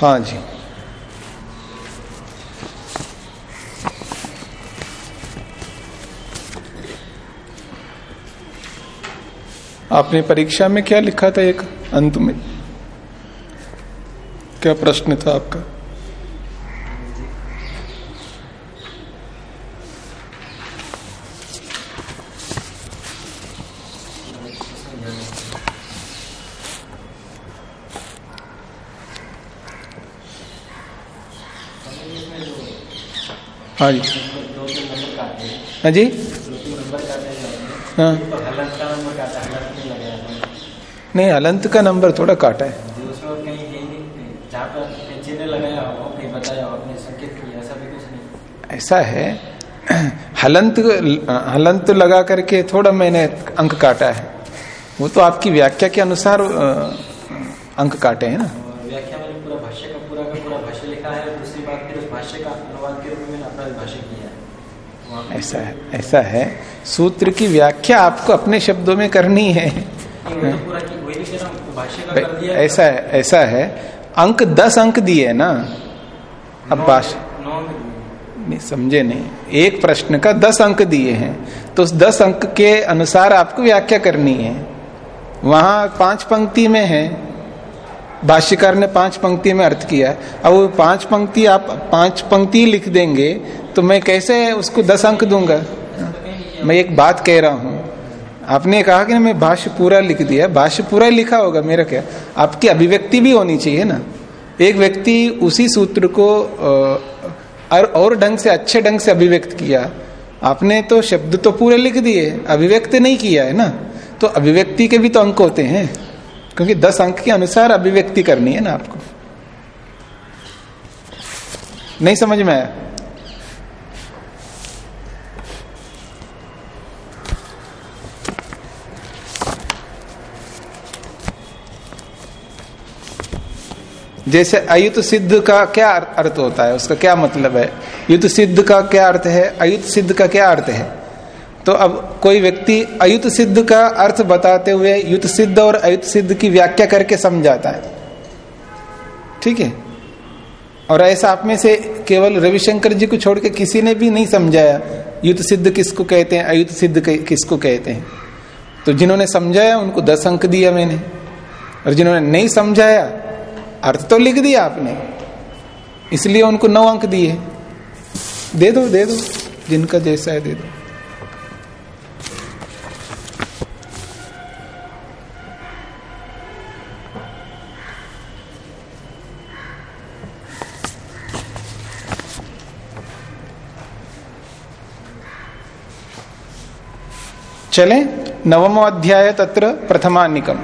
हाँ जी। आपने परीक्षा में क्या लिखा था एक अंत में? क्या प्रश्न था आपका? हाँ जी। हाँ जी। हाँ। नहीं, हलंत का नंबर थोड़ा काटा है। ऐसा है, हलंत हलंत लगा करके थोड़ा मैंने अंक काटा है। वो तो आपकी व्याख्या के अनुसार अंक काटे हैं ना व्याख्या मैंने पूरा भाष्य का पूरा का पूरा भाष्य लिखा है दूसरी बात फिर उस भाष्य का अनुवाद के रूप में मैंने अपना भाष्य किया है ऐसा है ऐसा है। सूत्र की व्याख्या आपको अपने शब्दों में करनी है। ऐसा है ऐसा है। अंक दस अंक दिए ना। अब भाषा नहीं समझे नहीं। एक प्रश्न का दस अंक दिए हैं। तो उस दस अंक के अनुसार आपको व्याख्या करनी है। वहाँ पाँच पंक्ति में है। भाष्यकार ने पाँच पंक्ति में अर्थ किया अब वो पाँच पंक्ति आप पाँच पंक्ति लिख देंगे तो मैं कैसे उसको दस अंक दूँगा? मैं एक बात कह रहा हूँ। आपने कहा कि मैं भाष्य पूरा लिख दिया। भाष्य पूरा लिखा होगा मेरा क्या? आपकी अभिव्यक्ति भी होनी चाहिए ना। एक व्यक्ति उसी सूत्र को और, ढंग से अच्छे ढंग से अभिव्यक्त किया। आपने तो शब्द तो पूरे लिख दिए अभिव्यक्त नहीं किया है ना। तो अभिव्यक्ति के भी तो अंक होते हैं। क्योंकि दस अंक के अनुसार अभिव्यक्ति करनी है ना आपको। नहीं समझ में आया? जैसे अयुत सिद्ध का क्या अर्थ होता है? उसका क्या मतलब है? युत सिद्ध का क्या अर्थ है? अयुत सिद्ध का क्या अर्थ है? तो अब कोई व्यक्ति अयुत सिद्ध का अर्थ बताते हुए युत सिद्ध और अयुत सिद्ध की व्याख्या करके समझाता है। ठीक है? और ऐसा आप में से केवल रविशंकर जी को छोड़ के किसी ने भी नहीं समझाया, युत सिद्ध किसको कहते हैं, अयुत सिद्ध किसको कहते हैं। तो जिन्होंने समझाया, उनको दस अंक दिया मैंने। और जिन्होंने नहीं समझाया, अर्थ तो लिख दिया आपने। इसलिए उनको नौ अंक दिए। दे दो दे दो, जिनका जैसा है दे दो। चले नवमो अध्याय तत्र प्रथमानिकम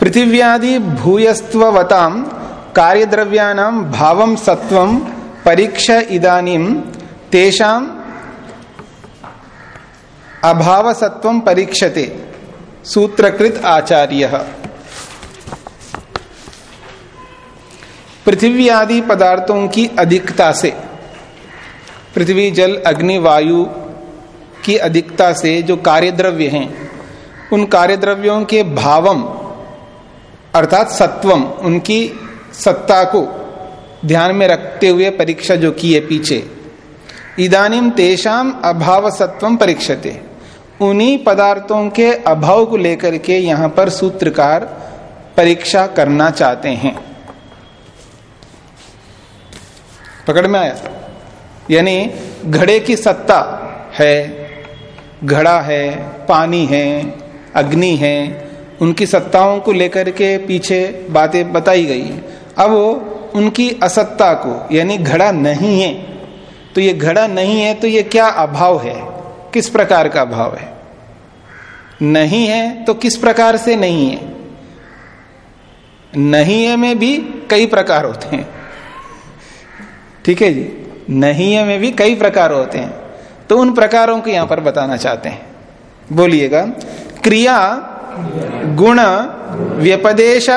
पृथिव्यादि भूयस्त्ववताम कार्यद्रव्यानाम भावम सत्वम परीक्षा इदानीम तेषाम अभाव सत्वम परीक्षते, सूत्रकृत आचार्य। पृथ्वी आदि पदार्थों की अधिकता से पृथ्वी, जल, अग्नि, वायु की अधिकता से जो कार्यद्रव्य हैं, उन कार्यद्रव्यों के भावम, अर्थात सत्वम, उनकी सत्ता को ध्यान में रखते हुए परीक्षा जो की है पीछे इदानिम तेषाम अभाव सत्वम परीक्षते। उन्हीं पदार्थों के अभाव को लेकर के यहाँ पर सूत्रकार परीक्षा करना चाहते हैं। पकड़ में आया? यानी घड़े की सत्ता है, घड़ा है, पानी है, अग्नि है, उनकी सत्ताओं को लेकर के पीछे बातें बताई गई हैं। अब उनकी असत्ता को, यानी घड़ा नहीं है तो ये घड़ा नहीं है तो ये क्या अभाव है? किस प्रकार का अभाव है? नहीं है तो किस प्रकार से नहीं है? नहीं है में भी कई प्रकार होते हैं। ठीक है जी? नहीं है, में भी कई प्रकार होते हैं। तो उन प्रकारों को यहाँ पर बताना चाहते हैं। बोलिएगा, क्रिया, गुण, व्यपदेश,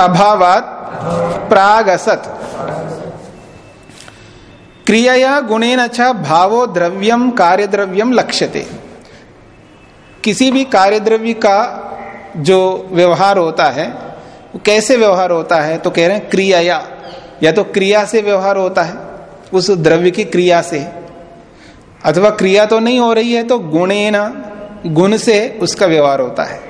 अभावात प्राग असत क्रिया गुणेन अच्छा भावो द्रव्यम कार्य द्रव्यम लक्ष्यते। किसी भी कार्य द्रव्य का जो व्यवहार होता है, वो कैसे व्यवहार होता है? तो कह रहे हैं क्रिया या तो क्रिया से व्यवहार होता है उस द्रव्य की क्रिया से। अथवा क्रिया तो नहीं हो रही है तो गुणेन गुण से उसका व्यवहार होता है।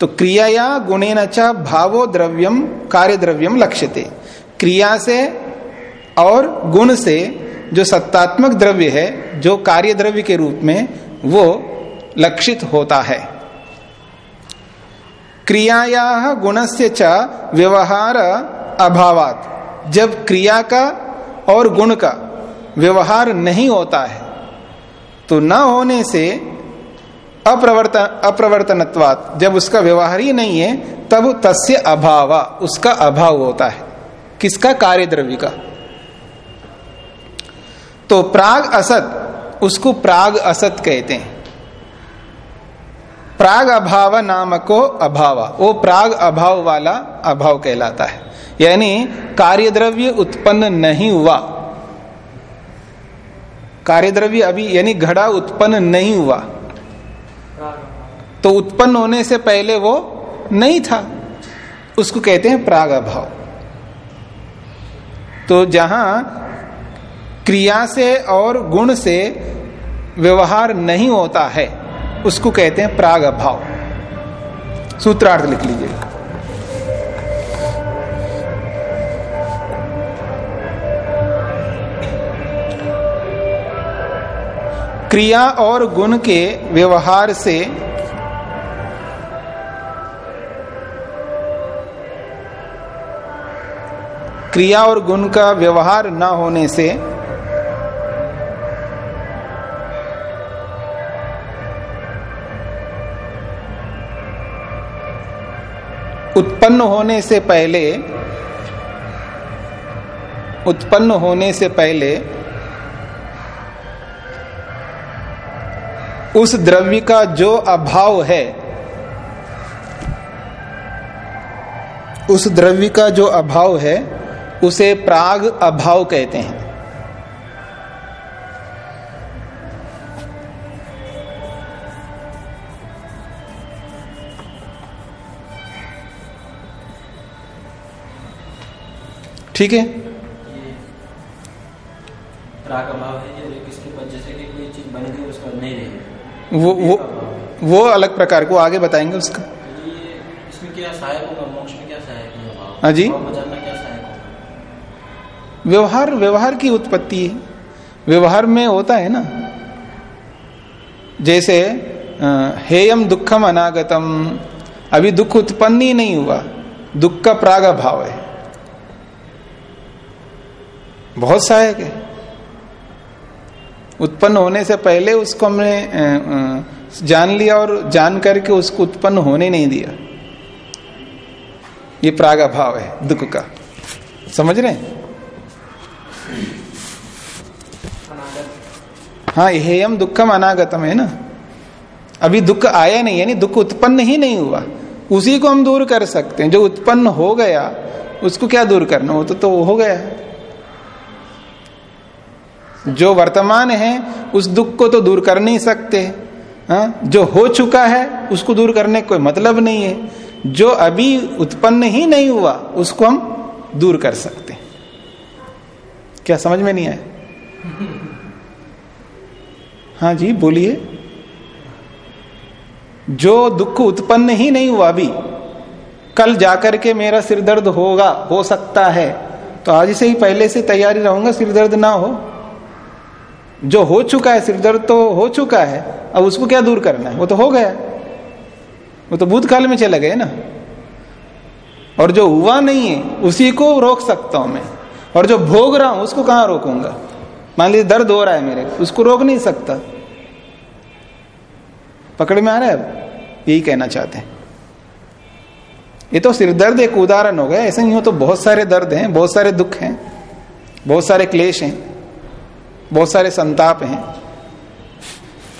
तो क्रिया या गुणेन अच्छा भावो द्रव्यम, कार्य द्रव्यम लक्ष्यते क्रिया से और गुण से जो सत्तात्मक द्रव्य है, जो कार्य द्रव्य के रूप में, वो लक्षित होता है। क्रियाया गुण से च व्यवहार अभावात। जब क्रिया का और गुण का व्यवहार नहीं होता है तो न होने से अप्रवर्तन, अप्रवर्तनत्वात, जब उसका व्यवहार ही नहीं है, तब तस्य अभाव, उसका अभाव होता है। किसका? कार्य द्रव्य का। तो प्राग असत, उसको प्राग असत कहते हैं। प्राग अभाव नामको अभाव, वो प्राग अभाव वाला अभाव कहलाता है। यानी कार्य द्रव्य उत्पन्न नहीं हुआ। कार्य द्रव्य अभी, यानी घड़ा उत्पन्न नहीं हुआ। तो उत्पन्न होने से पहले वो नहीं था। उसको कहते हैं प्राग अभाव। तो जहाँ क्रिया से और गुण से व्यवहार नहीं होता है, उसको कहते हैं प्राग अभाव। सूत्रार्थ लिख लीजिए। क्रिया और गुण के व्यवहार से क्रिया और गुण का व्यवहार न होने से उत्पन्न होने से पहले, उत्पन्न होने से पहले उस द्रव्य का जो अभाव है, उस द्रव्य का जो अभाव है, उसे प्राग अभाव कहते हैं। ठीक है? राग अभाव है ये किसके पास जैसे कि कोई चीज़ बन गई उसका नहीं रही वो वो वो अलग प्रकार को आगे बताएँगे उसका। इसमें क्या सहायक होगा? मोक्ष में क्या सहायक होगा? हाँ जी। व्यवहार व्यवहार की उत्पत्ति। है व्यवहार में होता है ना। जैसे हेयम दुखम अनागतम। अभी दुख उत्पन्न ही नहीं हुआ। दुख का प्राग भाव है। बहुत सहायक है। उत्पन्न होने से पहले उसको हमने जान लिया और जान करके उसको उत्पन्न होने नहीं दिया। ये प्राग भाव है दुख का। समझ रहे हैं? हाँ हेयम दुखम अनागतम है ना? अभी दुख आया नहीं यानी दुख उत्पन्न ही नहीं हुआ। उसी को हम दूर कर सकते हैं। जो उत्पन्न हो गया उसको क्या दूर करना? हो तो, तो हो गया। जो वर्तमान है, उस दुख को तो दूर कर नहीं सकते। हाँ? जो हो चुका है, उसको दूर करने कोई मतलब नहीं है। जो अभी उत्पन्न ही नहीं हुआ, उसको हम दूर कर सकते क्या समझ में नहीं आया? हाँ जी, बोलिए। जो दुख उत्पन्न ही नहीं हुआ अभी, कल जाकर के मेरा सिर दर्द होगा, हो सकता है। तो आज से ही पहले से तैयारी रहूँगा सिर दर्द ना हो। जो हो चुका है, सिर दर्द तो हो चुका है, अब उसको क्या दूर करना है? वो तो हो गया। वो तो भूतकाल में चले गए ना। और जो हुआ नहीं है, उसी को रोक सकता हूँ मैं। और जो भोग रहा हूँ, उसको कहाँ रोकूँगा? मान लीजिए दर्द हो रहा है मेरे, उसको रोक नहीं सकता। पकड़ में आ रहा है अब? यही कहना चाहते हैं। ये तो सिर दर्द एक उदाहरण हो गया। ऐसे नहीं हो तो बहुत सारे दर्द हैं, बहुत सारे दुख हैं, बहुत सारे क्लेश हैं। बहुत सारे संताप हैं।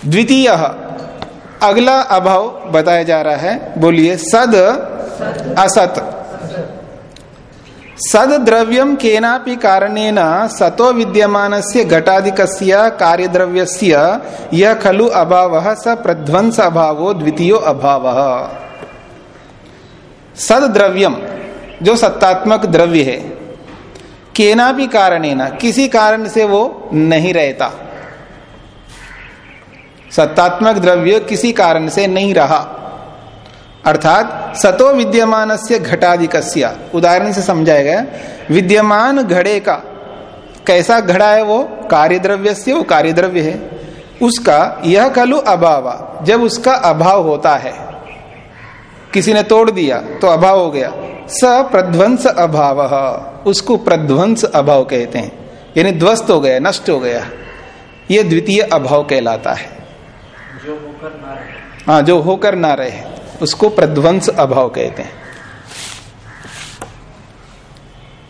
द्वितीय, अगला अभाव बताया जा रहा है। बोलिए, सद असत। सद द्रव्यम कारणेन सतो विद्यमान से घटाधिक कार्य कार्यद्रव्य यह खलु अभाव, स प्रध्वंस अभावो द्वितीय अभाव। सद द्रव्यम जो सत्तात्मक द्रव्य है केना भी कारण ना, किसी कारण से वो नहीं रहता। सत्तात्मक द्रव्य किसी कारण से नहीं रहा। अर्थात सतो विद्यमान से घटाधिक उदाहरण से समझाया गया, विद्यमान घड़े का, कैसा घड़ा है वो? कार्य द्रव्य से वो कार्य द्रव्य है। उसका यह कलु अभाव, जब उसका अभाव होता है, किसी ने तोड़ दिया तो अभाव हो गया। स प्रध्वंस अभाव। उसको प्रध्वंस अभाव कहते हैं। यानी ध्वस्त हो गया, नष्ट हो गया। ये द्वितीय अभाव कहलाता है। जो होकर ना रहे हाँ जो होकर ना रहे, उसको प्रध्वंस अभाव कहते हैं।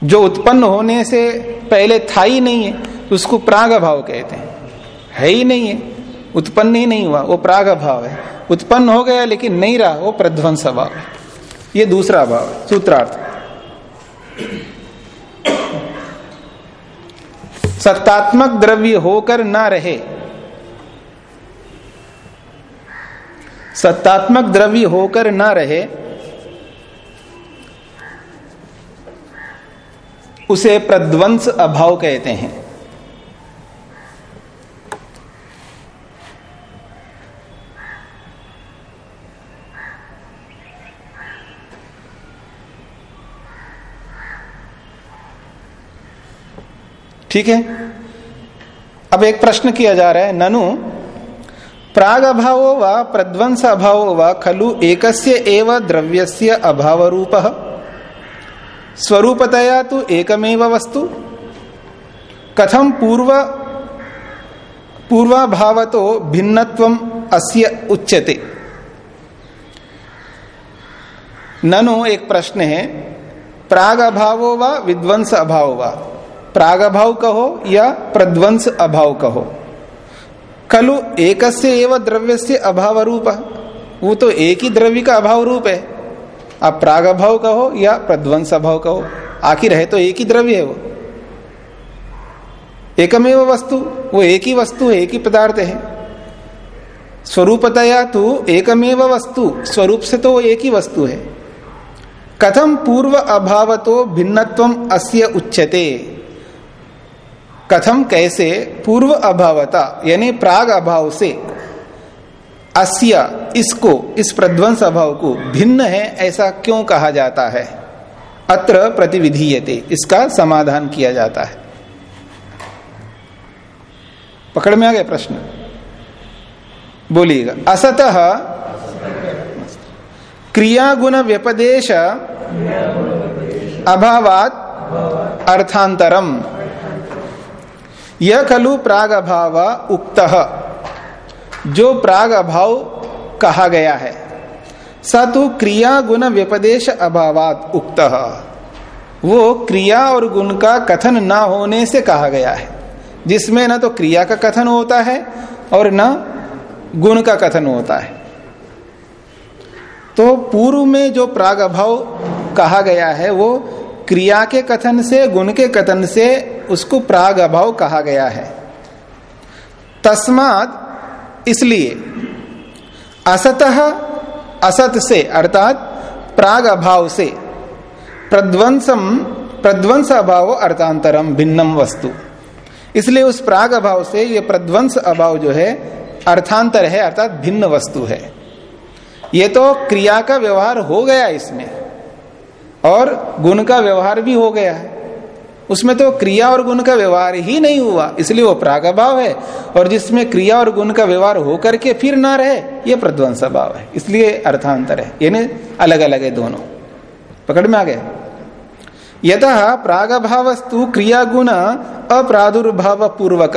जो उत्पन्न होने से पहले था ही नहीं है उसको प्राग अभाव कहते हैं। है ही नहीं है, उत्पन्न ही नहीं हुआ, वो प्राग अभाव है। उत्पन्न हो गया, लेकिन नहीं रहा, वो प्रध्वंस अभाव है। ये दूसरा भाव सूत्रार्थ। सत्तात्मक द्रव्य होकर ना रहे। सत्तात्मक द्रव्य होकर ना रहे, उसे प्रध्वंस अभाव कहते हैं। ठीक है? अब एक प्रश्न किया जा रहा है, ननु प्राग अभाव व प्रध्वंस अभाव व खलु एकस्य एव द्रव्यस्य अभाव रूप स्वरूपतया तो एकमेव वस्तु। कथम पूर्व पूर्वाभाव तो भिन्नत्व अस्य उच्यते? ननु, एक प्रश्न है प्राग अभाव व विध्वंस अभाव व? प्राग अभाव कहो या प्रध्वंस अभाव कहो। कलु एक द्रव्य से अभाव रूप वो तो एक ही द्रव्य का अभाव रूप है। आप प्राग अभाव कहो या प्रध्वंस अभाव कहो। आखिर है तो एक ही द्रव्य है वो। एकमेव वस्तु, वो एक ही वस्तु है एक ही पदार्थ है। स्वरूपतया तो एकमेव वस्तु, स्वरूप से तो वो एक ही वस्तु है। कथम पूर्व अभाव तो भिन्नत्व अस्य उच्यते? कथम कैसे पूर्व अभावता, यानी प्राग अभाव से अस्य इसको, इस प्रध्वंस अभाव को भिन्न है, ऐसा क्यों कहा जाता है? अत्र प्रतिविधीयते, इसका समाधान किया जाता है। पकड़ में आ गया प्रश्न? बोलिएगा। असतः क्रिया गुण व्यपदेश अभावात अर्थांतरम। यह खलु प्राग अभाव उक्त। जो प्राग अभाव कहा गया है। स तो क्रिया गुण व्यपदेश अभावात उक्त। वो क्रिया और गुण का कथन न होने से कहा गया है। जिसमें न तो क्रिया का कथन होता है और न गुण का कथन होता है। तो पूर्व में जो प्राग अभाव कहा गया है, वो क्रिया के कथन से, गुण के कथन से उसको प्राग अभाव कहा गया है। तस्मात इसलिए असतः, असत से, अर्थात प्राग अभाव से, प्रध्वंसम, प्रध्वंस अभाव अर्थांतरम, भिन्नम वस्तु। इसलिए उस प्राग अभाव से यह प्रध्वंस अभाव जो है, अर्थांतर है, अर्थात भिन्न वस्तु है। ये तो क्रिया का व्यवहार हो गया इसमें। और गुण का व्यवहार भी हो गया। है उसमें तो क्रिया और गुण का व्यवहार ही नहीं हुआ, इसलिए वो प्रागभाव है। और जिसमें क्रिया और गुण का व्यवहार होकर के फिर ना रहे, ये प्रध्वंस भाव है। इसलिए अर्थांतर है। यानी अलग अलग है दोनों। पकड़ में आ गए? यथा प्रागभावस्तु क्रिया गुण अप्रादुर्भाव पूर्वक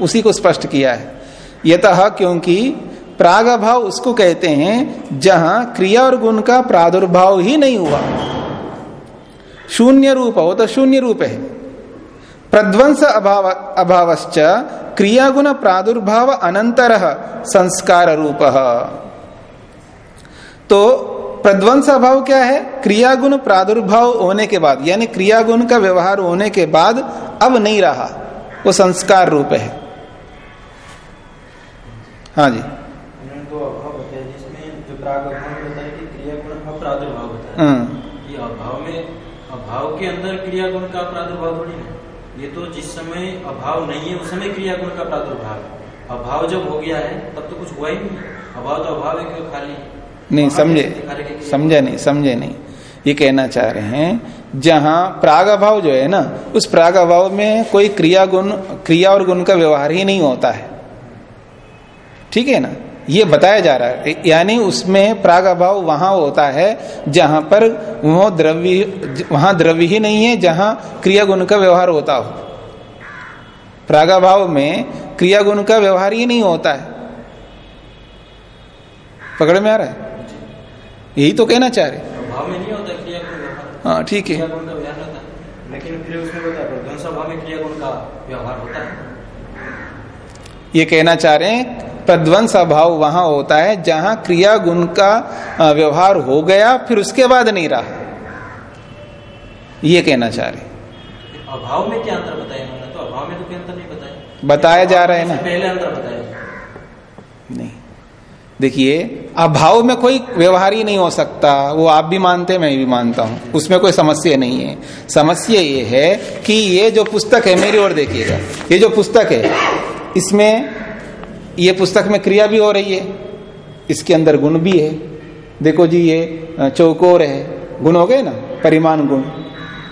उसी को स्पष्ट किया है। यतः क्योंकि प्रागभाव उसको कहते हैं, जहाँ क्रिया और गुण का प्रादुर्भाव ही नहीं हुआ। शून्य रूप हो तो शून्य रूप है प्रध्वंस अभाव अभावश्च क्रियागुण प्रादुर्भाव अनंतर संस्कार रूप तो प्रध्वंस अभाव क्या है? क्रियागुण प्रादुर्भाव होने के बाद यानी क्रियागुण का व्यवहार होने के बाद अब नहीं रहा वो संस्कार रूप है। हाँ जी। तो अभाव है जिसमें जो प्राग अभाव है कि क्रिया गुण अप्रादुर्भाव होता है हाँ ये अभाव में अभाव के अंदर क्रिया गुण का प्रादुर्भाव थोड़ी ना ये तो जिस समय अभाव नहीं है उस समय क्रिया गुण का प्रादुर्भाव है। अभाव जब हो गया है तब तो कुछ हुआ ही नहीं अभाव तो अभाव है क्यों खाली नहीं समझे। समझे नहीं समझे नहीं। ये कहना चाह रहे हैं जहाँ प्राग अभाव जो है ना उस प्राग अभाव में कोई क्रिया गुण क्रिया और गुण का व्यवहार ही नहीं होता है। ठीक है ना? ये बताया जा रहा है यानी उसमें प्राग अभाव वहाँ होता है जहाँ पर वो द्रव्य वहाँ द्रव्य ही नहीं है जहाँ क्रिया गुण का व्यवहार होता हो। प्रागाभाव में क्रिया गुण का व्यवहार ही नहीं होता है। पकड़ में आ रहा है? यही तो कहना चाह रहे हाँ। ठीक है। लेकिन फिर उसमें होता है। ये कहना चाह रहे हैं प्रध्वंस अभाव वहाँ होता है जहाँ क्रिया गुण का व्यवहार हो गया फिर उसके बाद नहीं रहा। ये कहना चाह रहे अभाव में क्या अंतर बताया तो अभाव में तो कोई अंतर नहीं बताया। बताया जा रहा है ना। पहले अंतर बताया। नहीं। देखिए अभाव में कोई व्यवहार ही नहीं हो सकता। वो आप भी मानते हैं मैं भी मानता हूँ। उसमें कोई समस्या नहीं है। समस्या ये है कि ये जो पुस्तक है मेरी ओर देखिएगा ये जो पुस्तक है इसमें ये पुस्तक में क्रिया भी हो रही है। इसके अंदर गुण भी है। देखो जी, ये चौकोर है। गुण हो गए ना? परिमाण गुण।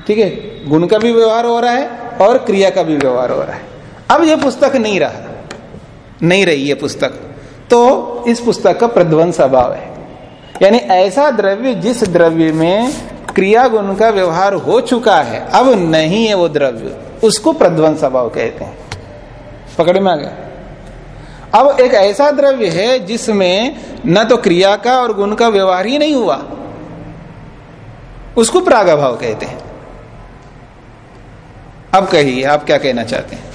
ठीक है? गुण का भी व्यवहार हो रहा है और क्रिया का भी व्यवहार हो रहा है। अब ये पुस्तक नहीं रहा। नहीं रही ये पुस्तक। तो इस पुस्तक का प्रध्वंस अभाव है। यानी ऐसा द्रव्य जिस द्रव्य में क्रिया गुण का व्यवहार हो चुका है, अब नहीं है वो द्रव्य। उसको प्रध्वंस अभाव कहते हैं। पकड़ में आ गया? अब एक ऐसा द्रव्य है जिसमें न तो क्रिया का और गुण का व्यवहार ही नहीं हुआ। उसको प्राग अभाव कहते हैं। अब कहिए आप क्या कहना चाहते हैं?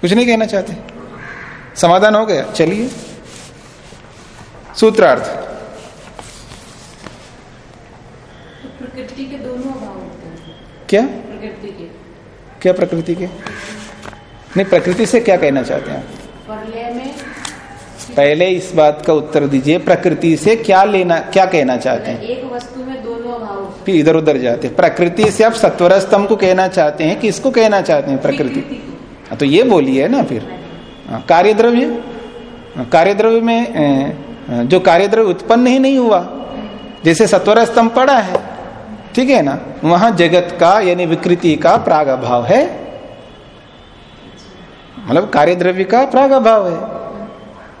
कुछ नहीं कहना चाहते? समाधान हो गया चलिए। सूत्रार्थ। प्रकृति के दोनों अभाव होते हैं। क्या? प्रकृति के। क्या प्रकृति के? नहीं प्रकृति से क्या कहना चाहते हैं आप? पहले इस बात का उत्तर दीजिए प्रकृति से क्या लेना क्या कहना चाहते हैं? एक वस्तु में दोनों अभाव फिर इधर उधर जाते हैं। प्रकृति से आप सत्वर स्तंभ को कहना चाहते हैं किसको कहना चाहते हैं हैं। प्रकृति हाँ, तो ये बोलिए ना फिर। हाँ, कार्य द्रव्य हाँ, कार्य द्रव्य में जो कार्य द्रव्य उत्पन्न ही नहीं हुआ जैसे सत्वर स्तंभ पड़ा है ठीक है ना? वहाँ जगत का यानी विकृति का प्राग अभाव है। मतलब कार्य द्रव्य का प्राग अभाव है।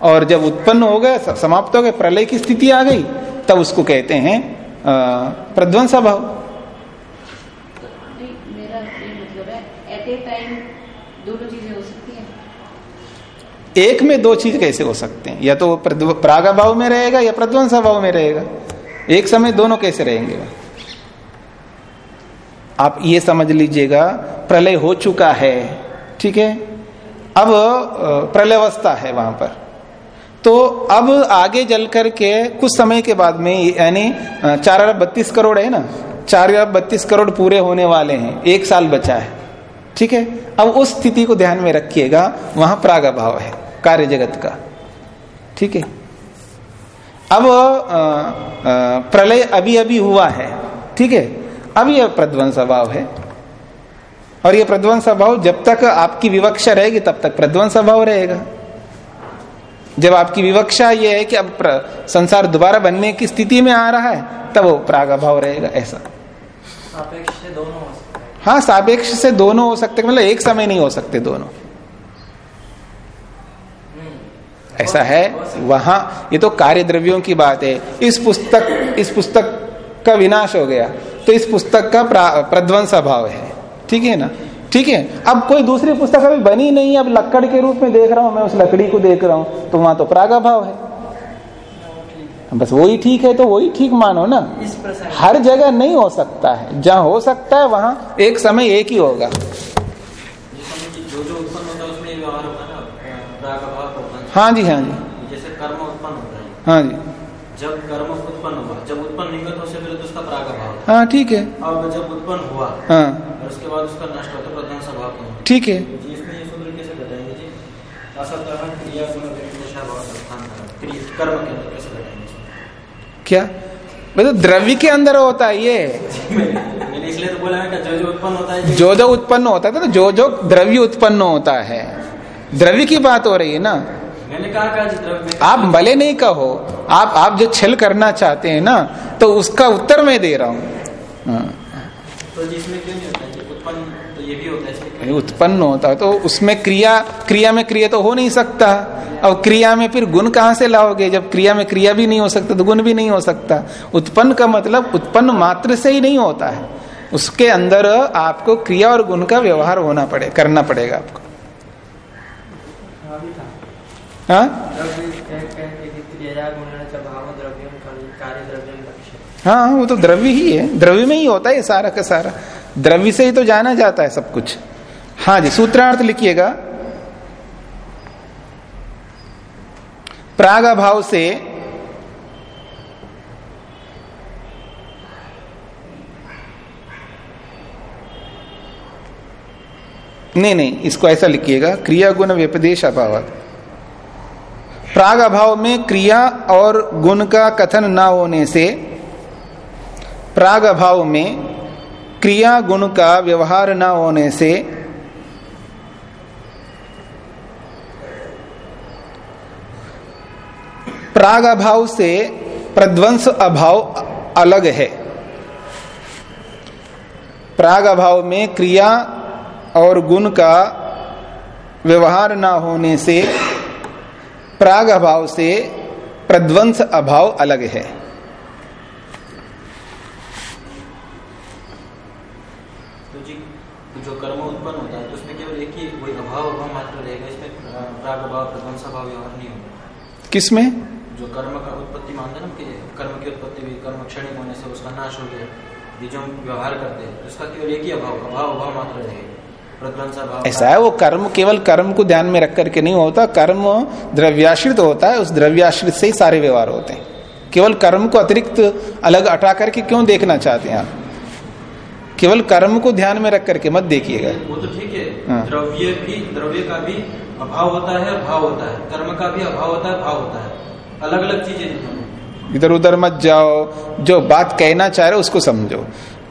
और जब उत्पन्न हो गया समाप्त हो गया प्रलय की स्थिति आ गई तब उसको कहते हैं प्रध्वंस अभाव मतलब है एट ए टाइम दोनों चीज़ें हो सकती हैं। एक में दो चीज़ कैसे हो सकते हैं? या तो प्राग अभाव में रहेगा या प्रध्वंस अभाव में रहेगा। एक समय दोनों कैसे रहेंगे? आप ये समझ लीजिएगा प्रलय हो चुका है ठीक है? अब प्रलयावस्था है वहाँ पर। तो अब आगे जल करके कुछ समय के बाद में यानी चार अरब बत्तीस करोड़ है ना? चार अरब बत्तीस करोड़ पूरे होने वाले हैं। एक साल बचा है। ठीक है? अब उस स्थिति को ध्यान में रखिएगा। वहाँ प्राग अभाव है, कार्य जगत का। ठीक है? अब प्रलय अभी अभी हुआ है। ठीक है? अब प्रध्वंस अभाव है। और ये प्रध्वंस अभाव जब तक आपकी विवक्षा रहेगी तब तक प्रध्वंस अभाव रहेगा। जब आपकी विवक्षा ये है कि अब संसार दोबारा बनने की स्थिति में आ रहा है तब वो प्राग अभाव रहेगा ऐसा। सापेक्ष से दोनों हो सकते हैं। हाँ सापेक्ष से दोनों हो सकते मतलब एक समय नहीं हो सकते दोनों। हम्म। ऐसा है वहाँ ये तो कार्य द्रव्यों की बात है। इस पुस्तक इस पुस्तक का विनाश हो गया। तो इस पुस्तक का प्रध्वंस अभाव है। ठीक है ना? ठीक है? अब कोई दूसरी पुस्तक अभी बनी नहीं अब लकड़ के रूप में देख रहा हूँ मैं उस लकड़ी को देख रहा हूँ तो वहाँ तो प्रागा भाव है। बस वही ठीक है तो वही ठीक मानो ना। हर जगह नहीं हो सकता है। जहाँ हो सकता है वहाँ एक समय एक ही होगा। जिस समय की जो जो उत्पन्न होता है है हाँ जी। हाँ जी। जैसे कर्म उत्पन्न होता है। हाँ जी। जब कर्म उत्पन्न हुआ जब उत्पन्न नहीं हुआ तो उससे पहले तो उसका प्राग अभाव हाँ। ठीक है। अब जब उत्पन्न हुआ हाँ। और उसके बाद उसका नष्ट होता प्रधान स्वभाव ठीक है। इसमें ये सूत्र कैसे बताएँगे जी? असत क्रिया गुण विशेषा भाव स्थान क्रिया कर्म के अंदर कैसे बताएँगे क्या? मतलब द्रव्य के अंदर होता है ये। मैंने इसलिए तो बोला है कि जो जो उत्पन्न होता है जो जो उत्पन्न होता है तो जो जो द्रव्य उत्पन्न होता है। द्रव्य की बात हो रही है ना? मैंने कहा द्रव्य में- आप भले नहीं कहो आप आप जो छल करना चाहते हैं ना तो उसका उत्तर मैं दे रहा हूँ। हाँ। तो जी क्यों नहीं होता उत्पन्न तो ये भी होता है उत्पन्न होता है? तो उसमें क्रिया क्रिया में क्रिया तो हो नहीं सकता। अब क्रिया में फिर गुण कहाँ से लाओगे? जब क्रिया में क्रिया भी नहीं हो सकता तो गुण भी नहीं हो सकता। उत्पन्न का मतलब उत्पन्न मात्र से ही नहीं होता है। उसके अंदर आपको क्रिया और गुण का व्यवहार होना पड़े करना पड़ेगा आपको हाँ भी था हाँ द्रव्य कह कहते कि क्रिया गुणेन च भाव द्रव्यम कार्य द्रव्यम लक्ष्य हाँ वो तो द्रव्य ही है। द्रव्य में ही होता है सारा का सारा। द्रव्य से ही तो जाना जाता है सब कुछ। हाँ जी, सूत्रार्थ लिखिएगा। प्राग भाव से नहीं नहीं, इसको ऐसा लिखिएगा क्रिया गुण व्यपदेश अभाव प्राग अभाव में क्रिया और गुण का कथन न होने से प्राग अभाव में क्रिया गुण का व्यवहार न होने से प्राग अभाव से प्रध्वंस अभाव अलग है। प्राग अभाव में क्रिया और गुण का व्यवहार न होने से प्राग अभाव से प्रध्वंस अभाव अलग है। तो जी जो कर्म उत्पन्न होता है तो उसमें केवल एक ही वही अभाव अभाव मात्र रहेगा इसमें प्राग अभाव प्रध्वंस अभाव व्यवहार नहीं होगा। किसमें? जो कर्म का उत्पत्ति मानते हैं ना कि कर्म की उत्पत्ति हुई कर्म क्षणिक होने से उसका नाश हो गया ये जो हम व्यवहार करते हैं उसका केवल एक ही अभाव अभाव अभाव मात्र रहेगा। ऐसा है वो कर्म केवल कर्म को ध्यान में रख करके नहीं होता कर्म द्रव्याश्रित होता है उस द्रव्याश्रित से ही सारे व्यवहार होते हैं। केवल कर्म को अतिरिक्त अलग हटा करके क्यों देखना चाहते हैं आप? केवल कर्म को ध्यान में रख करके मत देखिएगा। वो तो ठीक है हाँ। द्रव्य भी द्रव्य का भी अभाव होता है भाव होता है। कर्म का भी अभाव होता है भाव होता है। अलग अलग चीज़ें इधर उधर मत जाओ जो बात कहना चाह रहे हो उसको समझो।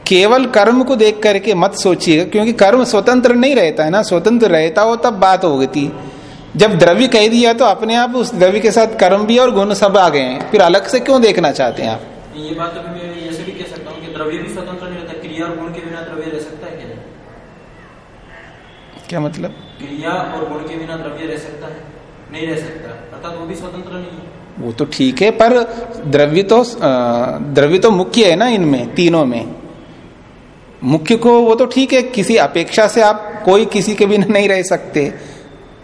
केवल कर्म को देख करके मत सोचिएगा क्योंकि कर्म स्वतंत्र नहीं रहता है ना स्वतंत्र रहता हो तब बात हो गई जब द्रव्य कह दिया तो अपने आप उस द्रव्य के साथ कर्म भी और गुण सब आ गए हैं। फिर अलग से क्यों देखना चाहते हैं आप? ये बात तो मैं ऐसे भी कह सकता हूँ कि द्रव्य भी स्वतंत्र नहीं रहता क्रिया और गुण के बिना द्रव्य रह सकता है क्या? क्या मतलब? क्रिया और गुण के बिना द्रव्य रह सकता है? नहीं रह सकता अर्थात वो भी स्वतंत्र नहीं है। वो तो ठीक है पर द्रव्य तो द्रव्य तो मुख्य है ना इनमें तीनों में। मुख्य को वो तो ठीक है, किसी अपेक्षा से आप कोई किसी के बिना नहीं रह सकते।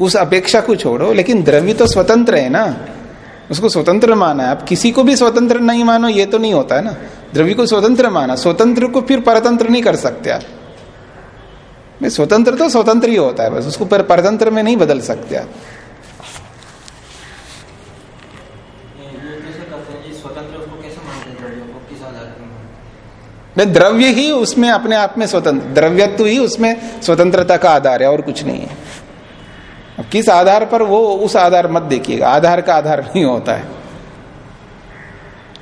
उस अपेक्षा को छोड़ो, लेकिन द्रव्य तो स्वतंत्र है ना। उसको स्वतंत्र माना है। आप किसी को भी स्वतंत्र नहीं मानो, ये तो नहीं होता है ना। द्रव्य को स्वतंत्र माना। स्वतंत्र को फिर परतंत्र नहीं कर सकते आप। स्वतंत्र तो स्वतंत्र ही होता है बस। उसको परतंत्र में नहीं बदल सकते आप ये ये कैसे करते हैं जी स्वतंत्र उसको कैसे मानते हैं द्रव्यों को किस आधार पर मानते हैं? नहीं द्रव्य ही उसमें अपने आप में स्वतंत्र, द्रव्यत्व ही उसमें स्वतंत्रता का आधार है, और कुछ नहीं है। अब किस आधार पर वो उस आधार मत देखिएगा, आधार का आधार नहीं होता है।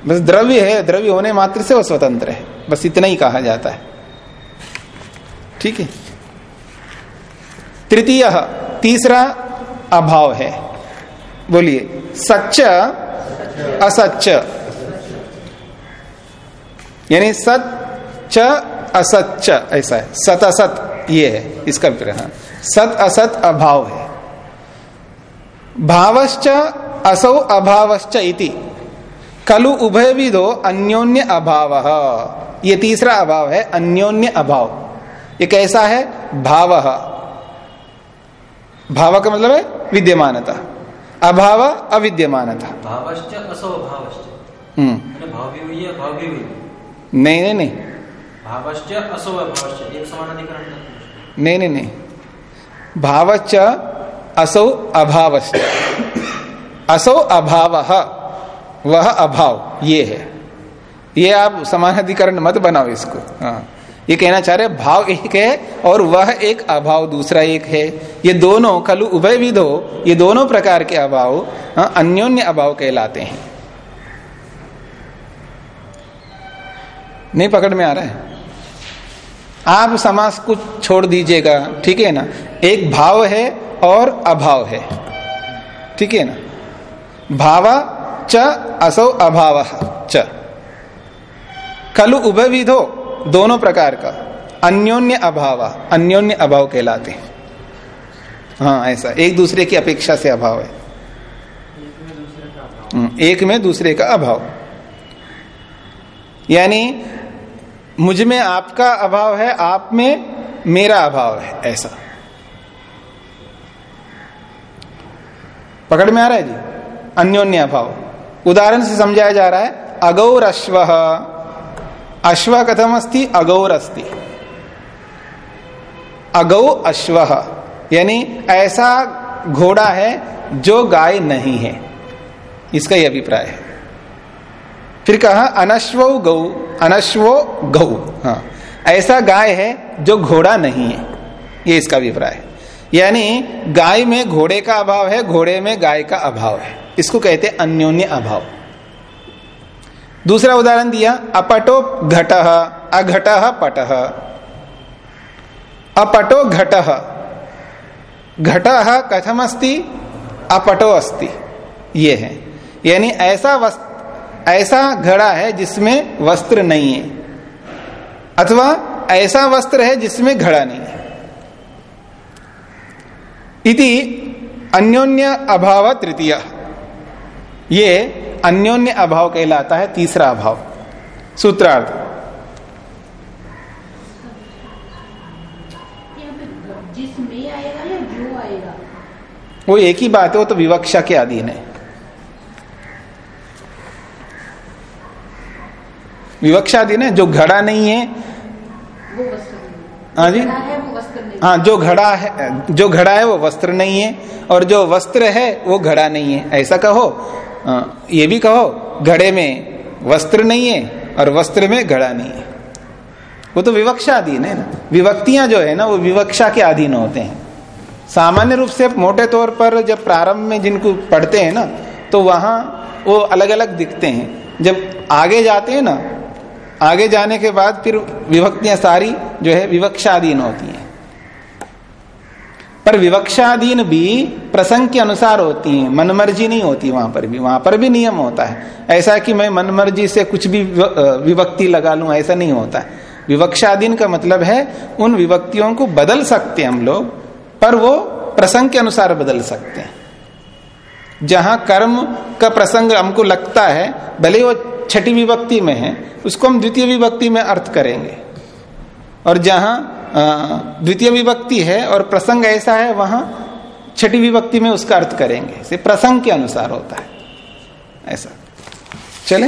बस द्रव्य है, द्रव्य होने मात्र से वो स्वतंत्र है, बस इतना ही कहा जाता है। ठीक है? तृतीय, तीसरा अभाव है। बोलिए, सच्च, असच्च। यानी सच असच्च ऐसा है। सत असत ये है इसका विग्रह सत असत अभाव है। भावश्च असौ अभावश्च इति। कलु उभय विधो अन्योन्य अभाव। ये तीसरा अभाव है अन्योन्य अभाव। ये कैसा है? भाव। भाव का मतलब है विद्यमानता। अभाव अविद्यमानता। भावश्च असौ भावश्च हम्म। भाव भी हुई है भाव भी हुई? नहीं नहीं नहीं। असौ नहीं नहीं नहीं। भावच असौ अभावश्च। असौ अभाव वह अभाव ये है। ये आप समान अधिकरण मत बनाओ इसको। हाँ। ये कहना चाह रहे भाव एक है और वह एक अभाव दूसरा एक है। ये दोनों कलु उभय विधो ये दोनों प्रकार के अभाव हाँ, अन्योन्य अभाव कहलाते हैं। नहीं पकड़ में आ रहा है? आप समास को छोड़ दीजिएगा ठीक है ना? एक भाव है और अभाव है ठीक है ना? भावा च असौ अभाव च। कलु उभविधो दोनों प्रकार का। अन्योन्य अभाव अन्योन्य अभाव कहलाते हैं। हाँ ऐसा। एक दूसरे की अपेक्षा से अभाव है। हम्म, एक में दूसरे का अभाव। यानी मुझमें आपका अभाव है, आप में मेरा अभाव है, ऐसा। पकड़ में आ रहा है जी? अन्योन्य अभाव। उदाहरण से समझाया जा रहा है अगौर अश्व अश्व कथम अस्ति अगौर अस्ति अगौ अश्व, यानी ऐसा घोड़ा है जो गाय नहीं है। इसका यह अभिप्राय है। फिर कहा, अनश्व गौ अनश्वो गौ हाँ। ऐसा गाय है जो घोड़ा नहीं है। ये इसका अभिप्राय है। यानी, गाय में घोड़े का अभाव है, घोड़े में गाय का अभाव है। इसको कहते हैं अन्योन्य अभाव। दूसरा उदाहरण दिया, अपटो घट, अघट पट। अपटो घट। घट कथम अस्ति अपटो अस्ति। ये है। यानी, ऐसा वस्त्र ऐसा घड़ा है जिसमें वस्त्र नहीं है। अथवा ऐसा वस्त्र है जिसमें घड़ा नहीं है। इति अन्योन्य अभाव तृतीय। ये अन्योन्य अभाव कहलाता है तीसरा अभाव। सूत्रार्थ। जिसमें आएगा या जो आएगा? वो एक ही बात है वो तो विवक्षा के अधीन है। विवक्षाधीन है जो घड़ा नहीं है। हाँ। जी। है जो घड़ा है जो घड़ा है वो वस्त्र नहीं है और जो वस्त्र है वो घड़ा नहीं है। ऐसा कहो। हाँ, ये भी कहो घड़े में वस्त्र नहीं है और वस्त्र में घड़ा नहीं है। वो तो विवक्षा अधीन है ना। विभक्तियाँ जो है ना वो विवक्षा के अधीन होते हैं। सामान्य रूप से मोटे तौर पर जब प्रारंभ में जिनको पढ़ते हैं ना तो वहाँ वो अलग अलग दिखते हैं। जब आगे जाते हैं ना आगे जाने के बाद फिर विभक्तियाँ सारी जो है विवक्षाधीन होती हैं। पर विवक्षाधीन भी प्रसंग के अनुसार होती हैं, मनमर्जी नहीं होती वहाँ पर भी, वहाँ पर भी नियम होता है। ऐसा कि मैं मनमर्जी से कुछ भी विभक्ति लगा लूँ, ऐसा नहीं होता। विवक्षाधीन का मतलब है उन विभक्तियों को बदल सकते हम लोग, पर वो प्रसंग के अनुसार बदल सकते हैं। जहाँ कर्म का प्रसंग हमको लगता है, भले वो छठी विभक्ति में है, उसको हम द्वितीय विभक्ति में अर्थ करेंगे। और जहाँ द्वितीय विभक्ति है और प्रसंग ऐसा है, वहाँ छठी विभक्ति में उसका अर्थ करेंगे। से प्रसंग के अनुसार होता है। ऐसा। चले?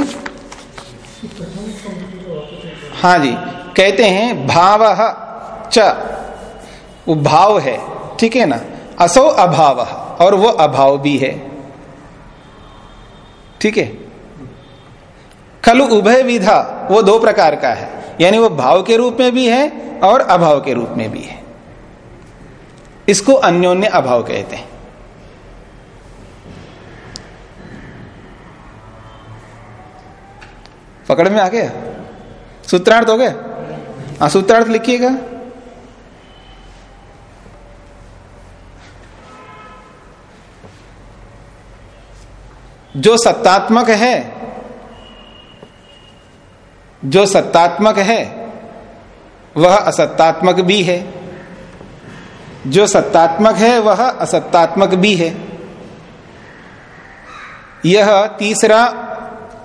हाँ जी। कहते हैं, भाव च। वो भाव है, ठीक है ना? असो अभाव, और वो अभाव भी है। ठीक है? खलु उभय विधा, वो दो प्रकार का है। यानी वो भाव के रूप में भी है और अभाव के रूप में भी है। इसको अन्योन्य अभाव कहते हैं। पकड़ में आ गया? सूत्रार्थ हो गया? हाँ सूत्रार्थ लिखिएगा। जो सत्तात्मक है जो सत्तात्मक है, वह असत्तात्मक भी है। जो सत्तात्मक है, वह असत्तात्मक भी है। यह तीसरा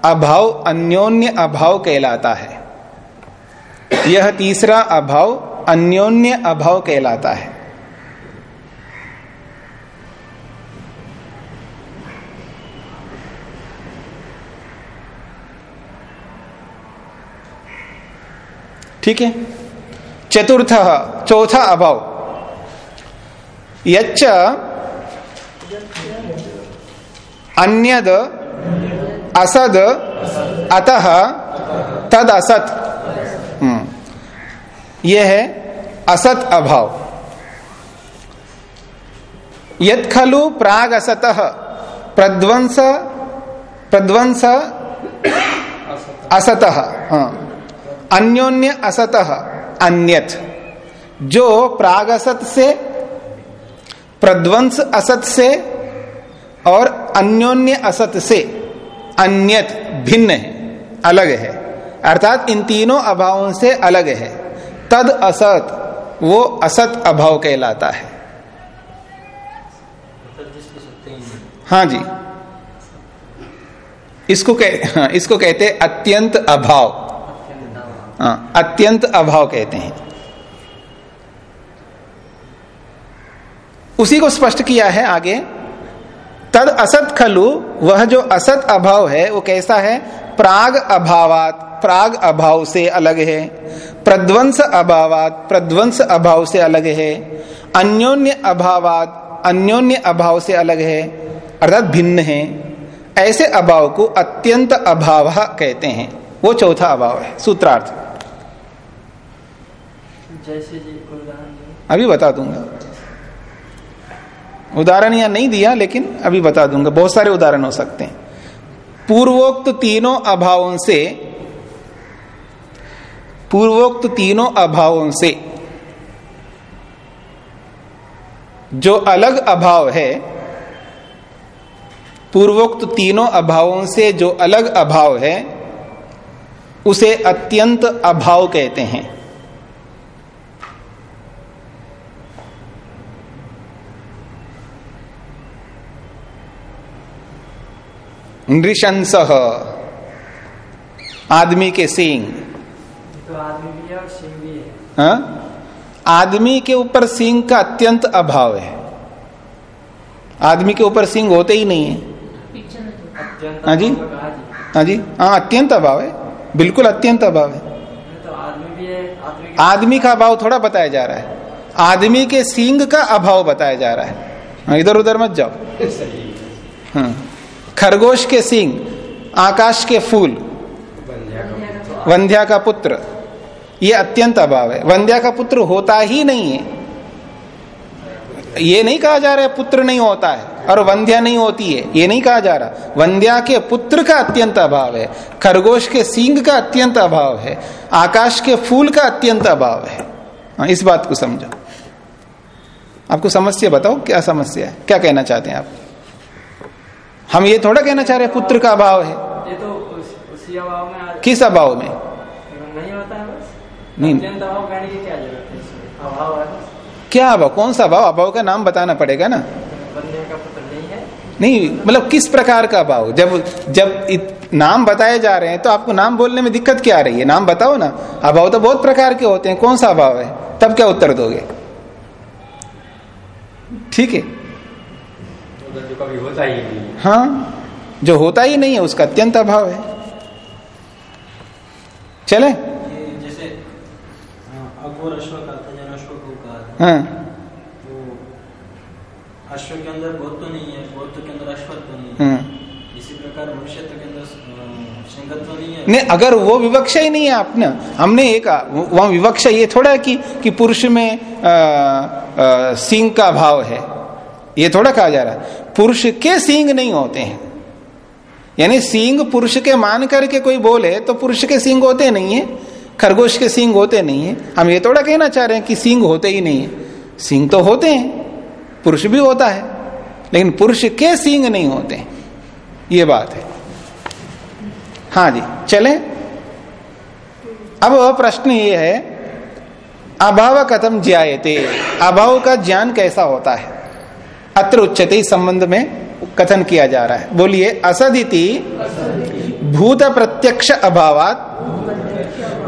अभाव, अन्योन्य अभाव कहलाता है। यह तीसरा अभाव, अन्योन्य अभाव कहलाता है। ठीक है? चतुर्थ, चौथा अभाव। यच्च अन्यद असद अतः तद असत हम्म। यह है असत अभाव। यद खलु प्राग असत प्रध्वंस प्रध्वंस असत। हाँ। अन्योन्य असत अन्यथ जो प्राग असत से प्रध्वंस असत से और अन्योन्य असत से अन्यत भिन्न है अलग है। अर्थात इन तीनों अभावों से अलग है। तद असत वो असत अभाव कहलाता है। हाँ जी। इसको कह हाँ, इसको कहते अत्यंत अभाव। अत्यंत अभाव कहते हैं। उसी को स्पष्ट किया है आगे। तद असत खलु, वह जो असत अभाव है, वो कैसा है? प्राग अभावात, प्राग अभाव से अलग है। प्रध्वंस अभावात, प्रध्वंस अभाव से अलग है। अन्योन्य अभावात, अन्योन्य अभाव से अलग है। अर्थात भिन्न है। ऐसे अभाव को अत्यंत अभाव कहते हैं। वो चौथा अभाव है, सूत्रार्थ। अभी बता दूँगा। उदाहरण यहाँ नहीं दिया, लेकिन अभी बता दूँगा। बहुत सारे उदाहरण हो सकते हैं। पूर्वोक्त तीनों अभावों से, पूर्वोक्त तीनों अभावों से, जो अलग अभाव है, पूर्वोक्त तीनों अभावों से जो अलग अभाव है, उसे अत्यंत अभाव कहते हैं। नृशंस। आदमी के सींग। तो आदमी भी है और सिंह भी है। हाँ? आदमी के ऊपर सींग का अत्यंत अभाव है। आदमी के ऊपर सींग होते ही नहीं है। पिक्चर में तो अत्यंत हाँ जी? हाँ। जी? हाँ अत्यंत अभाव है। बिल्कुल अत्यंत अभाव है। तो आदमी भी है आदमी का अभाव थोड़ा बताया जा रहा है। आदमी के सींग का अभाव बताया जा रहा है। हाँ, इधर उधर मत जाओ। हाँ। खरगोश के सींग आकाश के फूल वंध्या का पुत्र। ये अत्यंत अभाव है। वंध्या का पुत्र होता ही नहीं है। ये नहीं कहा जा रहा है पुत्र नहीं होता है और वंध्या नहीं होती है। ये नहीं कहा जा रहा। वंध्या के पुत्र का अत्यंत अभाव है। खरगोश के सींग का अत्यंत अभाव है। आकाश के फूल का अत्यंत अभाव है। हाँ, इस बात को समझो। आपको समस्या बताओ क्या समस्या है? क्या कहना चाहते हैं आप? हम ये थोड़ा कहना चाह रहे हैं पुत्र का अभाव है। ये तो उस, उसी अभाव में किस अभाव में? नहीं होता है बस। नहीं। अभाव कहने की क्या ज़रूरत है अभाव है क्या अभाव? कौन सा अभाव? अभाव का नाम बताना पड़ेगा ना। बंदे का पुत्र नहीं है। नहीं मतलब किस प्रकार का अभाव? जब जब इत, नाम बताए जा रहे हैं तो आपको नाम बोलने में दिक्कत क्या आ रही है? नाम बताओ ना। अभाव तो बहुत प्रकार के होते हैं। कौन सा अभाव है? तब क्या उत्तर दोगे? ठीक है। जो कभी होता ही नहीं हाँ। जो होता ही नहीं है उसका अत्यंत अभाव है। चले। जैसे हाँ, अघोर अश्व का था अश्व को कहा हाँ। तो अश्व के अंदर गौत्व नहीं है गौत्व के अंदर अश्वत्व नहीं है। हाँ। इसी प्रकार मनुष्यत्व के अंदर सिंहत्व नहीं है। नहीं अगर वो विवक्षा ही नहीं है आपने हमने एक वहाँ विवक्षा ये थोड़ा है कि कि पुरुष में सिंह का भाव है। ये थोड़ा कहा जा रहा है। पुरुष के सींग नहीं होते हैं। यानी सिंह पुरुष के मान करके कोई बोले तो पुरुष के सिंह होते नहीं है, खरगोश के सिंह होते नहीं है। हम ये थोड़ा कहना चाह रहे हैं कि सिंह होते ही नहीं है। सिंह तो होते हैं, पुरुष भी होता है, लेकिन पुरुष के सिंह नहीं होते ये बात है। हाँ जी, चले। अब प्रश्न ये है, अभाव कथम ज्यायते अभाव का ज्ञान कैसा होता है? अत्र उच्चते संबंध में कथन किया जा रहा है। बोलिए, असदिति भूत प्रत्यक्ष अभावात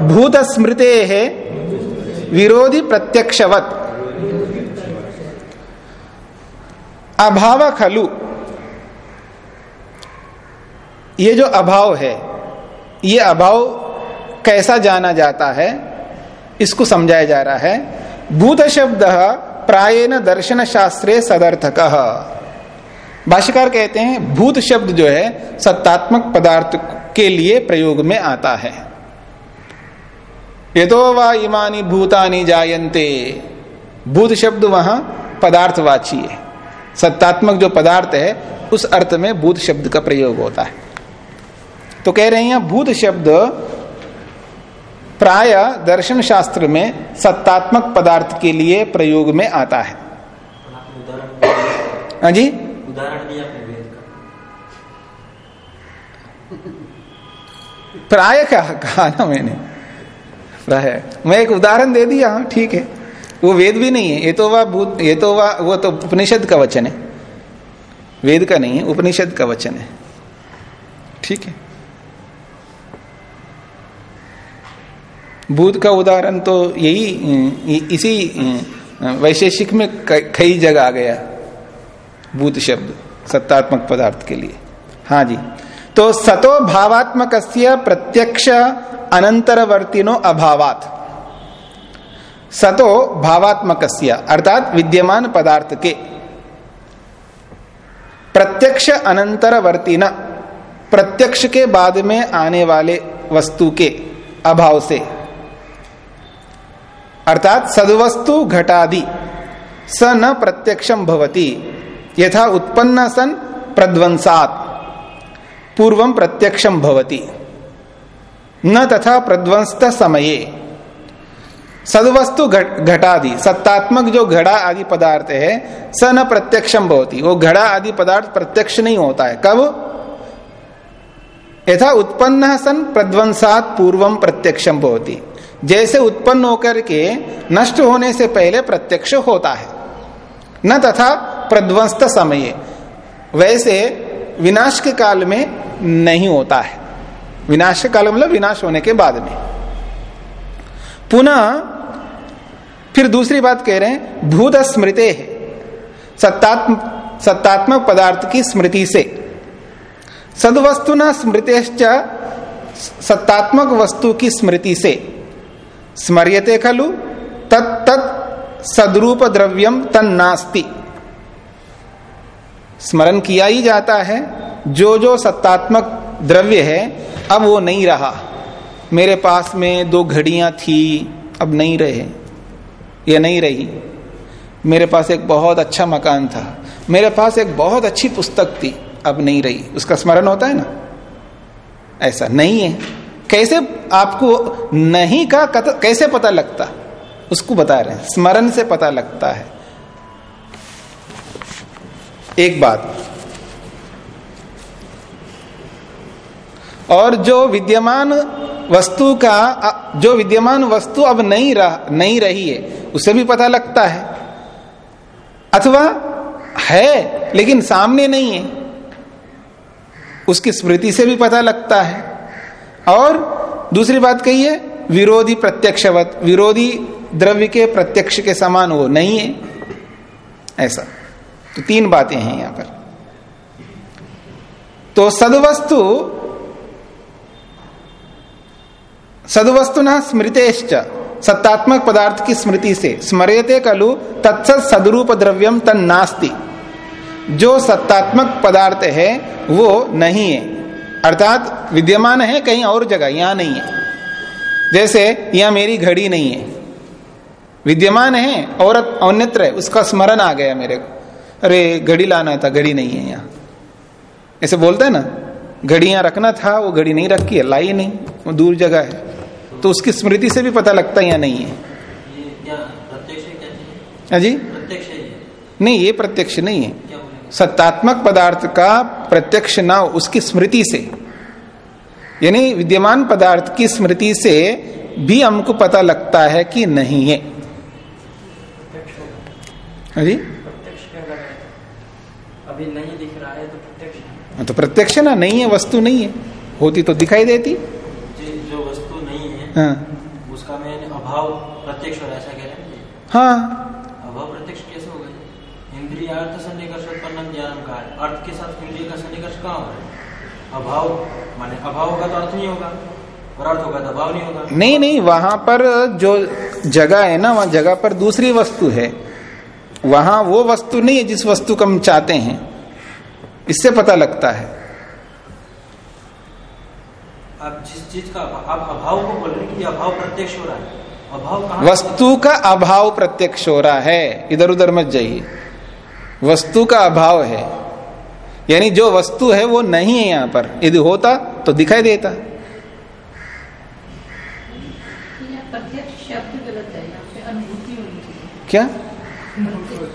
भूत स्मृते है विरोधी प्रत्यक्षवत। अभाव खलु। ये जो अभाव है, ये अभाव कैसा जाना जाता है, इसको समझाया जा रहा है। भूत शब्द प्रायेण दर्शन शास्त्रे सदर्थक। भाष्यकार कहते हैं, भूत शब्द जो है, सत्तात्मक पदार्थ के लिए प्रयोग में आता है। ये तो वा इमानी भूतानी जायन्ते। भूत शब्द वहाँ पदार्थवाची है। सत्तात्मक जो पदार्थ है, उस अर्थ में भूत शब्द का प्रयोग होता है। तो कह रहे हैं, भूत शब्द प्राय दर्शन शास्त्र में सत्तात्मक पदार्थ के लिए प्रयोग में आता है। हाँ जी? प्राय का कहा ना मैंने? प्राय। मैं एक उदाहरण दे दिया हाँ ठीक है। वो वेद भी नहीं है। ये तो वह भूत, ये तो वह, वो तो उपनिषद का वचन है। वेद का नहीं है, उपनिषद का वचन है। ठीक है। भूत का उदाहरण तो यही इसी वैशेषिक में कई जगह आ गया। भूत शब्द, सत्तात्मक पदार्थ के लिए। हाँ जी। तो सतो भावात्मक प्रत्यक्ष अनंतरवर्तिनो अभावात। सतो भावात्मक अर्थात विद्यमान पदार्थ के। प्रत्यक्ष अनंतरवर्तिना, प्रत्यक्ष के बाद में आने वाले वस्तु के अभाव से। अर्थात सदवस्तु घटादि, स न प्रत्यक्षम भवती। यथा उत्पन्न सन प्रध्वंसात पूर्वम प्रत्यक्षम भवती। न तथा प्रध्वंसत समये सदवस्तु घटादि, सत्तात्मक जो घड़ा आदि पदार्थ है, स न प्रत्यक्षम भवती। वो घड़ा आदि पदार्थ प्रत्यक्ष नहीं होता है। कब? यथा उत्पन्न सन प्रध्वंसात पूर्वम प्रत्यक्षम भवती। जैसे उत्पन्न होकर के नष्ट होने से पहले प्रत्यक्ष होता है। न तथा प्रध्वंस्त समय। वैसे विनाश के काल में नहीं होता है। विनाश के काल मतलब विनाश होने के बाद में। पुनः फिर दूसरी बात कह रहे हैं, भूत स्मृते है। सत्तात्म, सत्तात्मक पदार्थ की स्मृति से। सदवस्तु न स्मृतेश्च, सत्तात्मक वस्तु की स्मृति से। स्मर्यते खलु? तत्त सदरूप द्रव्यम तन्नास्ति। स्मरण किया ही जाता है, जो जो सत्तात्मक द्रव्य है, अब वो नहीं रहा। मेरे पास में दो घड़ियाँ थी, अब नहीं रहे, ये नहीं रही। मेरे पास एक बहुत अच्छा मकान था, मेरे पास एक बहुत अच्छी पुस्तक थी, अब नहीं रही। उसका स्मरण होता है ना? ऐसा नहीं है। कैसे आपको नहीं का कैसे पता लगता? उसको बता रहे हैं। स्मरण से पता लगता है। एक बात। और जो विद्यमान वस्तु का जो विद्यमान वस्तु अब नहीं रह, नहीं रही है, उसे भी पता लगता है। अथवा है, लेकिन सामने नहीं है, उसकी स्मृति से भी पता लगता है। और दूसरी बात कही है, विरोधी प्रत्यक्षवत, विरोधी द्रव्य के प्रत्यक्ष के समान वो नहीं है। ऐसा। तो तीन बातें हैं यहाँ पर। तो सदवस्तु सदवस्तु न स्मृतेश्च, सत्तात्मक पदार्थ की स्मृति से, स्मरेते कलु तत्सत सदरूप द्रव्यम तन नास्ति जो सत्तात्मक पदार्थ है, वो नहीं है। अर्थात विद्यमान है कहीं और जगह यहाँ नहीं है। जैसे यहाँ मेरी घड़ी नहीं है। विद्यमान है और अन्यत्र है उसका स्मरण आ गया मेरे को। अरे घड़ी लाना था घड़ी नहीं है यहाँ। ऐसे बोलते हैं ना घड़ियाँ रखना था वो घड़ी नहीं रखी है लाई नहीं वो दूर जगह है। तो उसकी स्मृति से भी पता लगता है या नहीं है। है जी? प्रत्यक्ष नहीं ये प्रत्यक्ष नहीं है। सत्तात्मक पदार्थ का प्रत्यक्ष ना उसकी स्मृति से। यानी विद्यमान पदार्थ की स्मृति से भी हमको पता लगता है कि नहीं है। हाँ जी? अभी नहीं दिख रहा है तो प्रत्यक्ष हाँ, तो प्रत्यक्ष ना नहीं है वस्तु नहीं है। होती तो दिखाई देती। जो वस्तु नहीं है हाँ। उसका मैं अभाव प्रत्यक्ष हो रहा है ऐसा कह रहे हैं। हाँ। अभाव प्रत्यक्ष कैसे हो गए इंद्रिय अर्थ ज्ञान का है अर्थ के साथ इंद्रिय का सन्निकर्ष कहाँ हो रहा है? अभाव माने अभाव होगा तो अर्थ नहीं होगा और अर्थ होगा तो अभाव नहीं होगा। नहीं नहीं वहाँ पर जो जगह है ना वहाँ जगह पर दूसरी वस्तु है। वहाँ वो वस्तु नहीं है जिस वस्तु को हम चाहते हैं। इससे पता लगता है। आप जिस चीज़ का आप अभाव को बोल रहे हैं कि अभाव प्रत्यक्ष हो रहा है। अभाव वस्तु का अभाव प्रत्यक्ष हो रहा है। इधर उधर मत जाइए। वस्तु का अभाव है। यानी जो वस्तु है वो नहीं है यहाँ पर। यदि होता तो दिखाई देता। क्या?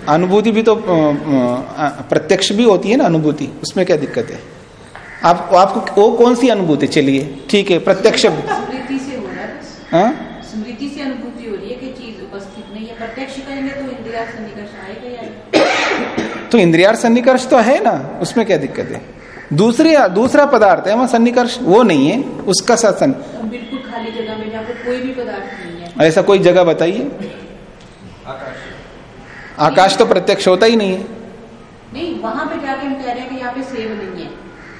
अनुभूति भी तो प्रत्यक्ष भी होती है ना अनुभूति। उसमें क्या दिक्कत है? आप आपको वो कौन सी अनुभूति? चलिए ठीक है प्रत्यक्ष। स्मृति से हो रहा है हाँ? स्मृति से अनुभूति हो रही है कि चीज़ उपस्थित नहीं है। प्रत्यक्ष करेंगे तो इंद्रिया से निकर्ष आएगा आएगा तो इंद्रियार सन्निकर्ष तो है ना उसमें क्या दिक्कत है? दूसरी दूसरा पदार्थ है वहाँ सन्निकर्ष वो नहीं है उसका साथ सन्... बिल्कुल खाली जगह में कोई भी पदार्थ नहीं है। ऐसा कोई जगह बताइए। आकाश आकाश तो प्रत्यक्ष होता ही नहीं है। नहीं वहाँ पे जाके हम कह रहे हैं कि यहाँ पे सेब नहीं है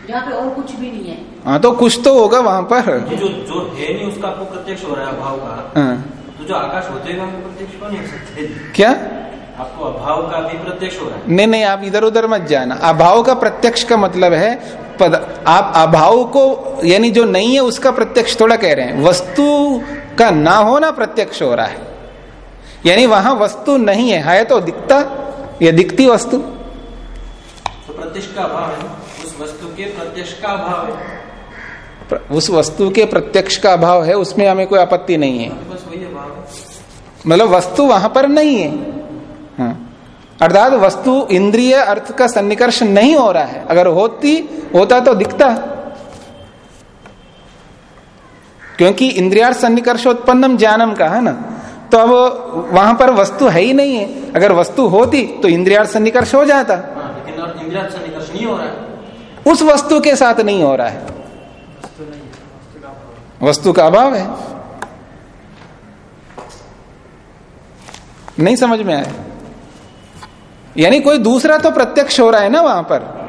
जहाँ पे और कुछ भी नहीं है। हाँ तो कुछ तो होगा वहाँ पर। जो जो है नहीं उसका आपको प्रत्यक्ष हो रहा है अभाव का। हाँ, तो जो आकाश होते हुए प्रत्यक्ष नहीं हो सकते? क्या? आपको अभाव का भी प्रत्यक्ष हो रहा है। नहीं नहीं आप इधर उधर मत जाना। अभाव का प्रत्यक्ष का मतलब है पद, आप अभाव को यानी जो नहीं है उसका प्रत्यक्ष थोड़ा कह रहे हैं। वस्तु का ना होना प्रत्यक्ष हो रहा है। यानी वहाँ वस्तु नहीं है। है तो दिखता या दिखती वस्तु। तो प्रत्यक्ष का अभाव है। उस वस्तु के प्रत्यक्ष का अभाव है। उस वस्तु के प्रत्यक्ष का अभाव है उसमें हमें कोई आपत्ति नहीं है। मतलब वस्तु वहाँ पर नहीं हाँ। अर्थात वस्तु इंद्रिय अर्थ का सन्निकर्ष नहीं हो रहा है। अगर होती होता तो दिखता। क्योंकि इंद्रियार सन्निकर्षोत्पन्नम ज्ञानम कहा ना? तो अब वहाँ पर वस्तु है ही नहीं है। अगर वस्तु होती तो इंद्रियार सन्निकर्ष हो जाता। हाँ लेकिन और इंद्रिया से निकर्ष नहीं हो रहा है। उस वस्तु के साथ नहीं हो रहा है है। वस्तु का अभाव है। नहीं समझ में आया। यानी कोई दूसरा तो प्रत्यक्ष हो रहा है ना वहाँ पर?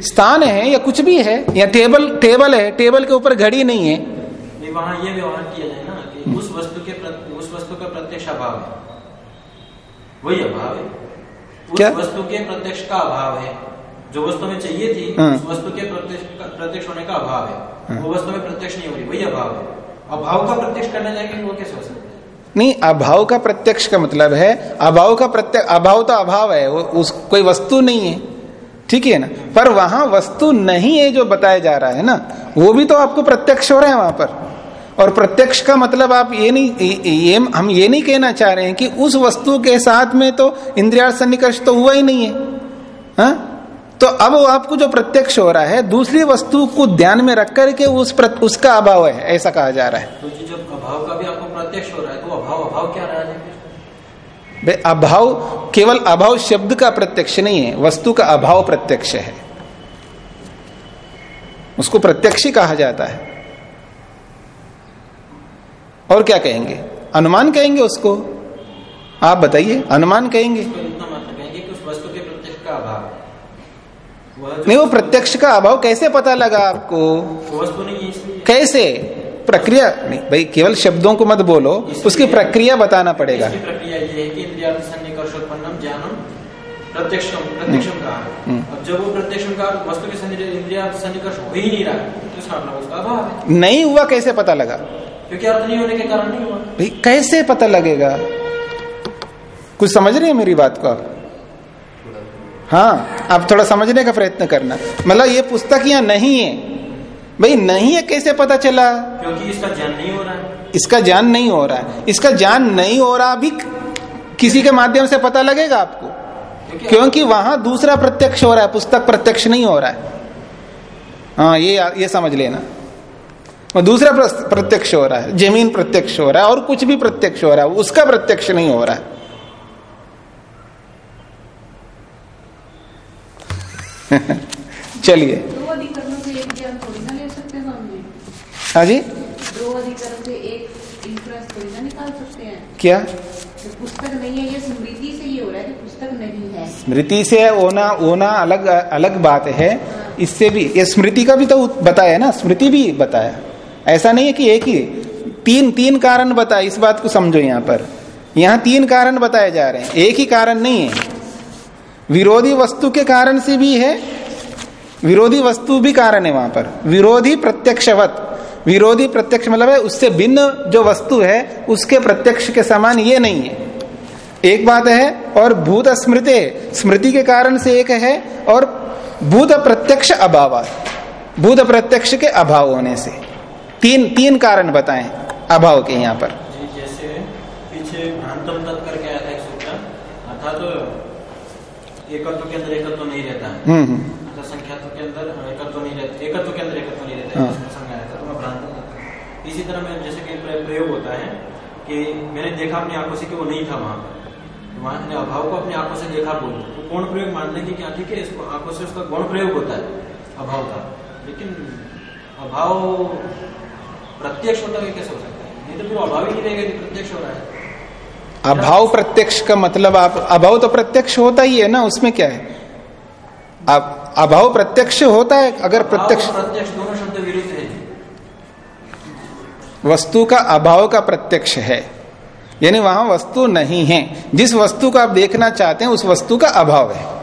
स्थान है या कुछ भी है? या टेबल टेबल है? टेबल के ऊपर घड़ी नहीं है? नहीं वहाँ ये व्यवहार किया जाए ना कि उस वस्तु के उस वस्तु का प्रत्यक्ष अभाव है। वही अभाव है। उस क्या? वस्तु के प्रत्यक्ष का अभाव है। जो वस्तु में चाहिए थी हाँ। उस वस्तु के प्रत्यक्ष का- प्रत्यक्ष होने का अभाव है। वो वस्तु में प्रत्यक्ष नहीं हो रही वही अभाव है। अभाव का प्रत्यक्ष करने जाएँगे वो कैसे हो सकता है? नहीं अभाव का प्रत्यक्ष का मतलब है अभाव का प्रत्यक्ष अभाव तो अभाव है वो उस कोई वस्तु नहीं है। ठीक है ना? पर वहाँ वस्तु नहीं है जो बताया जा रहा है ना वो भी तो आपको प्रत्यक्ष हो रहा है वहाँ पर। और प्रत्यक्ष का मतलब आप ये नहीं ये, हम ये नहीं कहना चाह रहे हैं कि उस वस्तु के साथ में तो इंद्रिया सन्निकर्ष तो हुआ ही नहीं है। हा? तो अब आपको जो प्रत्यक्ष हो रहा है दूसरी वस्तु को ध्यान में रख करके उस उसका अभाव है ऐसा कहा जा रहा है। तो जी अभाव का भी आपको प्रत्यक्ष हो रहा है तो अभाव अभाव क्या रहा है बे अभाव केवल अभाव शब्द का प्रत्यक्ष नहीं है वस्तु का अभाव प्रत्यक्ष है। उसको प्रत्यक्ष ही कहा जाता है। और क्या कहेंगे? अनुमान कहेंगे उसको? आप बताइए अनुमान कहेंगे। नहीं वो प्रत्यक्ष का अभाव कैसे पता लगा आपको? वस्तु नहीं कैसे? प्रक्रिया नहीं भाई केवल शब्दों को मत बोलो उसकी प्रक्रिया बताना पड़ेगा। प्रक्रिया ये है कि इंद्रिया सन्निकर्षोत्पन्नम ज्ञानम प्रत्यक्षम प्रत्यक्षम कहा। हम्म। अब जब वो प्रत्यक्षम का वस्तु के इंद्रिया सन्निकर्ष हो ही नहीं रहा तो इसका मतलब उसका अभाव है। नहीं हुआ कैसे पता लगा? क्योंकि अर्थ नहीं होने के कारण नहीं हुआ। भाई कैसे पता लगेगा? कुछ समझ रहे हैं मेरी बात को आप? हाँ आप थोड़ा समझने का प्रयत्न करना। मतलब ये पुस्तक यहाँ नहीं है। भाई नहीं है कैसे पता चला? क्योंकि इसका ज्ञान नहीं हो रहा। है इसका ज्ञान नहीं हो रहा है। इसका ज्ञान नहीं हो रहा भी किसी के माध्यम से पता लगेगा आपको। क्योंकि क्योंकि वहाँ दूसरा प्रत्यक्ष हो रहा है पुस्तक प्रत्यक्ष नहीं हो रहा है। हाँ ये ये समझ लेना। और दूसरा प्रत्यक्ष हो रहा है ज़मीन प्रत्यक्ष हो रहा है और कुछ भी प्रत्यक्ष हो रहा है उसका प्रत्यक्ष नहीं हो रहा है। चलिए दो अधिकरणों से एक ज्ञान थोड़ी ना ले सकते हैं स्वामी जी हाँ जी। हैं। क्या? पुस्तक नहीं है ये स्मृति से ये हो रहा है कि पुस्तक नहीं है। स्मृति से होना होना अलग अलग बात है। इससे भी ये स्मृति का भी तो बताया ना स्मृति भी बताया। ऐसा नहीं है कि एक ही तीन तीन कारण बताए इस बात को समझो यहाँ पर। यहाँ तीन कारण बताए जा रहे हैं एक ही कारण नहीं है। विरोधी वस्तु के कारण से भी है विरोधी वस्तु भी कारण है वहाँ पर। विरोधी प्रत्यक्षवत। विरोधी प्रत्यक्ष मतलब है उससे भिन्न जो वस्तु है उसके प्रत्यक्ष के समान ये नहीं है। एक बात है और भूत स्मृति स्मृति के कारण से एक है और भूत प्रत्यक्ष अभाव भूत प्रत्यक्ष के अभाव होने से। तीन तीन कारण बताएँ अभाव के यहाँ पर। जी जैसे पीछे भ्रांतम तत् करके आया था एक सूत्र। अर्थात तो एकत्व के अंदर एकत्व नहीं रहता। है हम्म। हम्म संख्यात्व के अंदर एकत्व नहीं रहता एकत्व के अंदर एकत्व नहीं रहता है हाँ। इसमें समझाया था तो मैं भ्रांतम तत् करता। इसी तरह में जैसे कि प्रयोग होता है कि मैंने देखा अपनी आँखों से कि वो नहीं था वहाँ। पर तो वहाँ ने अभाव को अपनी आँखों से देखा बोल तो कौन प्रयोग मानने की क्या ठीक है इसको आँखों से उसका गुण प्रयोग होता है अभाव का लेकिन अभाव प्रत्यक्ष होता है कैसे हो सकता है? नहीं तो फिर अभाव ही नहीं रहेगा प्रत्यक्ष हो रहा है। अभाव प्रत्यक्ष का मतलब आप अभाव तो प्रत्यक्ष होता ही है ना उसमें क्या है? अभाव प्रत्यक्ष होता है अगर प्रत्यक्ष प्रत्यक्ष दोनों शब्द वस्तु का अभाव का प्रत्यक्ष है। यानी वहाँ वस्तु नहीं है। जिस वस्तु को आप देखना चाहते हैं, उस वस्तु का अभाव है।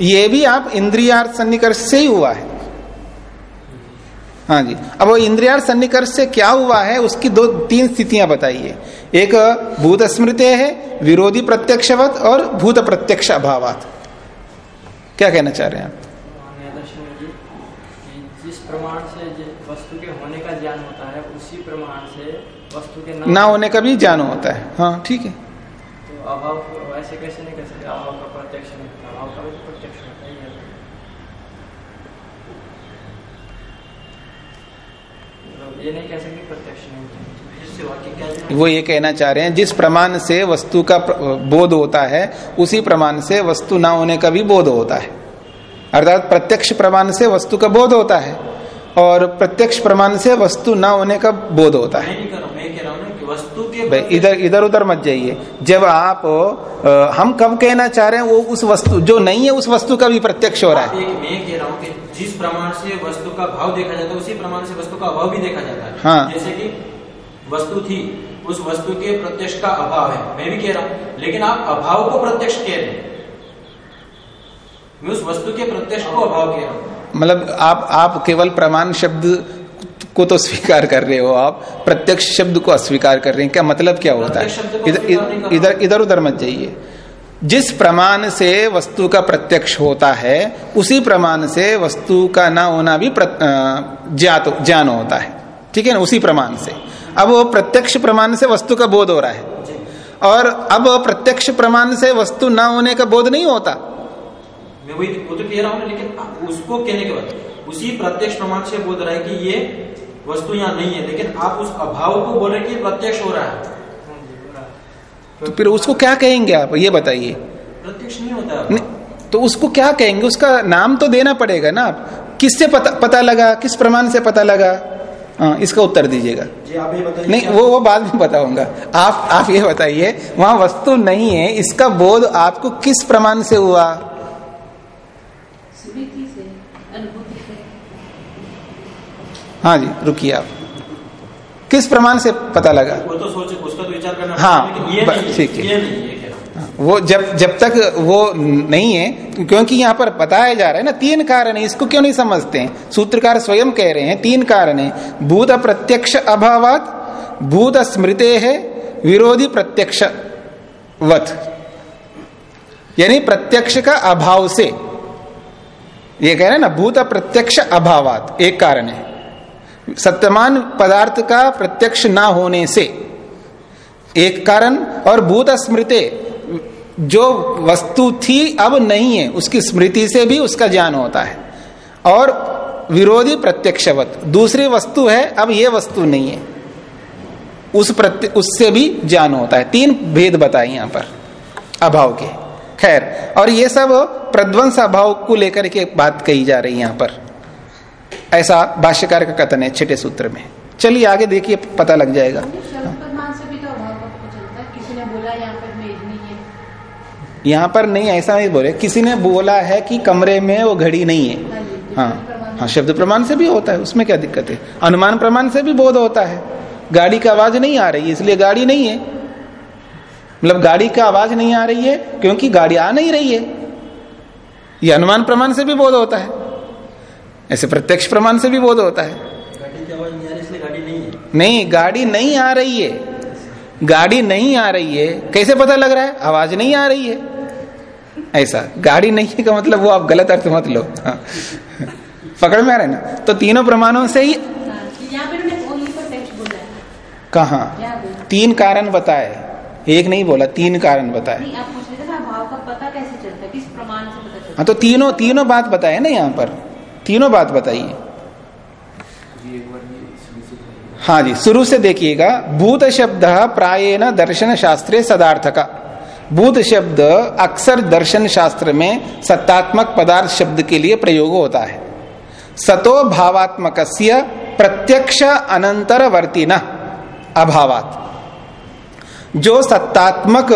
ये भी आप इंद्रियार्थ सन्निकर्ष से ही हुआ है। हाँ जी। अब वो इंद्रियार्थ सन्निकर्ष से क्या हुआ है, उसकी दो, तीन स्थितियाँ बताइए। एक, भूत स्मृति है, विरोधी प्रत्यक्षवत और भूत प्रत्यक्ष अभावात। क्या कहना चाह रहे हैं आप? जिस प्रमाण से जि- वस्तु के होने का ज्ञान होता है उसी प्रमाण से वस्तु के ना होने का भी ज्ञान होता है। हाँ ठीक है। तो अभाव वैसे कैसे नहीं कर सकते? अभाव का प्रत्यक्ष अभाव का भी तो प्रत्यक्ष होता ये नहीं कह सकते प्रत्यक्ष नहीं होता इससे वाक्य क्या जुड़ा? वो ये कहना चाह रहे हैं जिस प्रमाण से वस्तु का बोध होता है उसी प्रमाण से वस्तु ना होने का भी बोध होता है। अर्थात प्रत्यक्ष प्रमाण से वस्तु का बोध होता है और प्रत्यक्ष प्रमाण से वस्तु ना होने का बोध होता है। हूँ हूँ वस्तु के इधर इधर उधर मत जाइए। जब आप अ, हम कब कहना चाह रहे हैं वो उस वस्तु जो नहीं है उस वस्तु का भी प्रत्यक्ष हो रहा है एक मैं कह रहा हूँ कि जिस प्रमाण से वस्तु का भाव देखा जाता है उसी प्रमाण से वस्तु का अभाव भी देखा जाता है। हाँ। जैसे कि वस्तु थी उस वस्तु के प्रत्यक्ष का अभाव है। मैं भी कह रहा हूँ लेकिन आप अभाव को प्रत्यक्ष कह रहे हैं। मैं उस वस्तु के प्रत्यक्ष को अभाव कह रहा हूँ। मतलब आप आप केवल प्रमाण शब्द को तो स्वीकार कर रहे हो आप प्रत्यक्ष शब्द को अस्वीकार कर रहे हैं। क्या मतलब क्या होता है? इधर इधर उधर मत जाइए। जिस प्रमाण से वस्तु का प्रत्यक्ष होता है उसी प्रमाण से वस्तु का ना होना भी ज्ञात ज्ञान होता है। ठीक है ना? उसी प्रमाण से। अब वो प्रत्यक्ष प्रमाण से वस्तु का बोध हो रहा है। और अब प्रत्यक्ष प्रमाण से वस्तु ना होने का बोध नहीं होता। मैं वही वो तो कह रहा हूँ लेकिन उसको कहने के बाद। उसी प्रत्यक्ष प्रमाण से बोल रहा है कि ये वस्तु यहाँ नहीं है लेकिन आप उस अभाव को बोल रहे कि प्रत्यक्ष हो रहा है। तो फिर उसको क्या कहेंगे आप? ये बताइए। प्रत्यक्ष नहीं होता है नहीं, तो उसको क्या कहेंगे? उसका नाम तो देना पड़ेगा ना आप। किससे पता पता लगा? किस प्रमाण से पता लगा? हाँ इसका उत्तर दीजिएगा। नहीं वो वो बाद में बताऊँगा। आप आप ये बताइए वहाँ वस्तु नहीं है इसका बोध आपको किस प्रमाण से हुआ स्मृति से अनुभूति से हाँ जी रुकिए आप। किस प्रमाण से पता लगा? वो तो सोचे उसका तो विचार करना हाँ, ठीक है। हूँ। वो जब जब तक वो नहीं है क्योंकि यहाँ पर बताया जा रहा है ना तीन कारण है इसको क्यों नहीं समझते हैं? सूत्रकार स्वयं कह रहे हैं तीन कारण है। भूत प्रत्यक्ष अभावात भूत स्मृते है विरोधी प्रत्यक्ष वत यानी प्रत्यक्ष का अभाव से। ये कह रहे हैं ना भूत प्रत्यक्ष अभावात एक कारण है। सत्यमान पदार्थ का प्रत्यक्ष ना होने से, एक कारण और भूत स्मृति, जो वस्तु थी, अब नहीं है, उसकी स्मृति से भी उसका ज्ञान होता है। और विरोधी प्रत्यक्षवत, दूसरी वस्तु है, अब ये वस्तु नहीं है। उस प्रत्य, उससे भी ज्ञान होता है। तीन भेद बताए यहाँ पर, अभाव के। खैर, और ये सब प्रध्वंस अभाव को लेकर के बात कही जा रही है यहाँ पर। ऐसा भाष्यकार का कथन है छठे सूत्र में। चलिए आगे देखिए पता लग जाएगा। तो यहाँ पर नहीं यहाँ ऐसा नहीं बोले। किसी ने बोला है कि कमरे में वो घड़ी नहीं है। हाँ हाँ शब्द प्रमाण हाँ शब्द प्रमाण से भी होता है उसमें क्या दिक्कत है? अनुमान प्रमाण से भी बोध होता है। गाड़ी की आवाज़ नहीं आ रही है इसलिए गाड़ी नहीं है। मतलब गाड़ी का आवाज़ नहीं आ रही है क्योंकि गाड़ी आ नहीं रही है। ये अनुमान प्रमाण से भी बोध होता है। ऐसे प्रत्यक्ष प्रमाण से भी बोध होता है। गाड़ी की आवाज़ नहीं आ रही इसलिए गाड़ी नहीं गाड़ी नहीं आ रही है। गाड़ी नहीं आ रही है। कैसे पता लग रहा है? आवाज़ नहीं आ रही है। ऐसा। गाड़ी नहीं है का मतलब वो आप गलत अर्थ मत लो। हाँ। पकड़ में आ रहे ना? तो तीनों प्रमाणों से ही कहा? तीन कारण बताए। एक नहीं बोला तीन कारण बताए। नहीं आप पूछ रहे थे ना भाव का पता कैसे चलता है? किस प्रमाण से पता चलता हाँ तो तीनों तीनों बात बताए ना यहाँ पर। तीनों बात बताइए। हाँ जी, शुरू से देखिएगा। भूत शब्द प्रायेण दर्शन शास्त्रे सदार्थ का भूत शब्द अक्सर दर्शन शास्त्र में सत्तात्मक पदार्थ शब्द के लिए प्रयोग होता है। सतो भावात्मक प्रत्यक्ष अनंतरवर्ती न अभावात। जो सत्तात्मक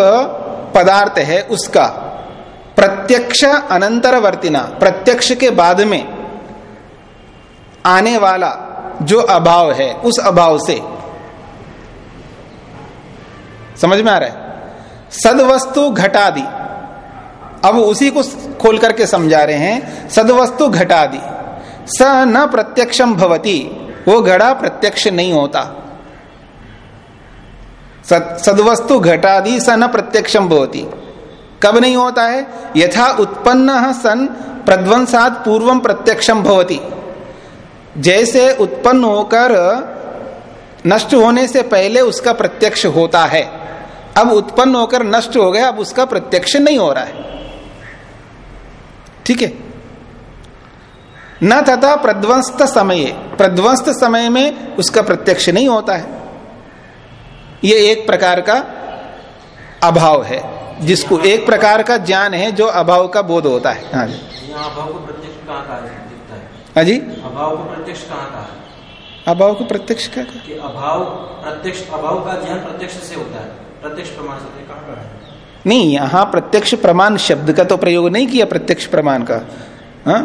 पदार्थ है उसका प्रत्यक्ष अनंतरवर्तिना, प्रत्यक्ष के बाद में आने वाला जो अभाव है उस अभाव से। समझ में आ रहा है? सदवस्तु घटादि। अब उसी को खोल करके समझा रहे हैं सदवस्तु घटादि। स न प्रत्यक्षम भवती वो घड़ा प्रत्यक्ष नहीं होता। सद, सदवस्तु घटादि स न प्रत्यक्षम भवती। कब नहीं होता है? यथा उत्पन्न सन प्रध्वंसात पूर्वम प्रत्यक्षम भवती। जैसे उत्पन्न होकर नष्ट होने से पहले उसका प्रत्यक्ष होता है। अब उत्पन्न होकर नष्ट हो गया, अब उसका प्रत्यक्ष नहीं हो रहा है। ठीक है? न तथा प्रध्वंस्त समय प्रध्वंस्त समय में उसका प्रत्यक्ष नहीं होता है। ये एक प्रकार का अभाव है, जिसको एक प्रकार का ज्ञान है, जो अभाव का बोध होता है। हाँ जी। अभाव को प्रत्यक्ष कहाँ है जी? अभाव को प्रत्यक्ष कहाँ कहा? अभाव को प्रत्यक्ष क्या कहा? कि अभाव प्रत्यक्ष अभाव का ज्ञान प्रत्यक्ष से होता है। प्रत्यक्ष प्रमाण से कहाँ कहा है? नहीं यहाँ प्रत्यक्ष प्रमाण शब्द का तो प्रयोग नहीं किया प्रत्यक्ष प्रमाण का। हाँ?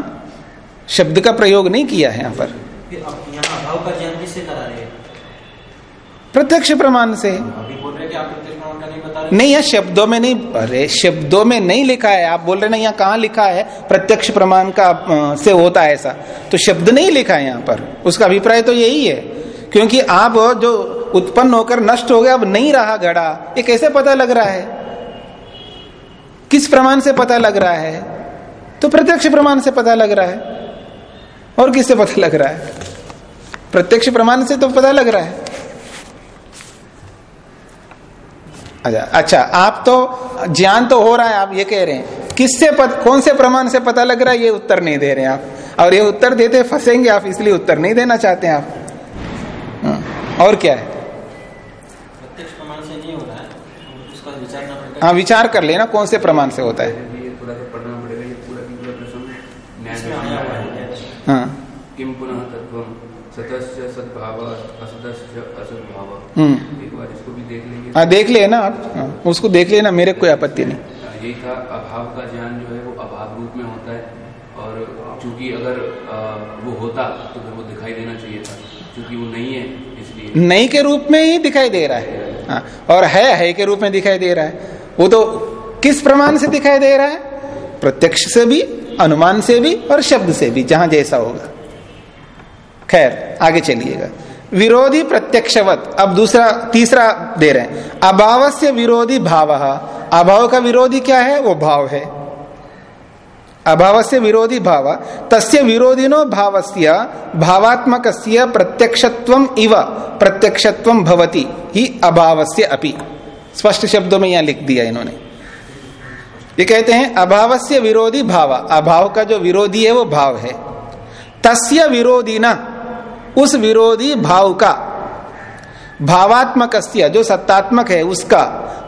शब्द का प्रयोग नहीं किया है यहाँ पर। यहाँ अभाव का ज्ञान किससे करा रहे प्रत्यक्ष प्रमाण से। अभी बोल रहे कि आप नहीं है शब्दों में नहीं, अरे, शब्दों में नहीं लिखा है। आप बोल रहे ना यहाँ कहाँ लिखा है? प्रत्यक्ष प्रमाण का से होता है ऐसा। तो शब्द नहीं लिखा है यहाँ पर। उसका अभिप्राय तो यही है। क्योंकि आप जो उत्पन्न होकर नष्ट हो गया, अब नहीं रहा घड़ा। ये कैसे पता लग रहा है? किस प्रमाण से पता लग रहा है? तो प्रत्यक्ष प्रमाण से पता लग रहा है। और किससे पता लग रहा है? प्रत्यक्ष प्रमाण से तो पता लग रहा है। अच्छा अच्छा आप तो ज्ञान तो हो रहा है आप ये कह रहे हैं। किससे पत, कौन से प्रमाण से पता लग रहा है ये उत्तर नहीं दे रहे हैं आप। और ये उत्तर देते फंसेंगे आप इसलिए उत्तर नहीं देना चाहते हैं आप। हाँ, और क्या है? प्रत्यक्ष प्रमाण से नहीं हो रहा है तो उसका विचार करना पड़ेगा हाँ विचार कर लेना कौन से प्रमाण से होता है। हुआ है किम पुनः तत्व सतस्य सद्भाव असतस्य असद्भाव। हम्म। देख हाँ देख लेना आप? हाँ, उसको देख लेना मेरे कोई आपत्ति नहीं। यही था अभाव का ज्ञान जो है वो अभाव रूप में होता है और चूँकि अगर वो होता तो फिर वो दिखाई देना चाहिए था क्योंकि वो नहीं है इसलिए। नहीं के रूप में ही दिखाई दे रहा है। हाँ, और है है के रूप में दिखाई दे रहा है। वो तो किस प्रमाण से दिखाई दे रहा है? प्रत्यक्ष से भी अनुमान से भी और शब्द से भी जहाँ जैसा होगा। खैर आगे चलिएगा। विरोधी प्रत्यक्षवत। अब दूसरा, तीसरा दे रहे हैं। अभाव से विरोधी भाव। अभाव का विरोधी क्या है? वो भाव है। अभाव से विरोधी भाव। तस्य विरोधिनो भावस्य भावात्मक प्रत्यक्षत्व इव, प्रत्यक्षत्व भवति। ही अभावस्य अपि। स्पष्ट शब्दों में यहाँ लिख दिया इन्होंने। ये कहते हैं अभाव से विरोधी भाव। अभाव का जो विरोधी है, वो भाव है। तस्य विरोधी ना। उस विरोधी भाव का भावात्मक जो सत्तात्मक है उसका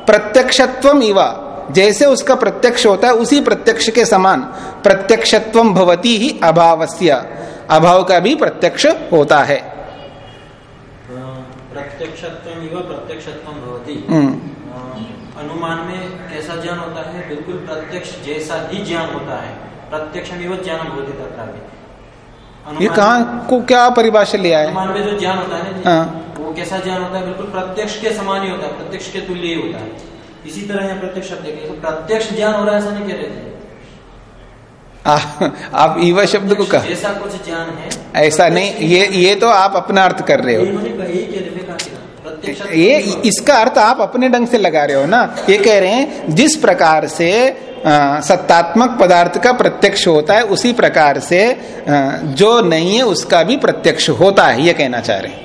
प्रत्यक्षत्व इवा जैसे उसका प्रत्यक्ष होता है उसी प्रत्यक्ष के समान प्रत्यक्षत्व भवती ही अभावस्य अभाव का भी प्रत्यक्ष होता है। प्रत्यक्षत्व प्रत्यक्षत्व भवती। हम्म। अनुमान में कैसा ज्ञान होता है बिल्कुल प्रत्यक्ष जैसा ही ज्ञान होता है प्रत्यक्ष ज्ञान भवती तथा ये कहा को क्या परिभाषा लिया है? अनुमान में जो ज्ञान होता है ना वो कैसा ज्ञान होता है? बिल्कुल प्रत्यक्ष के समान ही होता है प्रत्यक्ष के तुल्य ही होता है। इसी तरह यहाँ प्रत्यक्ष शब्द तो प्रत्यक्ष ज्ञान हो रहा है ऐसा नहीं कह रहे थे। आप ईवा शब्द को कहा ऐसा कुछ ज्ञान है ऐसा नहीं ये ये तो आप अपना अर्थ कर रहे हो। ये इसका अर्थ आप अपने ढंग से लगा रहे हो ना। ये कह रहे हैं जिस प्रकार से सत्तात्मक पदार्थ का प्रत्यक्ष होता है उसी प्रकार से जो नहीं है उसका भी प्रत्यक्ष होता है ये कहना चाह रहे हैं।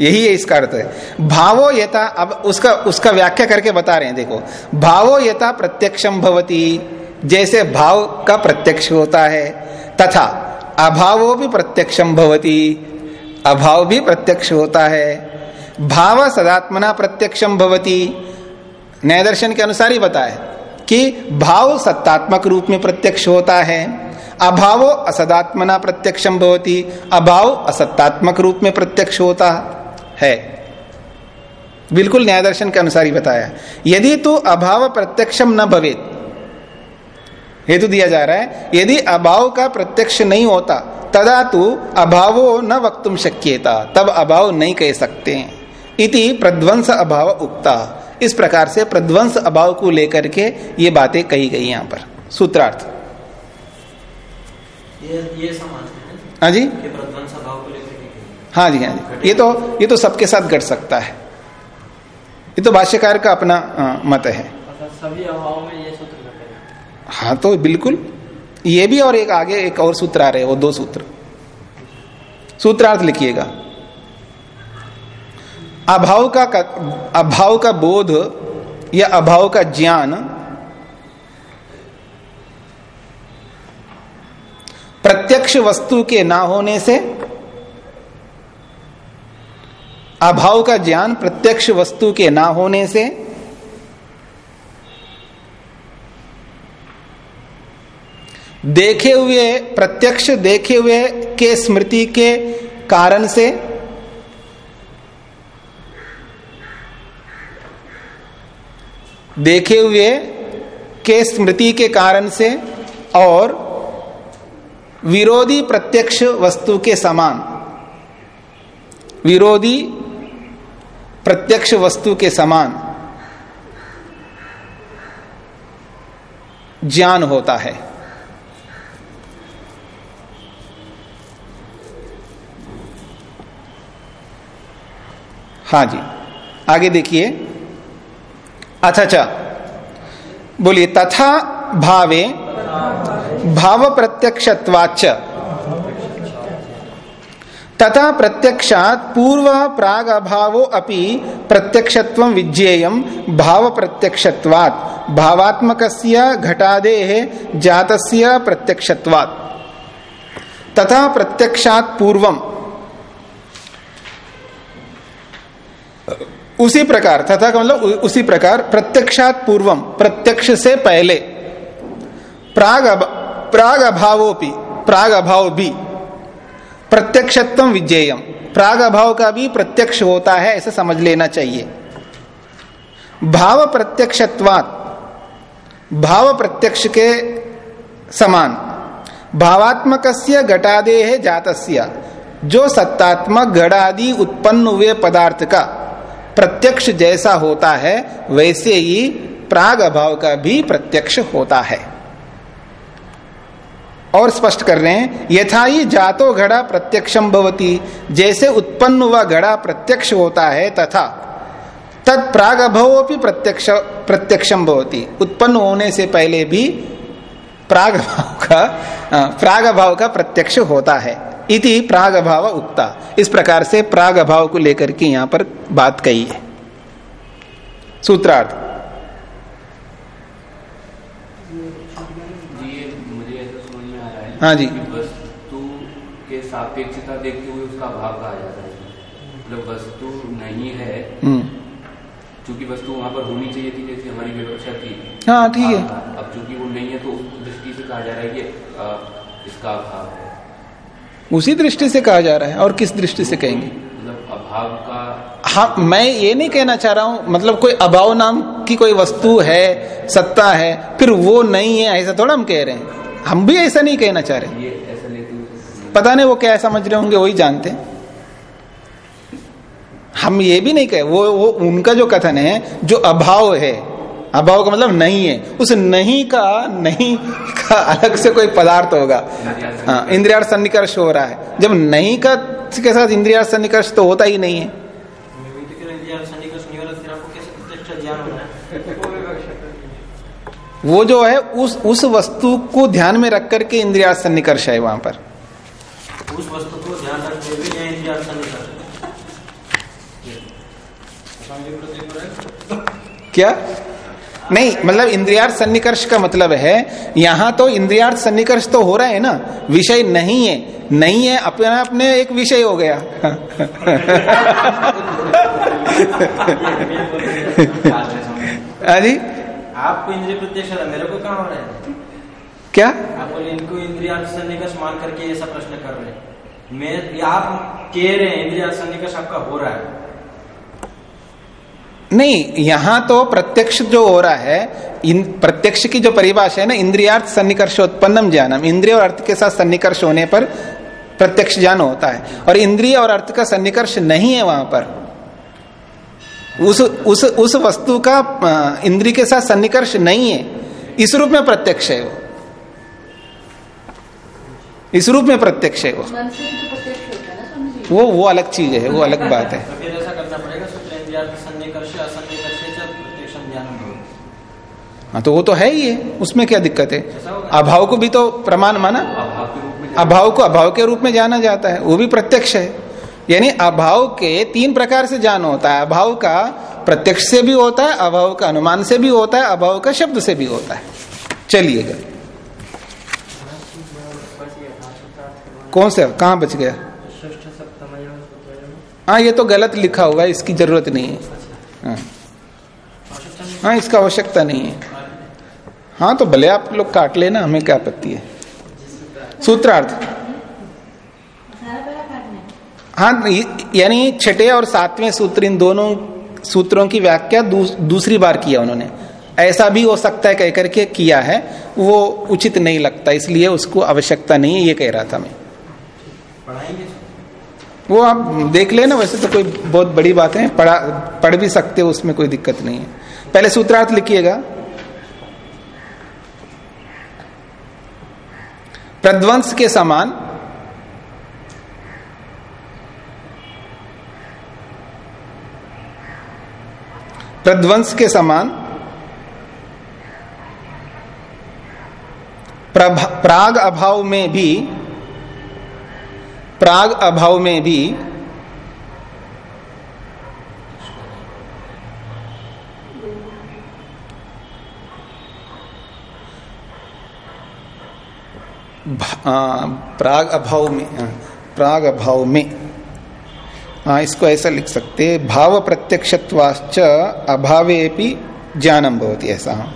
यही है इसका अर्थ है। भावो यथा अब उसका उसका व्याख्या करके बता रहे हैं देखो। भावो यथा प्रत्यक्षम भवती जैसे भाव का प्रत्यक्ष होता है तथा अभावो भी प्रत्यक्षम भवती अभाव भी प्रत्यक्ष होता है। भाव सदात्मना प्रत्यक्षम भवती। न्याय दर्शन के अनुसार ही बताए कि भाव सत्तात्मक रूप में प्रत्यक्ष होता है। अभावो असदात्मना प्रत्यक्षम भवती। अभाव असत्तात्मक रूप में प्रत्यक्ष होता है। बिल्कुल न्याय दर्शन के अनुसार ही बताया। यदि तो अभाव प्रत्यक्षम न भवेत हेतु दिया जा रहा है यदि अभाव का प्रत्यक्ष नहीं होता तदा तो अभावो न वक्तुम शक्यता तब अभाव नहीं कह सकते। इति प्रध्वंस अभाव उक्ता। इस प्रकार से प्रध्वंस अभाव को लेकर के ये बातें कही गई यहाँ पर। सूत्रार्थ। ये ये हाँ जी? को लेकर हाँ जी हाँ जी। ये तो ये तो सबके साथ घट सकता है। ये तो भाष्यकार का अपना आ, मत है। सभी अभाव में ये हाँ तो बिल्कुल। ये भी और एक आगे एक और सूत्र आ रहे हैं, वो दो सूत्र। सूत्रार्थ लिखिएगा। अभाव का अभाव का बोध या अभाव का ज्ञान प्रत्यक्ष वस्तु के ना होने से अभाव का ज्ञान प्रत्यक्ष वस्तु के ना होने से देखे हुए, प्रत्यक्ष देखे हुए के स्मृति के कारण से देखे हुए के स्मृति के कारण से और विरोधी प्रत्यक्ष वस्तु के समान, विरोधी प्रत्यक्ष वस्तु के समान ज्ञान होता है। हाँ जी। आगे देखिए। अच्छा अच्छा। बोलिए, तथा भावे भाव प्रत्यक्षत्वाच तथा प्रत्यक्षात पूर्व प्राग अभावो अपि प्रत्यक्षत्व विज्ञेय भाव प्रत्यक्षत्वात् भावात्मक घटादे जातस्य प्रत्यक्षत्वात्। तथा प्रत्यक्षात पूर्वम। उसी प्रकार, तथा का मतलब उसी प्रकार, प्रत्यक्षात पूर्वम प्रत्यक्ष से पहले। प्राग प्राग अभावोपि प्राग अभाव भी प्रत्यक्षत्व विजयम प्राग अभाव का भी प्रत्यक्ष होता है, ऐसे समझ लेना चाहिए। भाव प्रत्यक्षत्वात भाव प्रत्यक्ष के समान। भावात्मक घटादेह जातस्य, जो सत्तात्मक घड़ादि उत्पन्न हुए पदार्थ का प्रत्यक्ष जैसा होता है, वैसे ही प्राग अभाव का भी प्रत्यक्ष होता है। और स्पष्ट कर रहे हैं यथाई जातो घड़ा प्रत्यक्षम भवती, जैसे उत्पन्न हुआ घड़ा प्रत्यक्ष होता है तथा तत् प्राग अभाव भी प्रत्यक्ष प्रत्यक्षम भवती। उत्पन्न होने से पहले भी प्राग भाव का, प्राग भाव का प्रत्यक्ष होता है। इति प्राग भाव उक्ता। इस प्रकार से प्राग भाव को लेकर के यहाँ पर बात कही है। सूत्रार्थ। हाँ जी। वस्तु के सापेक्षता देखते हुए उसका भाव कहा जाता है। मतलब वस्तु नहीं है हम्म। चूँकि वस्तु वहाँ पर होनी चाहिए थी जैसे हमारी विवक्षा थी हाँ ठीक है। अब चूँकि वो नहीं है तो उस दृष्टि से कहा जा रहा है कि इसका अभाव है। उसी दृष्टि से कहा जा रहा है और किस दृष्टि से कहेंगे? मतलब अभाव का हाँ मैं ये नहीं कहना चाह रहा हूँ मतलब कोई अभाव नाम की कोई वस्तु है सत्ता है फिर वो नहीं है ऐसा थोड़ा हम कह रहे हैं। हम भी ऐसा नहीं कहना चाह रहे। पता नहीं वो क्या समझ रहे होंगे वही जानते। हैं हम ये भी नहीं कहे वो वो उनका जो कथन है जो अभाव है अभाव का मतलब नहीं है। उस नहीं का नहीं का अलग से कोई पदार्थ होगा। हाँ इंद्रियार्थ सन्निकर्ष हो रहा है। जब नहीं का के साथ इंद्रियार्थ सन्निकर्ष तो होता ही नहीं है। इंद्रिय वो जो है उस उस वस्तु को ध्यान में रख करके इंद्रियार्थ सन्निकर्ष है वहाँ पर। उस वस्तु को ध्यान रखते हुए यह सन्निकर्ष। क्या? नहीं मतलब इंद्रियार्थ सन्निकर्ष का मतलब है यहाँ तो इंद्रियार्थ सन्निकर्ष तो हो रहा है ना विषय नहीं है नहीं है अपने अपने एक विषय हो गया। हाँ जी? आपको इंद्रिय प्रत्यक्ष हो मेरे को कहाँ हो रहा है? क्या? आप बोले इनको इंद्रिय सन्निकर्ष मान करके ऐसा प्रश्न कर रहे हैं। मैं आप कह रहे हैं इंद्रिय सन्निकर्ष आपका हो रहा है। नहीं यहाँ तो प्रत्यक्ष जो हो रहा है इन प्रत्यक्ष की जो परिभाषा है ना इंद्रियार्थ सन्निकर्षोत्पन्नम ज्ञानम इंद्रिय और अर्थ के साथ सन्निकर्ष होने पर प्रत्यक्ष ज्ञान होता है। और इंद्रिय और अर्थ का सन्निकर्ष नहीं है वहाँ पर। उस उस उस वस्तु का इंद्रिय के साथ सन्निकर्ष नहीं है। इस रूप में प्रत्यक्ष है वो। इस रूप में प्रत्यक्ष है वो। तो है वो वो अलग चीज़ है वो अलग बात है। हाँ तो वो तो है ही है। उसमें क्या दिक्कत है? अभाव को भी तो प्रमाण माना। अभाव के अभाव के रूप में जाना जाता है। वो भी प्रत्यक्ष है। यानी अभाव के तीन प्रकार से जान होता है। अभाव का प्रत्यक्ष से भी होता है अभाव का अनुमान से भी होता है अभाव का शब्द से भी होता है। चलिएगा कौन से? कहाँ बच गया? हाँ ये तो गलत लिखा हुआ है इसकी ज़रूरत नहीं है। हाँ, हाँ इसका आवश्यकता नहीं है। हाँ तो भले आप लोग काट लेना हमें क्या आपत्ति है? सूत्रार्थ। है हाँ यानी छठे और सातवें सूत्र इन दोनों सूत्रों की व्याख्या दूस, दूसरी बार किया उन्होंने। ऐसा भी हो सकता है कह करके किया है वो उचित नहीं लगता इसलिए उसको आवश्यकता नहीं है ये कह रहा था मैं। वो आप देख लेना वैसे तो कोई बहुत बड़ी बात है पढ़ा पढ़ भी सकते हो उसमें कोई दिक्कत नहीं है। पहले सूत्रार्थ लिखिएगा। प्रध्वंस के समान प्रध्वंस के समान प्राग अभाव में भी प्राग अभाव में भी प्राग अभाव में प्राग अभाव में हाँ इसको ऐसा लिख सकते भाव प्रत्यक्षत्वाश्च अभावे भी ज्ञानम भवती ऐसा। हाँ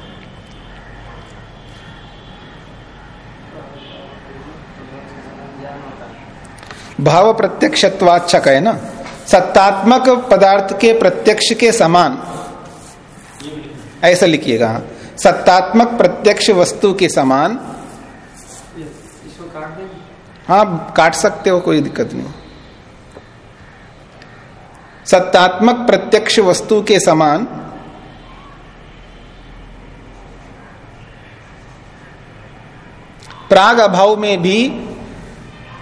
भाव प्रत्यक्षत्वाचक है ना? सत्तात्मक पदार्थ के प्रत्यक्ष के समान। ऐसा लिखिएगा। सत्तात्मक प्रत्यक्ष वस्तु के समान हाँ काट सकते हो, कोई दिक्कत नहीं। सत्तात्मक प्रत्यक्ष वस्तु के समान प्राग अभाव में भी,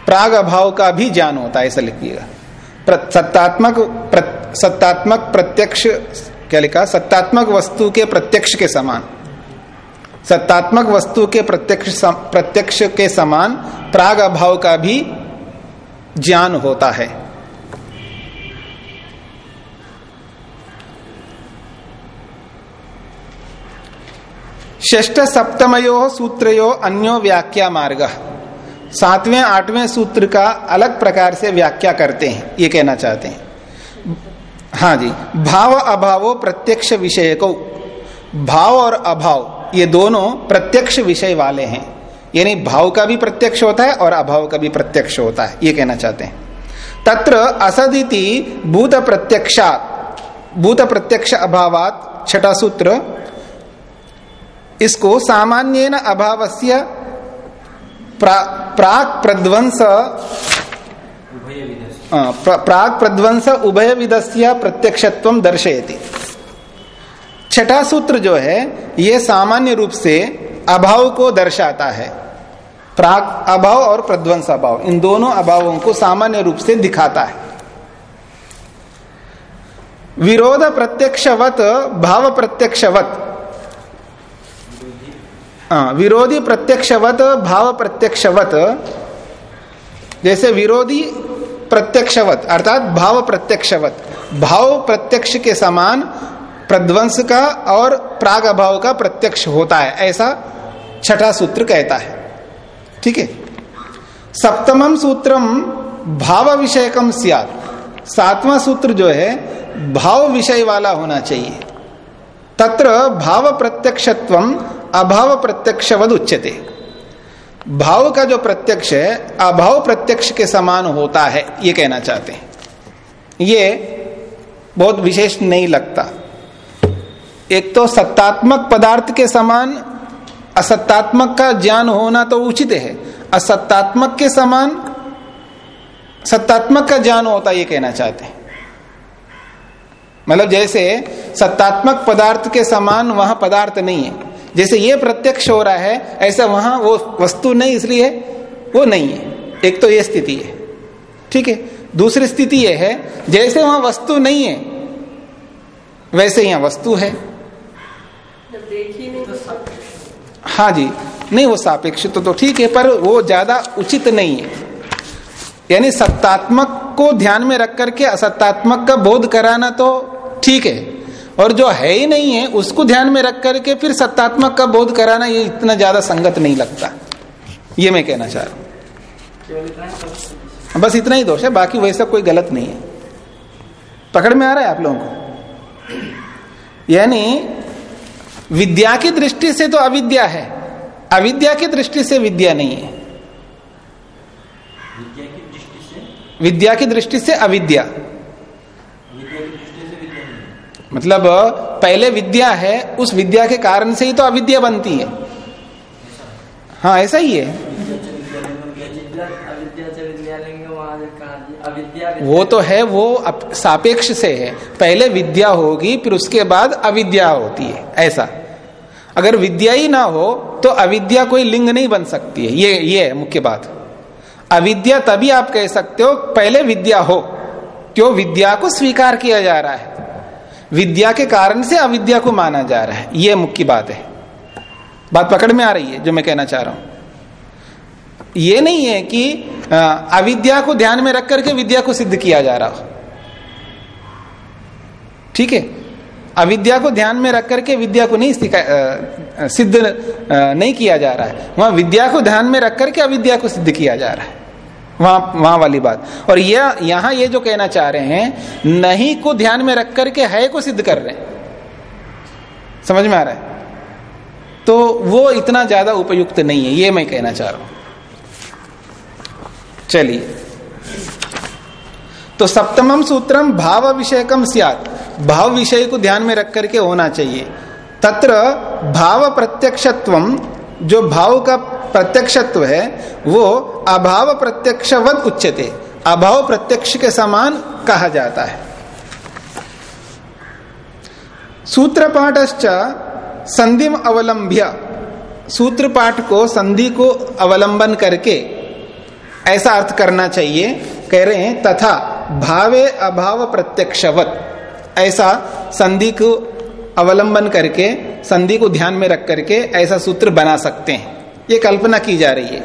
प्राग अभाव का भी ज्ञान होता है, ऐसा लिखिएगा। सत्तात्मक, प्र- सत्तात्मक प्रत्यक्ष, क्या लिखा? सत्तात्मक वस्तु के प्रत्यक्ष के समान। सत्तात्मक वस्तु के प्रत्यक्ष प्रत्यक्ष के समान प्राग अभाव का भी ज्ञान होता है। षष्ठ सप्तमयो सूत्रयो अन्यो व्याख्या मार्ग। सातवें, आठवें सूत्र का अलग प्रकार से व्याख्या करते हैं, ये कहना चाहते हैं। हाँ जी, भाव अभावो प्रत्यक्ष विषय को भाव और अभाव ये दोनों प्रत्यक्ष विषय वाले हैं। यानी भाव का भी प्रत्यक्ष होता है और अभाव का भी प्रत्यक्ष होता है ये कहना चाहते हैं। तत्र असदिति भूत प्रत्यक्षात भूत प्रत्यक्ष अभावात छठा सूत्र। इसको सामान्य अभावस्य प्रा, प्राक प्रध्वंस प्राग प्रध्वंस उभय विदस्य प्रत्यक्षत्व दर्शयति। छठा सूत्र जो है, ये सामान्य रूप से अभाव को दर्शाता है। प्राग अभाव और प्रध्वंस अभाव, इन दोनों अभावों को सामान्य रूप से दिखाता है। विरोध प्रत्यक्षवत, भाव प्रत्यक्षवत। विरोधी प्रत्यक्षवत, भाव प्रत्यक्षवत। जैसे विरोधी प्रत्यक्षवत, अर्थात भाव प्रत्यक्षवत। भाव प्रत्यक्ष के समान प्रध्वंस का और प्राग अभाव का प्रत्यक्ष होता है, ऐसा छठा सूत्र कहता है। ठीक है? सप्तमम सूत्रम भाव विषयकम सियात। सातवां सूत्र जो है, भाव विषय वाला होना चाहिए। तत्र भाव प्रत्यक्षत्व अभाव प्रत्यक्षवद उच्चते भाव का जो प्रत्यक्ष है, अभाव प्रत्यक्ष के समान होता है, ये कहना चाहते हैं। ये बहुत विशेष नहीं लगता। एक तो सत्तात्मक पदार्थ के समान, असत्तात्मक का ज्ञान होना तो उचित है। असत्तात्मक के समान, सत्तात्मक का ज्ञान होता ये कहना चाहते हैं। मतलब जैसे सत्तात्मक पदार्थ के समान वहाँ पदार्थ नहीं है। जैसे ये प्रत्यक्ष हो रहा है, ऐसा वहाँ वो वस्तु नहीं, इसलिए वो नहीं है। एक तो ये स्थिति है। ठीक है? दूसरी स्थिति ये है, जैसे वहाँ वस्तु नहीं है, वैसे यहाँ वस्तु है। हाँ। जी नहीं वो सापेक्ष तो, तो ठीक है पर वो ज़्यादा उचित नहीं है। यानी सत्तात्मक को ध्यान में रख करके असत्तात्मक का बोध कराना तो ठीक है और जो है ही नहीं है उसको ध्यान में रख करके फिर सत्तात्मक का बोध कराना ये इतना ज़्यादा संगत नहीं लगता। ये मैं कहना चाह रहा हूँ। बस इतना ही दोष है बाकी वैसा कोई गलत नहीं है। पकड़ में आ रहा है आप लोगों को? यानी विद्या की दृष्टि से तो अविद्या है। अविद्या की दृष्टि से विद्या नहीं है। विद्या की दृष्टि से? विद्या की दृष्टि से अविद्या। मतलब पहले विद्या है उस विद्या के कारण से ही तो अविद्या बनती है। हाँ ऐसा ही है। वो तो है वो सापेक्ष से है। पहले विद्या होगी फिर उसके बाद अविद्या होती है। ऐसा। अगर विद्या ही ना हो तो अविद्या कोई लिंग नहीं बन सकती है। ये ये है मुख्य बात। अविद्या तभी आप कह सकते हो, पहले विद्या हो, क्यों? विद्या को स्वीकार किया जा रहा है। विद्या के कारण से अविद्या को माना जा रहा है। यह मुख्य बात है। बात पकड़ में आ रही है, जो मैं कहना चाह रहा हूँ। ये नहीं है कि अविद्या को ध्यान में रख करके विद्या को सिद्ध किया जा रहा हो। ठीक है? अविद्या को ध्यान में रख करके विद्या को नहीं सिद्ध नहीं किया जा रहा है। वहाँ विद्या को ध्यान में रख करके अविद्या को सिद्ध किया जा रहा है। वहाँ वहाँ वाली बात। और यह, यहाँ ये जो कहना चाह रहे हैं, नहीं को ध्यान में रख करके है को सिद्ध कर रहे हैं। समझ में आ रहा है? तो वो इतना ज़्यादा उपयुक्त नहीं है, ये मैं कहना चाह रहा हूँ। चलिए। तो सप्तमम सूत्रम भाव विषयकम सियात। भाव विषय को ध्यान में रख करके होना चाहिए। तत्र भाव प्रत्यक्षत्व जो भाव का प्रत्यक्षत्व है, वो अभाव प्रत्यक्षवद उच्चते अभाव प्रत्यक्ष के समान कहा जाता है। सूत्र पाठश्च संधिम अवलंब्य। सूत्र पाठ को, संधि को अवलंबन करके ऐसा अर्थ करना चाहिए। कह रहे हैं, तथा भावे अभाव प्रत्यक्षवत। ऐसा संधि को अवलंबन करके संधि को ध्यान में रख करके ऐसा सूत्र बना सकते हैं। ये कल्पना की जा रही है।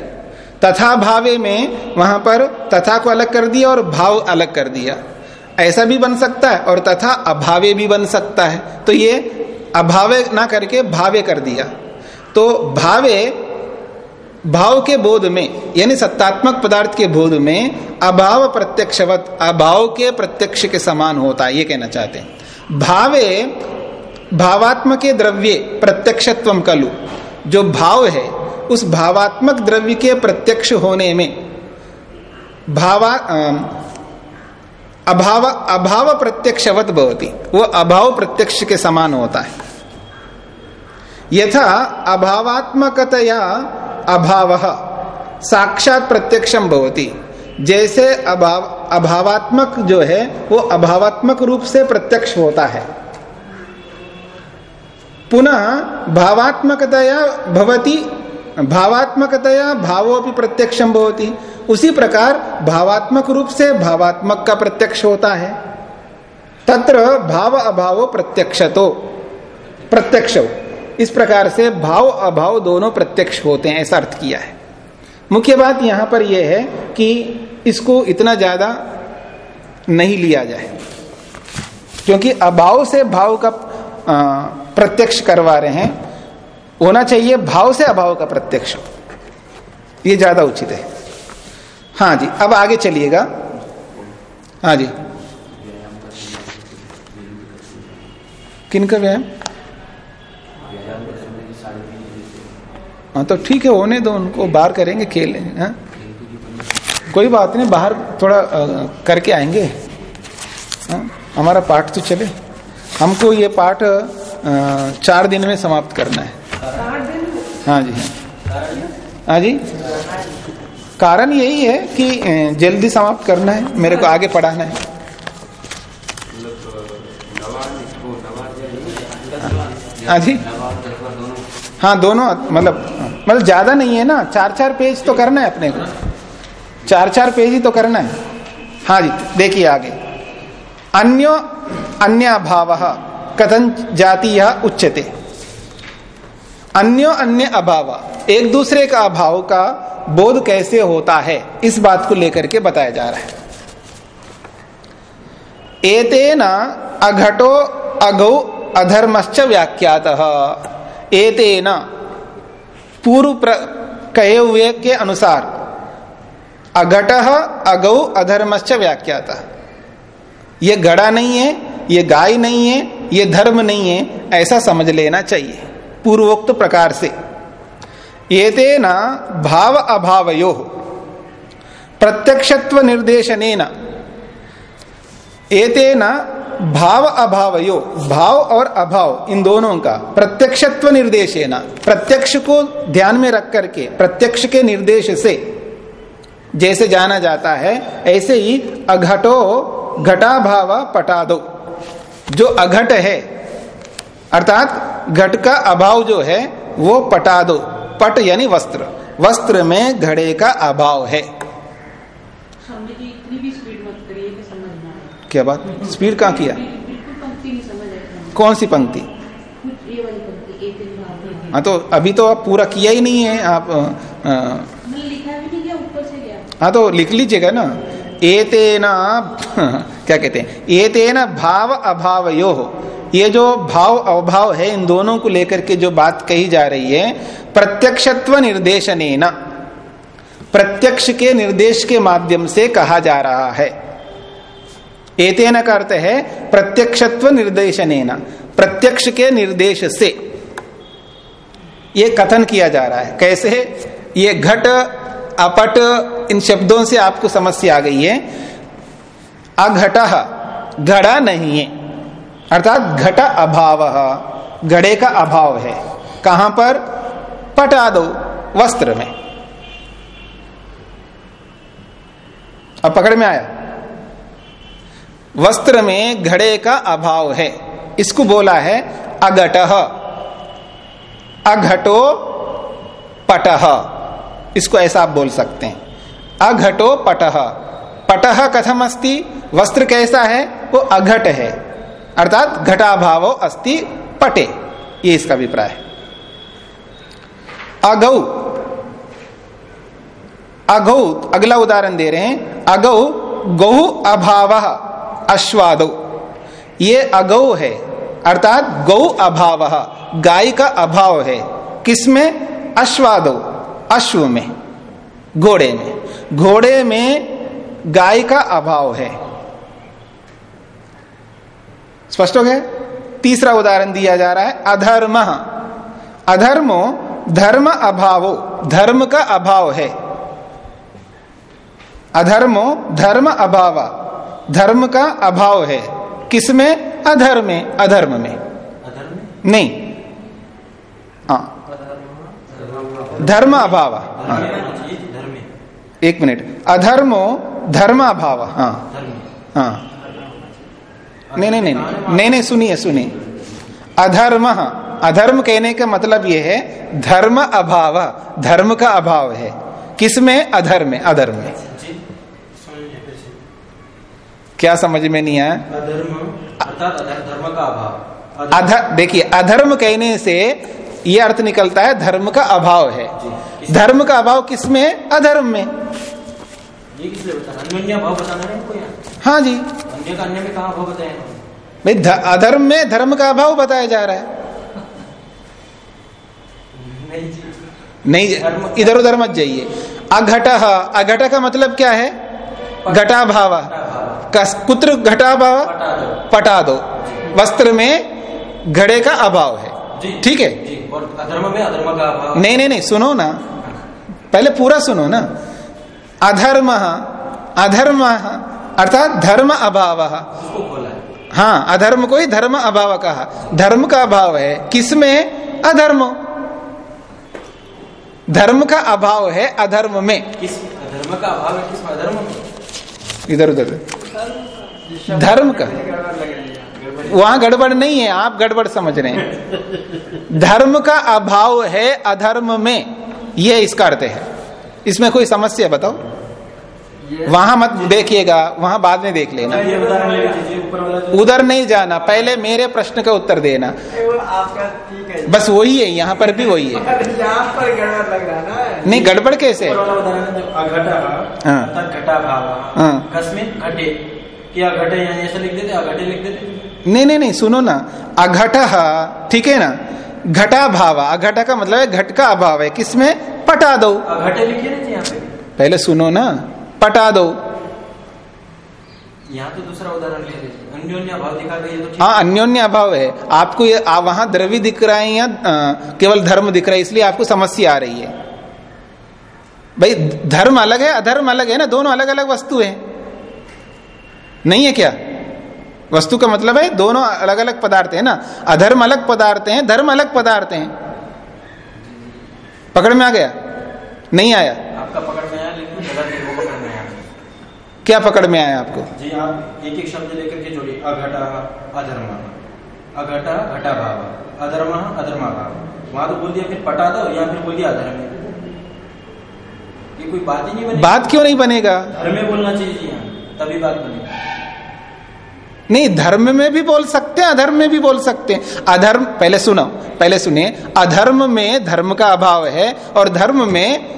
तथा भावे में वहाँ पर तथा को अलग कर दिया और भाव अलग कर दिया। ऐसा भी बन सकता है और तथा अभावे भी बन सकता है। तो ये अभावे ना करके भावे कर दिया। तो भावे भाव के बोध में, यानी सत्तात्मक पदार्थ के बोध में, अभाव प्रत्यक्षवत, अभाव के प्रत्यक्ष के समान होता है ये कहना चाहते हैं। भावे, भावात्मक द्रव्य प्रत्यक्षत्व कलु। जो भाव है, उस भावात्मक द्रव्य के प्रत्यक्ष होने में, भावा अभाव अभाव प्रत्यक्षवत भवती, वो अभाव प्रत्यक्ष के समान होता है। यथा अभावात्मकतया अभाव। साक्षात प्रत्यक्षम भवती। जैसे अभाव, अभावात्मक जो है, वो अभावात्मक रूप से प्रत्यक्ष होता है। पुनः भावात्मकतया भवती, भावात्मकतया भावो भी प्रत्यक्षम भवती। उसी प्रकार भावात्मक रूप से भावात्मक का प्रत्यक्ष होता है। तत्र भाव अभाव प्रत्यक्ष तो प्रत्यक्ष। इस प्रकार से भाव अभाव दोनों प्रत्यक्ष होते हैं, ऐसा अर्थ किया है। मुख्य बात यहाँ पर यह है कि इसको इतना ज़्यादा नहीं लिया जाए, क्योंकि अभाव से भाव का प्रत्यक्ष करवा रहे हैं, होना चाहिए भाव से अभाव का प्रत्यक्ष। ये ज़्यादा उचित है। हाँ जी, अब आगे चलिएगा। हाँ जी। किन का व्यायाम? हाँ तो ठीक है होने दो उनको बाहर करेंगे खेल हाँ? कोई बात नहीं बाहर थोड़ा करके आएँगे हाँ? हमारा पाठ तो चले। हमको ये पाठ चार दिन में समाप्त करना है। हाँ जी हाँ। जी? कारण यही है कि जल्दी समाप्त करना है मेरे को आगे पढ़ाना है। हाँ जी? हाँ दोनों मतलब मतलब ज़्यादा नहीं है ना? चार चार पेज तो करना है अपने को। चार चार पेज ही तो करना है। हाँ जी, देखिए आगे। अन्यो अन्य भाव कथन जाति उच्चते अन्यो अन्य अभाव, एक दूसरे का अभाव का बोध कैसे होता है? इस बात को लेकर के बताया जा रहा है। एतेन अघटो अगौ अधर्मश्च व्याख्यात। एतेन पूर्व कहे हुए के अनुसार, अघट अगौ अधर्मश्च व्याख्यात। ये गड़ा नहीं है, ये गाय नहीं है, ये धर्म नहीं है, ऐसा समझ लेना चाहिए, पूर्वोक्त प्रकार से। ये न भाव अभावयो, प्रत्यक्षत्व निर्देशन एतेन भाव अभावयो, भाव और अभाव, इन दोनों का प्रत्यक्षत्व निर्देशेना, प्रत्यक्ष को ध्यान में रख करके, प्रत्यक्ष के निर्देश से, जैसे जाना जाता है, ऐसे ही अघटो घटा भाव पटा दो जो अघट है, अर्थात घट का अभाव जो है, वो पटा दो पट यानी वस्त्र वस्त्र में घड़े का अभाव है। क्या बात? स्पीड कहाँ किया? कौन सी पंक्ति? हाँ तो अभी तो आप पूरा किया ही नहीं है, आप हाँ तो लिख लीजिएगा ना। एतेना क्या कहते हैं? एतेना भाव अभाव यो ये जो भाव अभाव है, इन दोनों को लेकर के जो बात कही जा रही है, प्रत्यक्षत्व निर्देशन प्रत्यक्ष के निर्देश के माध्यम से कहा जा रहा है। एतेन का अर्थ है प्रत्यक्षत्व निर्देशन प्रत्यक्ष के निर्देश से ये कथन किया जा रहा है। कैसे? ये घट, अपट, इन शब्दों से आपको समस्या आ गई है। अघट, घड़ा नहीं है। अर्थात घट अभाव। घड़े का अभाव है। कहाँ पर? पटा दो वस्त्र में। अब पकड़ में आया। वस्त्र में घड़े का अभाव है। इसको बोला है अगट। अघटो पटह इसको ऐसा आप बोल सकते हैं। अघटो पटह पटह कथम अस्ति? वस्त्र कैसा है? वो अघट है। अर्थात घटाभाव अस्ति पटे। ये इसका अभिप्राय है। अगौ। अगौ, अगला उदाहरण दे रहे हैं। अगौ, गौ अभाव। अश्वादो। ये अगौ है। अर्थात गौ अभाव, गाय का अभाव है। किसमें? अश्वादो, अश्व में, घोड़े में। घोड़े में गाय का अभाव है। स्पष्ट हो गया? तीसरा उदाहरण दिया जा रहा है, अधर्म। अधर्मो, धर्म अभावो, धर्म का अभाव है। अधर्मो, धर्म अभाव। धर्म का अभाव है। किसमें? अधर्म में। अधर्म में। नहीं। हाँ। धर्म अभाव। हाँ। एक मिनट। अधर्मो धर्म अभाव हाँ। हाँ। नहीं नहीं नहीं। नहीं नहीं सुनिए सुनिए। अधर्म। अधर्म कहने का मतलब यह है धर्म अभाव। धर्म का अभाव है। किसमें? अधर्म में। अधर्म में। क्या समझ में नहीं आया? अधर्म धर्म का अभाव। अधर देखिए अधर्म कहने से ये अर्थ निकलता है धर्म का अभाव है। धर्म का अभाव किसमें? अधर्म में। ये किस लिए बताना भाव बताना है हाँ जी। अन्य का अन्य में कहा भाव बताया भाई अधर्म में धर्म का अभाव बताया जा रहा है। नहीं जी। नहीं इधर उधर मत जाइए। अघट अघट का मतलब क्या है? घटा भाव कस- कुत्र घटा भाव? पटा दो। वस्त्र में घड़े का अभाव है। ठीक है? अधर्म में अधर्म का अभाव नहीं नहीं नहीं सुनो ना। पहले पूरा सुनो ना। अधर्म अधर्म अर्थात धर्म अभाव। है। हाँ अधर्म को ही धर्म अभाव कहा। धर्म का अभाव है। किसमें? अधर्म। धर्म का अभाव है अधर्म में। किस धर्म का अभाव है किस अधर्म में? इधर उधर। धर्म का। वहाँ गड़बड़ नहीं है, आप गड़बड़ समझ रहे हैं। धर्म का अभाव है अधर्म में। यह इसका अर्थ है। इसमें कोई समस्या बताओ। वहाँ मत देखिएगा वहाँ बाद में देख लेना। उधर नहीं जाना पहले मेरे प्रश्न का उत्तर देना। बस वही है यहाँ पर भी वही है। पर यहाँ पर गड़बड़ लग रहा ना। नहीं गड़बड़ कैसे? है हाँ। नहीं नहीं नहीं सुनो ना। अघट ठीक है ना? घटा भाव अघट का मतलब है घट का अभाव है। किसमें? पटा दो। पहले सुनो ना। पटा दो। यहाँ तो दूसरा उदाहरण ले लीजिए। अन्योन्य दिखा गया तो हाँ अन्योन्य अभाव है। आपको ये आ, वहाँ द्रव्य दिख रहा है या केवल धर्म दिख रहा है इसलिए आपको समस्या आ रही है। भाई धर्म अलग है अधर्म अलग है ना दोनों अलग अलग वस्तु है। नहीं है क्या? वस्तु का मतलब है दोनों अलग अलग पदार्थ है ना। अधर्म अलग पदार्थ हैं धर्म अलग पदार्थ हैं। पकड़ में आ गया? नहीं आया। आपका पकड़ में आया लेकिन गलत है, वो पकड़ में आया क्या पकड़ में आया आपको? जी आप एक एक शब्द लेकर के जोड़िए। अघटा अधर्म। अघटा घटा भाव अधर्म अधर्मा भाव वहाँ तो बोल दिया फिर पटा दो या फिर बोल दिया अधर्म। ये कोई बात ही नहीं बनी बात क्यों नहीं बनेगा? धर्म में बोलना चाहिए जी यहाँ तभी बात बनेगी। नहीं धर्म में भी बोल सकते हैं अधर्म में भी बोल सकते हैं। अधर्म पहले सुनो पहले सुनिए। अधर्म में धर्म का अभाव है और धर्म में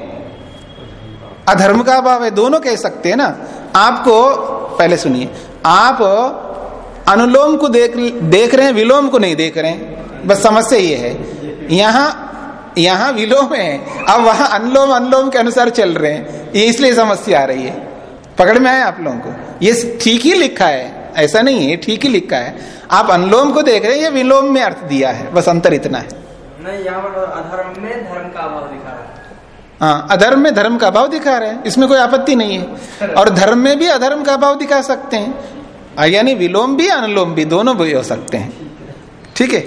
अधर्म का अभाव है। दोनों कह सकते हैं ना? आपको, पहले सुनिए, आप अनुलोम को देख देख रहे हैं, विलोम को नहीं देख रहे हैं। बस समस्या ये है, यहाँ यहाँ विलोम है, अब वहाँ अनुलोम अनुलोम के अनुसार चल रहे हैं। ये इसलिए समस्या आ रही है। पकड़ में आए आप लोगों को। ये ठीक ही लिखा है, ऐसा नहीं है, ठीक ही लिखा है। आप अनुलोम को देख रहे हैं, ये विलोम में अर्थ दिया है, बस अंतर इतना है। नहीं, यहाँ में धर्म का अभाव दिखा रहा है। हाँ अधर्म में धर्म का अभाव दिखा रहे हैं। इसमें कोई आपत्ति नहीं है। और धर्म में भी अधर्म का अभाव दिखा सकते हैं। यानी विलोम भी अनुलोम भी दोनों भी हो सकते हैं। ठीक है?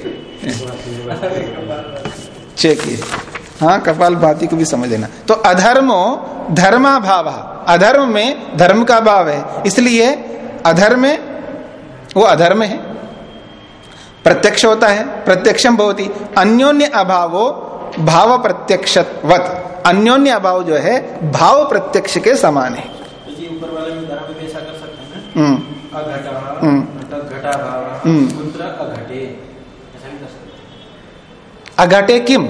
चेकिए। हाँ कपाल भाती को भी समझ लेना। तो अधर्मो धर्मा भाव अधर्म में धर्म का भाव है। इसलिए अधर्म में वो अधर्म है। प्रत्यक्ष होता है प्रत्यक्षम भवती। अन्योन्य अभावो भाव प्रत्यक्षवत अन्योन्य अभाव जो है भाव प्रत्यक्ष के समान है। ऊपर वाले में धर्म में ऐसा कर सकते हैं हम्म। अघटा हम्म। घटा भाव हम्म। अघटे। ऐसा नहीं कर सकते। अघटे किम?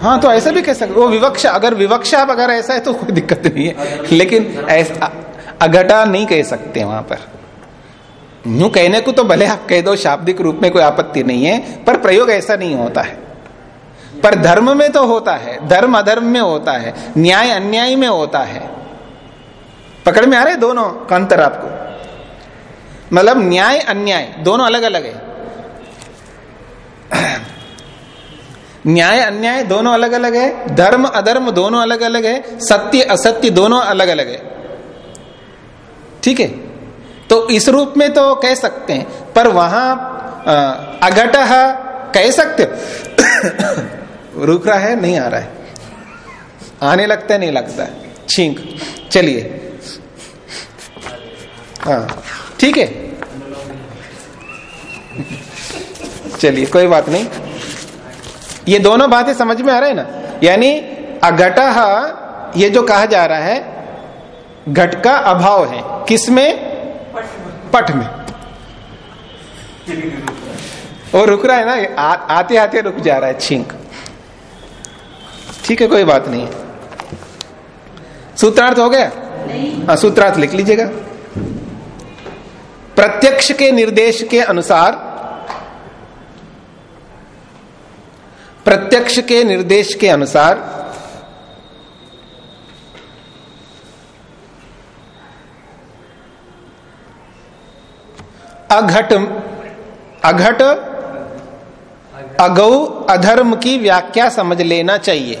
हाँ तो ऐसा भी कह सकते वो विवक्षा अगर विवक्षा अगर ऐसा है तो कोई दिक्कत नहीं है। लेकिन ऐसा अघटा नहीं कह सकते वहाँ पर। यूँ कहने को तो भले आप कह दो, शाब्दिक रूप में कोई आपत्ति नहीं है, पर प्रयोग ऐसा नहीं होता है। पर धर्म में तो होता है, धर्म अधर्म में होता है, न्याय अन्याय में होता है। पकड़ में आ रहे दोनों का अंतर आपको? मतलब न्याय, अन्याय, दोनों अलग अलग है। न्याय, अन्याय दोनों अलग अलग है, धर्म, अधर्म दोनों अलग अलग है, सत्य, असत्य दोनों अलग अलग है। ठीक है? तो इस रूप में तो कह सकते हैं, पर वहाँ अघट कह सकते रुक रहा है, नहीं आ रहा है। आने लगता है, नहीं लगता है। छींक। चलिए। हाँ ठीक है। चलिए, कोई बात नहीं। ये दोनों बातें समझ में आ रहा है ना? यानी अघट, ये जो कहा जा रहा है, घट का अभाव है। किसमें पट में। वो रुक रहा है ना आ, आते आते रुक जा रहा है छींक। ठीक है कोई बात नहीं। सूत्रार्थ हो गया? हाँ सूत्रार्थ लिख लीजिएगा। प्रत्यक्ष के निर्देश के अनुसार प्रत्यक्ष के निर्देश के अनुसार अघट अघट अगौ अधर्म की व्याख्या समझ लेना चाहिए।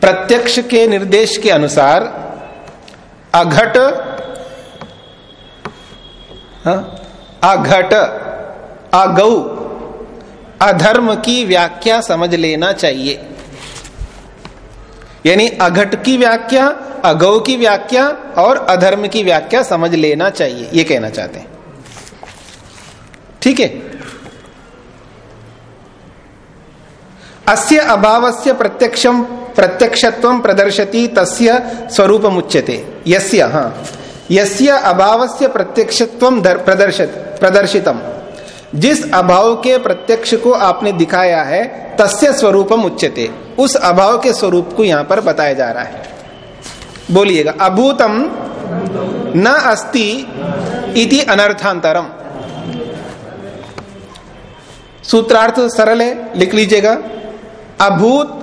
प्रत्यक्ष के निर्देश के अनुसार अघट हाँ, अघट अगौ अधर्म की व्याख्या समझ लेना चाहिए। यानी अघट की व्याख्या, अगौ की व्याख्या और अधर्म की व्याख्या समझ लेना चाहिए, ये कहना चाहते हैं। ठीक है? अस्य अभावस्य प्रत्यक्षम प्रत्यक्षत्व प्रदर्शति तस्य स्वरूप मुच्यते यस्य हाँ। यस्य अभावस्य प्रत्यक्षत्व प्रदर्शित, प्रदर्शितम। जिस अभाव के प्रत्यक्ष को आपने दिखाया है, तस्य स्वरूपम उच्चते उस अभाव के स्वरूप को यहाँ पर बताया जा रहा है। बोलिएगा, अभूतम न अस्ति इति अनर्थांतरम। सूत्रार्थ सरल है, लिख लीजिएगा। अभूत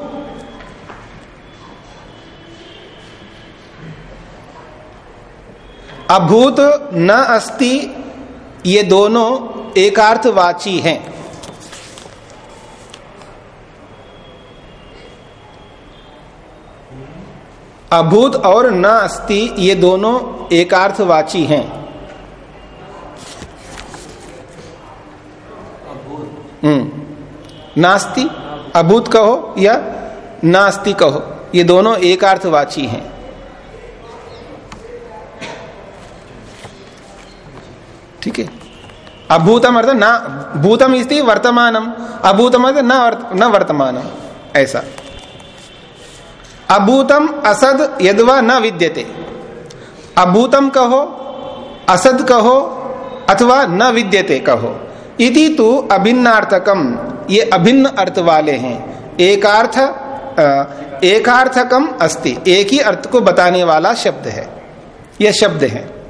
अभूत न अस्ति, ये दोनों एकार्थवाची हैं। अभूत और न अस्ति ये दोनों एकार्थवाची हैं। हम्म। नास्ति, अभूत कहो या नास्ति कहो, ये दोनों एकार्थवाची हैं। ठीक है? अभूतम अर्थ न भूतम स्थिति वर्तमानम अभूतम अर्थ, न न वर्तमानम ऐसा। अभूतम असद यदवा न विद्यते। अभूतम कहो, असद कहो, अथवा न विद्यते कहो। इति तो अभिन्नार्थकम, ये अभिन्न अर्थ वाले हैं। एकार्थ एकार्थकम अस्ति। एक ही अर्थ को बताने वाला शब्द है। यह शब्द है।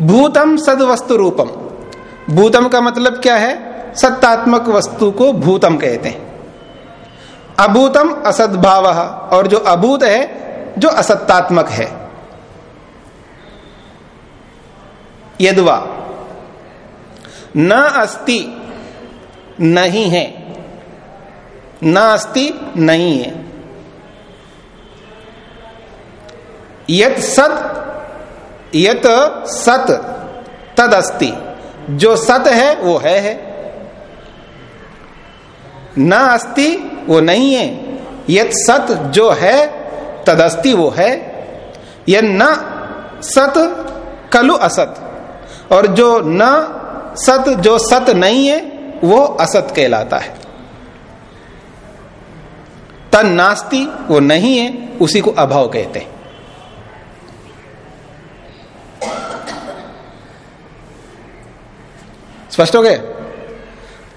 भूतम सद वस्तु रूपम भूतम का मतलब क्या है? सत्तात्मक वस्तु को भूतम कहते हैं। अभूतम असद्भाव, और जो अभूत है, जो असत्तात्मक है। यदवा, न अस्ति, नहीं है। न अस्ति, नहीं है। यत सत यत सत तद अस्ति जो सत है वो है, है। न अस्ति वो नहीं है। यद सत जो है तदस्ति वो है। यह न सत कलु असत। और जो न सत जो सत नहीं है वो असत कहलाता है। तन नास्ति वो नहीं है उसी को अभाव कहते हैं। स्पष्ट हो गए?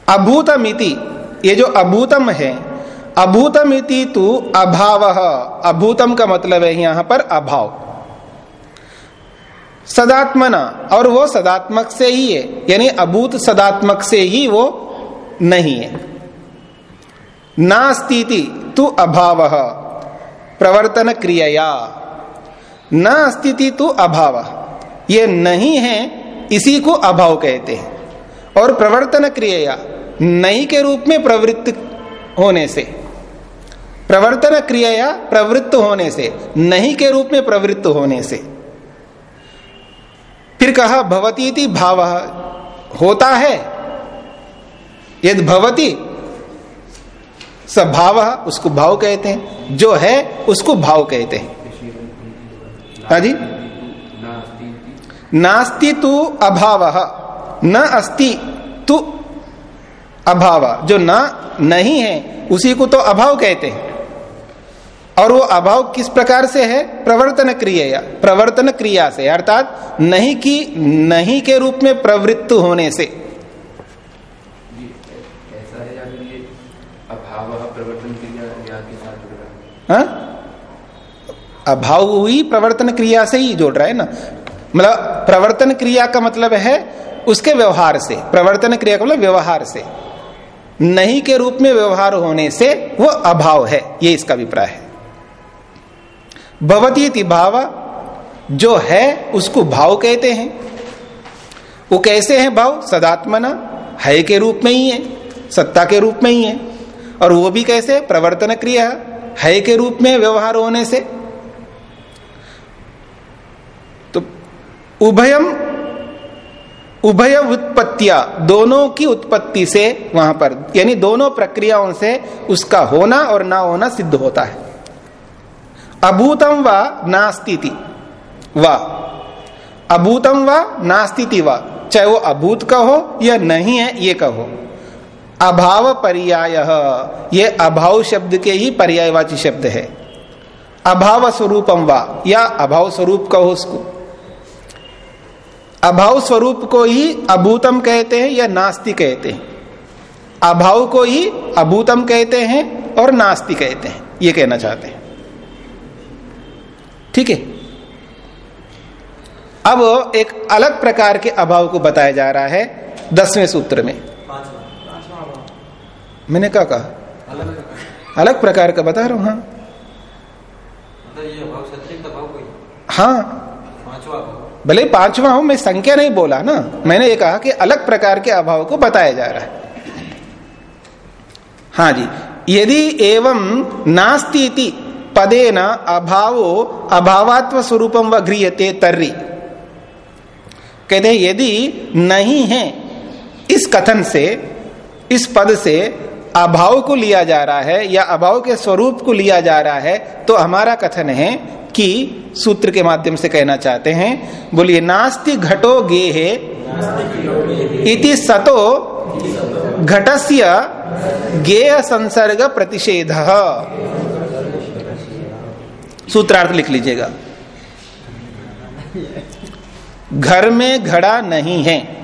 अभूतमिति, ये जो अभूतम है, अभूतमिति तू अभाव। अभूतम का मतलब है यहाँ पर अभाव। सदात्मना, और वो सदात्मक से ही है, यानी अभूत सदात्मक से ही वो नहीं है। नास्ती तु अभाव, प्रवर्तन क्रिया न अस्तिति तु अभाव, ये नहीं है, इसी को अभाव कहते हैं। और प्रवर्तन क्रिया नहीं के रूप में प्रवृत्त होने से, प्रवर्तन क्रिया प्रवृत्त होने से, नहीं के रूप में प्रवृत्त होने से। फिर कहा, भवती भाव, होता है। यदि भवती सब भाव, उसको भाव कहते हैं। जो है, उसको भाव कहते हैं। हाँ जी? नास्ति तु अभाव। न अस्ति तु अभाव। जो न नहीं है उसी को तो अभाव कहते हैं। और वो अभाव किस प्रकार से है? प्रवर्तन क्रिया प्रवर्तन क्रिया से। अर्थात नहीं की नहीं के रूप में प्रवृत्त होने से। ऐसा है? अभाव हुई प्रवर्तन क्रिया से ही जोड़ रहा है ना। मतलब प्रवर्तन क्रिया का मतलब है उसके व्यवहार से, प्रवर्तन क्रिया का मतलब व्यवहार से। नहीं के रूप में व्यवहार होने से वो अभाव है, ये इसका अभिप्राय है। भवती भाव, जो है उसको भाव कहते हैं। वो कैसे हैं भाव? सदात्मना, है के रूप में ही है, सत्ता के रूप में ही है। और वो भी कैसे? प्रवर्तन क्रिया, है के रूप में व्यवहार होने से। तो उभयम उभय उत्पत्तिया, दोनों की उत्पत्ति से वहाँ पर, यानी दोनों प्रक्रियाओं से उसका होना और ना होना सिद्ध होता है। अभूतम व नास्ती व। अभूतम व नास्ती व, चाहे वो अभूत का हो या नहीं है, ये कहो अभाव पर्याय, ये अभाव शब्द के ही पर्यायवाची शब्द है। अभाव स्वरूपम वा, या अभाव स्वरूप कहो उसको। अभाव स्वरूप को ही अभूतम कहते हैं या नास्ति कहते हैं। अभाव को ही अभूतम कहते हैं और नास्ति कहते हैं ये कहना चाहते हैं। ठीक है? अब एक अलग प्रकार के अभाव को बताया जा रहा है दसवें सूत्र में। मैंने क्या कहा? अलग प्रकार का बता रहा हूँ हाँ। मतलब हाँ। भले पांचवा हूँ, मैं संख्या नहीं बोला ना। मैंने ये कहा कि अलग प्रकार के अभाव को बताया जा रहा है। हाँ जी, यदि एवं नास्ती पदे न अभावो अभावात्व स्वरूपम व गृहते तर्री। कहते यदि नहीं है इस कथन से, इस पद से अभाव को लिया जा रहा है या अभाव के स्वरूप को लिया जा रहा है तो हमारा कथन है कि सूत्र के माध्यम से कहना चाहते हैं, बोलिए, नास्ति घटो गेहे इति सतो घटस्य गेय संसर्ग प्रतिषेध। सूत्रार्थ लिख लीजिएगा। घर में घड़ा नहीं है।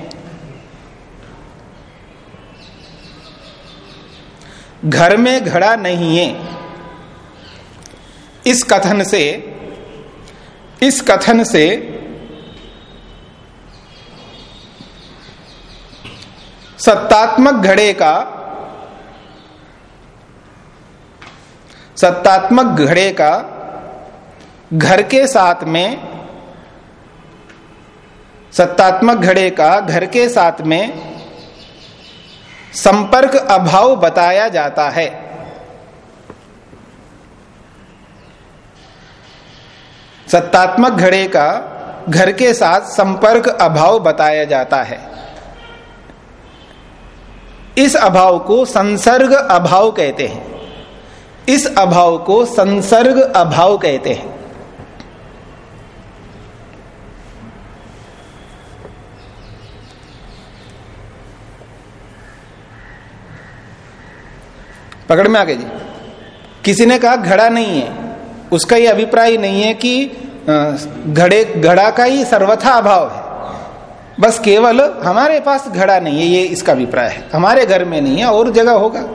घर में घड़ा नहीं है। इस कथन से, इस कथन से सत्तात्मक घड़े का, सत्तात्मक घड़े का घर के साथ में, सत्तात्मक घड़े का घर के साथ में संपर्क अभाव बताया जाता है। सत्तात्मक घड़े का घर के साथ संपर्क अभाव बताया जाता है। इस अभाव को संसर्ग अभाव कहते हैं। इस अभाव को संसर्ग अभाव कहते हैं। पकड़ में आ गए जी। किसी ने कहा घड़ा नहीं है। उसका ये अभिप्राय नहीं है कि घड़े घड़ा का ही सर्वथा अभाव है। बस केवल हमारे पास घड़ा नहीं है ये इसका अभिप्राय है। हमारे घर में नहीं है और जगह होगा।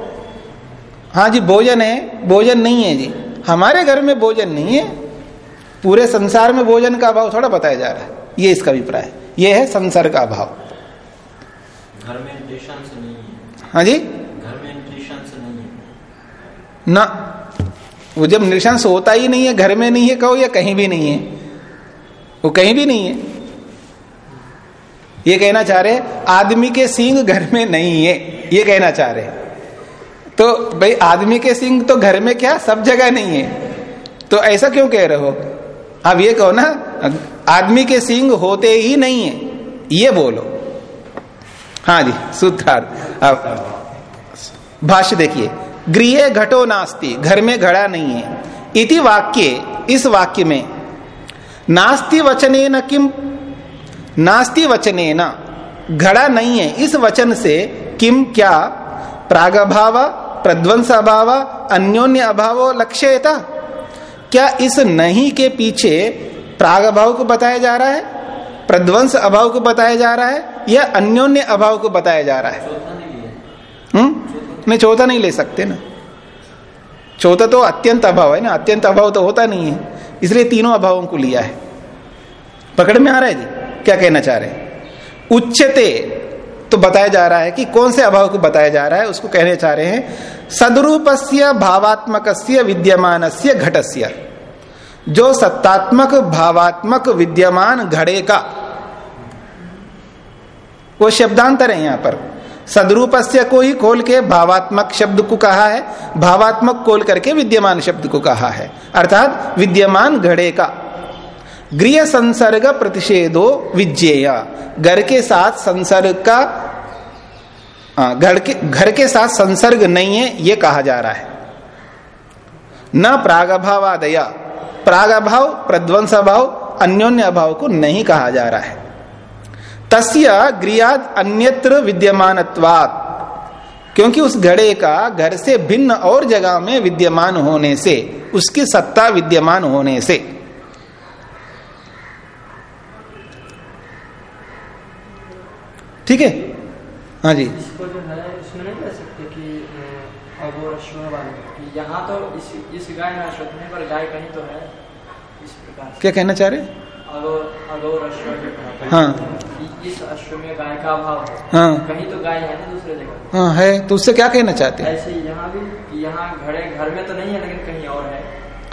हाँ जी भोजन है भोजन नहीं है जी। हमारे घर में भोजन नहीं है पूरे संसार में भोजन का अभाव थोड़ा बताया जा रहा है। ये इसका अभिप्राय है। ये है संसार का अभाव। घर में है। हाँ जी घर में निशान से नहीं है ना, वो जब निशांस होता ही नहीं है, घर में नहीं है, कहो या कहीं भी नहीं है? वो कहीं भी नहीं है। ये कहना चाह रहे आदमी के सिंह घर में नहीं है, ये कहना चाह रहे तो भाई, आदमी के सिंह तो घर में क्या, सब जगह नहीं है। तो ऐसा क्यों कह रहे हो? अब ये कहो ना, आदमी के सींग होते ही नहीं है, ये बोलो। हाँ जी, सूत्रार्थ। अब भाष्य देखिए। गृह घटो नास्ति घर में घड़ा नहीं है। इति वाक्य इस वाक्य में नास्ति वचने न किम? नास्ति वचने न घड़ा नहीं है। इस वचन से किम क्या? प्रागभाव प्रध्वंस अभाव अन्योन्य अभाव लक्ष्यता? क्या इस नहीं के पीछे प्राग अभाव को बताया जा रहा है? प्रध्वंस अभाव को बताया जा रहा है या अन्योन्य अभाव को बताया जा रहा है? है। हम्म? नहीं चौथा नहीं ले सकते ना। चौथा तो अत्यंत अभाव है ना, अत्यंत अभाव तो होता नहीं है। इसलिए तीनों अभावों को लिया है। पकड़ में आ रहा है जी? क्या कहना चाह रहे हैं? उच्चते तो बताया जा रहा है कि कौन से अभाव को बताया जा रहा है, उसको कहने चाह रहे हैं, सदरूपस्य भावात्मक विद्यमान घटस्य। जो सत्तात्मक, भावात्मक, विद्यमान घड़े का, वो शब्दांतर है यहाँ पर। सदरूपस्य को ही खोल के भावात्मक शब्द को कहा है, भावात्मक खोल करके विद्यमान शब्द को कहा है। अर्थात विद्यमान घड़े का। गृह संसर्ग प्रतिषेधो विज्ञेय। घर के साथ संसर्ग का घर के घर के साथ संसर्ग नहीं है, ये कहा जा रहा है। न प्रागभावादया। प्रागभाव, प्रध्वंस भाव, अन्योन्य अभाव को नहीं कहा जा रहा है। तस्य गृहाद अन्यत्र विद्यमानत्वात्। क्योंकि उस घड़े का घर से भिन्न और जगह में विद्यमान होने से उसकी सत्ता विद्यमान होने से। ठीक है? हाँ जी। यहाँ तो इस इस गाय पर गाय कहीं तो है इस प्रकार क्या कहना चाह रहे हैं। इस अश्व में गाय का अभाव है। हाँ। कहीं तो गाय है ना दूसरे जगह? हाँ है। तो उससे क्या कहना चाहते हैं? ऐसे यहाँ भी यहाँ घड़े घर में तो नहीं है लेकिन कहीं और है।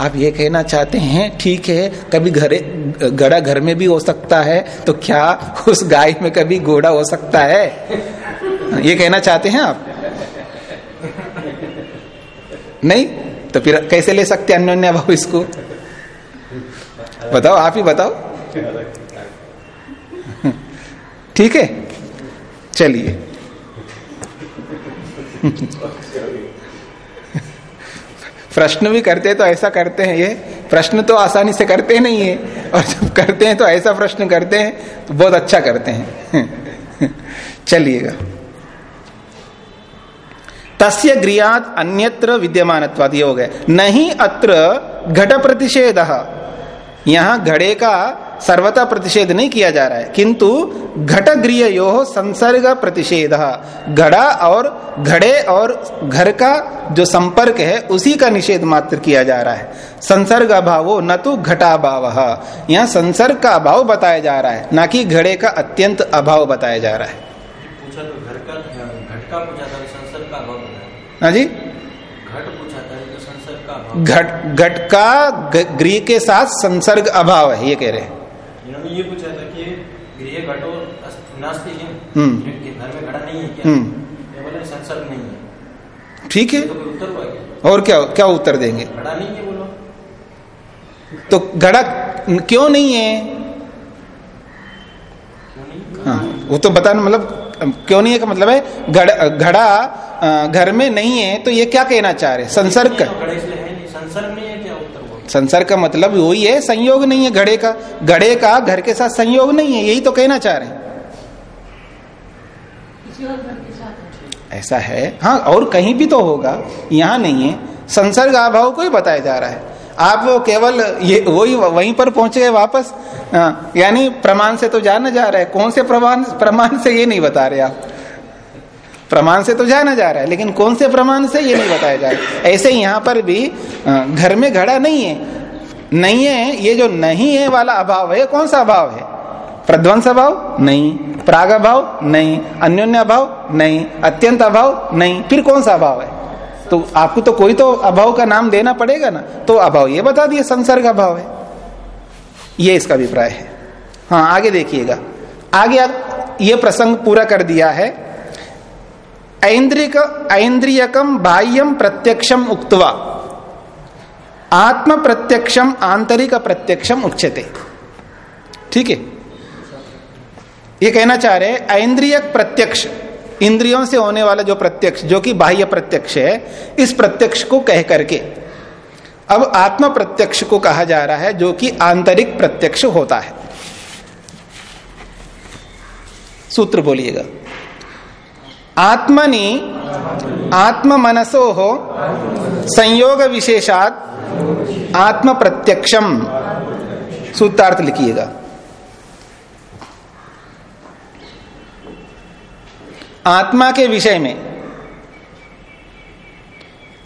आप ये कहना चाहते हैं ठीक है कभी घरे गड़ा घर में भी हो सकता है तो क्या उस गाय में कभी घोड़ा हो सकता है? ये कहना चाहते हैं आप? नहीं? तो फिर कैसे ले सकते अन्योन्य भाव इसको? बताओ आप ही बताओ। ठीक है? चलिए। प्रश्न भी करते तो ऐसा करते हैं ये। प्रश्न तो आसानी से करते नहीं है। और जब करते हैं तो ऐसा प्रश्न करते हैं तो बहुत अच्छा करते हैं। चलिएगा। तस्य गृहात अन्यत्र विद्यमान ये हो गए नहीं अत्र घट प्रतिषेध यहाँ घड़े का सर्वथा प्रतिषेध नहीं किया जा रहा है। किंतु घट गृह यो संसर्ग प्रतिषेध। घड़ा और घड़े और घर का जो संपर्क है उसी का निषेध मात्र किया जा रहा है। संसर्ग अभाव न तो घटाभाव। यहाँ संसर्ग का अभाव बताया जा रहा है ना कि घड़े का अत्यंत अभाव बताया जा रहा है। पूछा तो हाँ जी घट पूछा था तो संसर्ग का अभाव घट घट का गृह के साथ संसर्ग अभाव है ये कह रहे हैं। ये पूछा था कि गृह घटो है हम्म। घर में घड़ा नहीं है क्या? हम्म। बोले संसर्ग नहीं है। ठीक है। तो और क्या क्या उत्तर देंगे? घड़ा नहीं है बोलो। तो घड़ा क्यों नहीं है? हाँ वो तो बताना मतलब क्यों नहीं है का मतलब है? घड़ा घड़ा घर में नहीं है तो ये क्या कहना चाह रहे संसर्ग का। संसर्ग नहीं है क्या उत्तर संसर्ग का मतलब वही है संयोग नहीं है घड़े का। घड़े का घर के साथ संयोग नहीं है यही तो कहना चाह रहे हैं। किसी और घर के साथ है? ऐसा है? हाँ और कहीं भी तो होगा यहाँ नहीं है। संसर्ग अभाव को ही बताया जा रहा है। आप वो केवल ये वही वहीं पर पहुँचे गए वापस। हाँ, यानी प्रमाण से तो जाना जा रहा है। कौन से प्रमाण प्रमाण से ये नहीं बता रहे आप? प्रमाण से तो जाना जा रहा है, लेकिन कौन से प्रमाण से ये नहीं बताया जा रहा ऐसे यहाँ पर भी घर में घड़ा नहीं है। नहीं है, ये जो नहीं है वाला अभाव है कौन सा अभाव है? प्रध्वंस अभाव नहीं, प्राग अभाव नहीं, अन्योन्य अभाव नहीं, अत्यंत अभाव नहीं, फिर कौन सा अभाव है? तो आपको तो कोई तो अभाव का नाम देना पड़ेगा ना तो अभाव ये बता दिए संसर्ग अभाव है। ये इसका अभिप्राय है। हाँ आगे देखिएगा। आगे ये प्रसंग पूरा कर दिया है। ऐन्द्रिक ऐन्द्रियकम बाह्यम प्रत्यक्षम उक्तवा आत्म प्रत्यक्षम आंतरिक प्रत्यक्षम उच्चते ठीक है? ये कहना चाह रहे हैं, ऐन्द्रियक प्रत्यक्ष, इंद्रियों से होने वाला जो प्रत्यक्ष, जो कि बाह्य प्रत्यक्ष है, इस प्रत्यक्ष को कह करके। अब आत्म प्रत्यक्ष को कहा जा रहा है, जो कि आंतरिक प्रत्यक्ष होता है। सूत्र बोलिएगा। आत्मनि आत्म मनसो हो संयोग विशेषात आत्म प्रत्यक्षम सूत्रार्थ लिखिएगा। आत्मा के विषय में,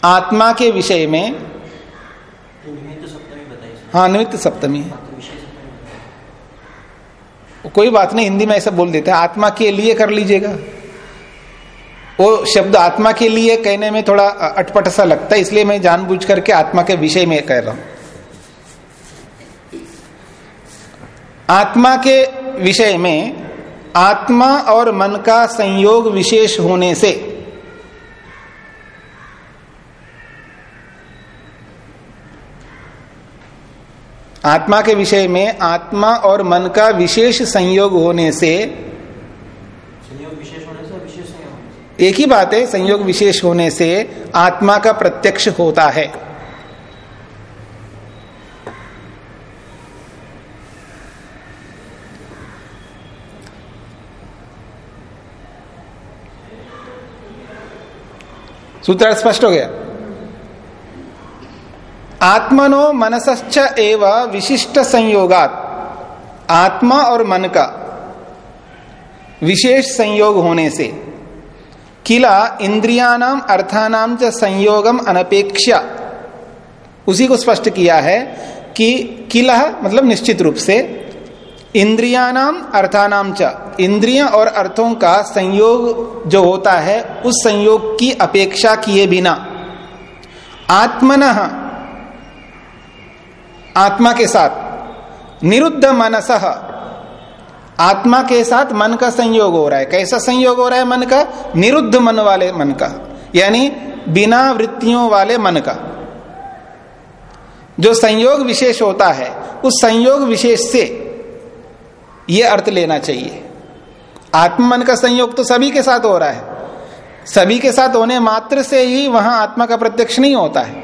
आत्मा के विषय में हाँ निमित्त सप्तमी है। कोई बात नहीं, हिंदी में ऐसा बोल देते हैं, आत्मा के लिए कर लीजिएगा। वो शब्द आत्मा के लिए कहने में थोड़ा अटपट सा लगता है, इसलिए मैं जानबूझ करके आत्मा के विषय में कह रहा हूँ। आत्मा के विषय में आत्मा और मन का संयोग विशेष होने से आत्मा के विषय में आत्मा और मन का विशेष संयोग होने से संयोग विशेष होने से विशेष संयोग होने से एक ही बात है, संयोग विशेष होने से आत्मा का प्रत्यक्ष होता है। सूत्र स्पष्ट हो गया। आत्मनो मनसश्च एव विशिष्ट संयोगात। आत्मा और मन का विशेष संयोग होने से। किला इंद्रियानाम अर्थानाम च संयोगम अनपेक्षा उसी को स्पष्ट किया है कि किला मतलब निश्चित रूप से। इंद्रियानाम अर्थानाम च। इंद्रियों और अर्थों का संयोग जो होता है, उस संयोग की अपेक्षा किए बिना। आत्मन, आत्मा के साथ। निरुद्ध मनस आत्मा के साथ मन का संयोग हो रहा है। कैसा संयोग हो रहा है मन का? निरुद्ध मन वाले मन का। यानी बिना वृत्तियों वाले मन का। जो संयोग विशेष होता है, उस संयोग विशेष से यह अर्थ लेना चाहिए। आत्म मन का संयोग तो सभी के साथ हो रहा है। सभी के साथ होने मात्र से ही वहाँ आत्मा का प्रत्यक्ष नहीं होता है।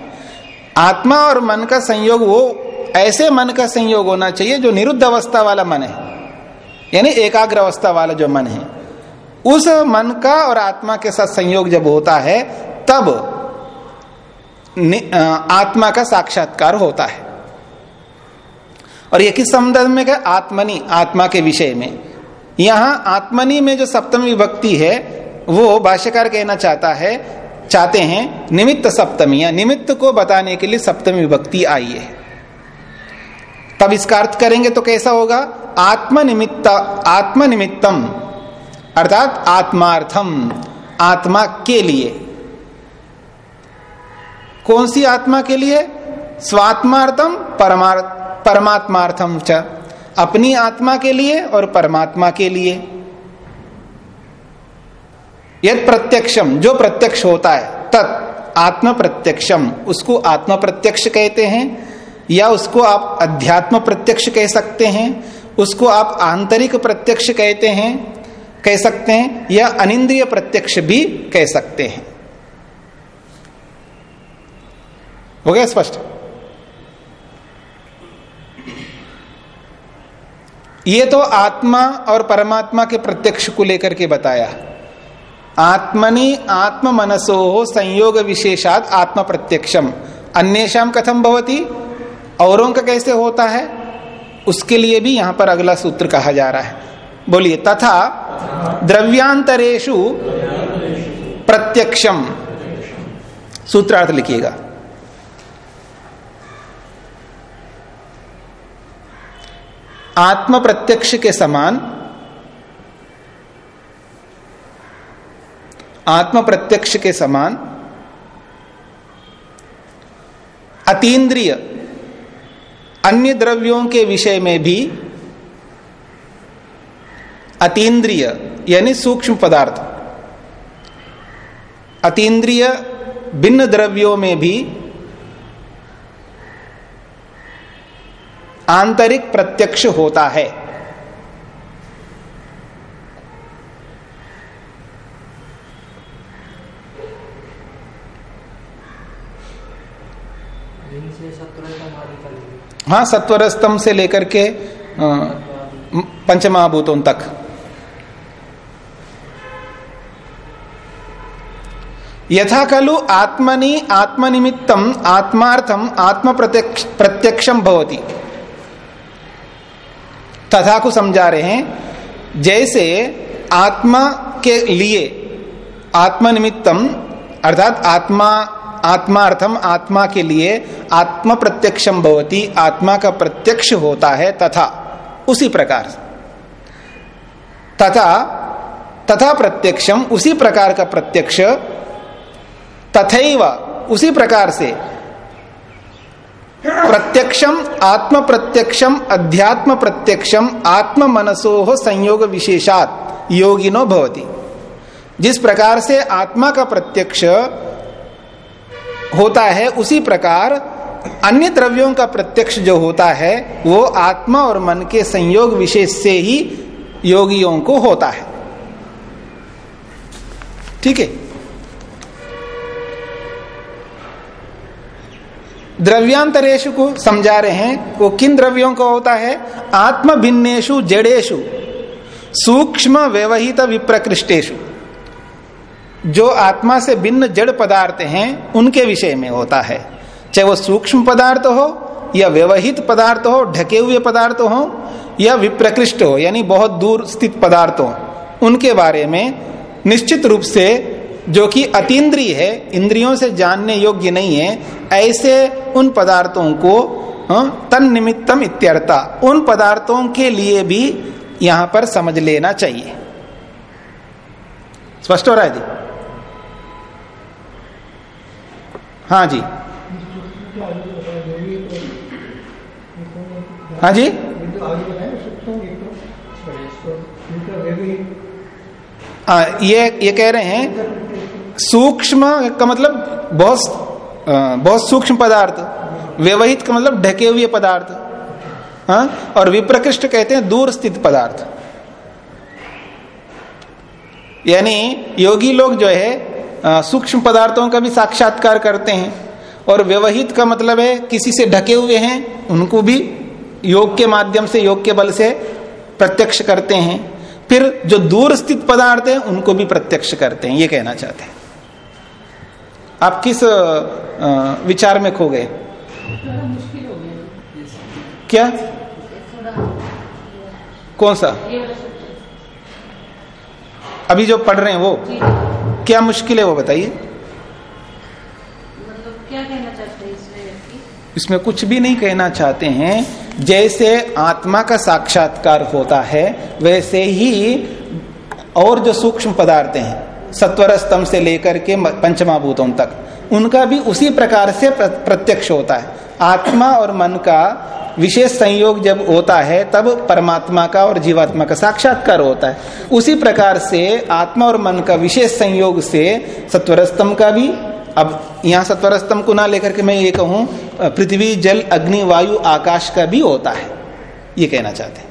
आत्मा और मन का संयोग वो, ऐसे मन का संयोग होना चाहिए जो निरुद्ध अवस्था वाला मन है। यानी एकाग्र अवस्था वाला जो मन है, उस मन का और आत्मा के साथ संयोग जब होता है, तब आत्मा का साक्षात्कार होता है। और ये किस संदर्भ में क्या आत्मनि, आत्मा के विषय में। यहाँ आत्मनि में जो सप्तम विभक्ति है, वो भाष्यकार कहना चाहता है, चाहते हैं, निमित्त सप्तमी, या निमित्त को बताने के लिए सप्तमी विभक्ति आई है। तब इसका अर्थ करेंगे तो कैसा होगा? आत्मनिमित्त आत्मनिमित्तम। अर्थात आत्मार्थम। आत्मा के लिए। कौन सी आत्मा के लिए? स्वात्मार्थम परमार्थ परमात्मार्थम च। अपनी आत्मा के लिए और परमात्मा के लिए। यद प्रत्यक्षम, जो प्रत्यक्ष होता है, तत् आत्म प्रत्यक्षम उसको आत्म प्रत्यक्ष कहते हैं, या उसको आप अध्यात्म प्रत्यक्ष कह सकते हैं। उसको आप आंतरिक प्रत्यक्ष कहते हैं, कह सकते हैं, या अनिंद्रिय प्रत्यक्ष भी कह सकते हैं। हो गया स्पष्ट? ये तो आत्मा और परमात्मा के प्रत्यक्ष को लेकर के बताया। आत्मनि आत्म मनसो संयोग विशेषात आत्म प्रत्यक्षम अन्येषाम कथम भवती? औरों का कैसे होता है? उसके लिए भी यहाँ पर अगला सूत्र कहा जा रहा है। बोलिए, तथा द्रव्यांतरेशु प्रत्यक्षम। सूत्रार्थ लिखिएगा। आत्म प्रत्यक्ष के समान आत्म प्रत्यक्ष के समान, अतीन्द्रिय अन्य द्रव्यों के विषय में भी अतीन्द्रिय, यानी सूक्ष्म पदार्थ, अतीन्द्रिय भिन्न द्रव्यों में भी आंतरिक प्रत्यक्ष होता है से सत्वरतम आदि का लेंगे हाँ सत्वर स्तंभ से लेकर के पंचमहाभूतों तक। यथा खलु आत्मनि आत्मनिमित्तम, आत्मार्थम आत्म प्रत्यक्ष प्रत्यक्षम भवति। तथा को समझा रहे हैं, जैसे आत्मा के लिए आत्मनिमित्तम, अर्थात आत्मा आत्मार्थम, आत्मा के लिए आत्म प्रत्यक्षम भवती, आत्मा का प्रत्यक्ष होता है तथा, उसी प्रकार। तथा तथा प्रत्यक्षम उसी प्रकार का प्रत्यक्ष, तथैव, उसी प्रकार से। प्रत्यक्षम आत्म प्रत्यक्षम अध्यात्म प्रत्यक्षम आत्म मनसो संयोग विशेषात योगिनो भवति। जिस प्रकार से आत्मा का प्रत्यक्ष होता है, उसी प्रकार अन्य द्रव्यों का प्रत्यक्ष जो होता है, वो आत्मा और मन के संयोग विशेष से ही योगियों को होता है। ठीक है? द्रव्यांतरेशु को समझा रहे हैं, वो किन द्रव्यों को होता है? आत्म भिन्नेशु जड़ेशु सूक्ष्म व्यवहित विप्रकृष्टेशु जो आत्मा से भिन्न जड़ पदार्थ हैं उनके विषय में होता है। चाहे वो सूक्ष्म पदार्थ हो या व्यवहित पदार्थ हो ढके हुए पदार्थ हो या विप्रकृष्ट हो यानी बहुत दूर स्थित पदार्थ हो उनके बारे में निश्चित रूप से जो कि अतीन्द्रिय है इंद्रियों से जानने योग्य नहीं है ऐसे उन पदार्थों को हाँ, तन निमित्तम इत्यर्था उन पदार्थों के लिए भी यहाँ पर समझ लेना चाहिए। स्पष्ट हो रहा है जी? हाँ जी। हाँ जी। आ, ये ये कह रहे हैं सूक्ष्म का मतलब बहुत बहुत सूक्ष्म पदार्थ व्यवहित का मतलब ढके हुए पदार्थ हाँ और विप्रकृष्ट कहते हैं दूर स्थित पदार्थ। यानी योगी लोग जो है सूक्ष्म पदार्थों का भी साक्षात्कार करते हैं। और व्यवहित का मतलब है, किसी से ढके हुए हैं, उनको भी योग के माध्यम से, योग के बल से प्रत्यक्ष करते हैं। फिर जो दूर स्थित पदार्थ है, उनको भी प्रत्यक्ष करते हैं, ये कहना चाहते हैं। आप किस विचार में खो गए? क्या? कौन सा? अभी जो पढ़ रहे हैं वो? क्या मुश्किल है वो बताइए। मतलब क्या कहना चाहते हैं इसमें इसमें कुछ भी नहीं कहना चाहते हैं। जैसे आत्मा का साक्षात्कार होता है वैसे ही और जो सूक्ष्म पदार्थ हैं सत्वर स्तंभ से लेकर के पंचमाभूतों तक उनका भी उसी प्रकार से प्रत्यक्ष होता है। आत्मा और मन का विशेष संयोग जब होता है तब परमात्मा का और जीवात्मा का साक्षात्कार होता है। उसी प्रकार से आत्मा और मन का विशेष संयोग से सत्वर स्तंभ का भी अब यहाँ सत्वर स्तंभ को ना लेकर के मैं ये कहूँ पृथ्वी जल अग्नि वायु आकाश का भी होता है। ये कहना चाहते हैं।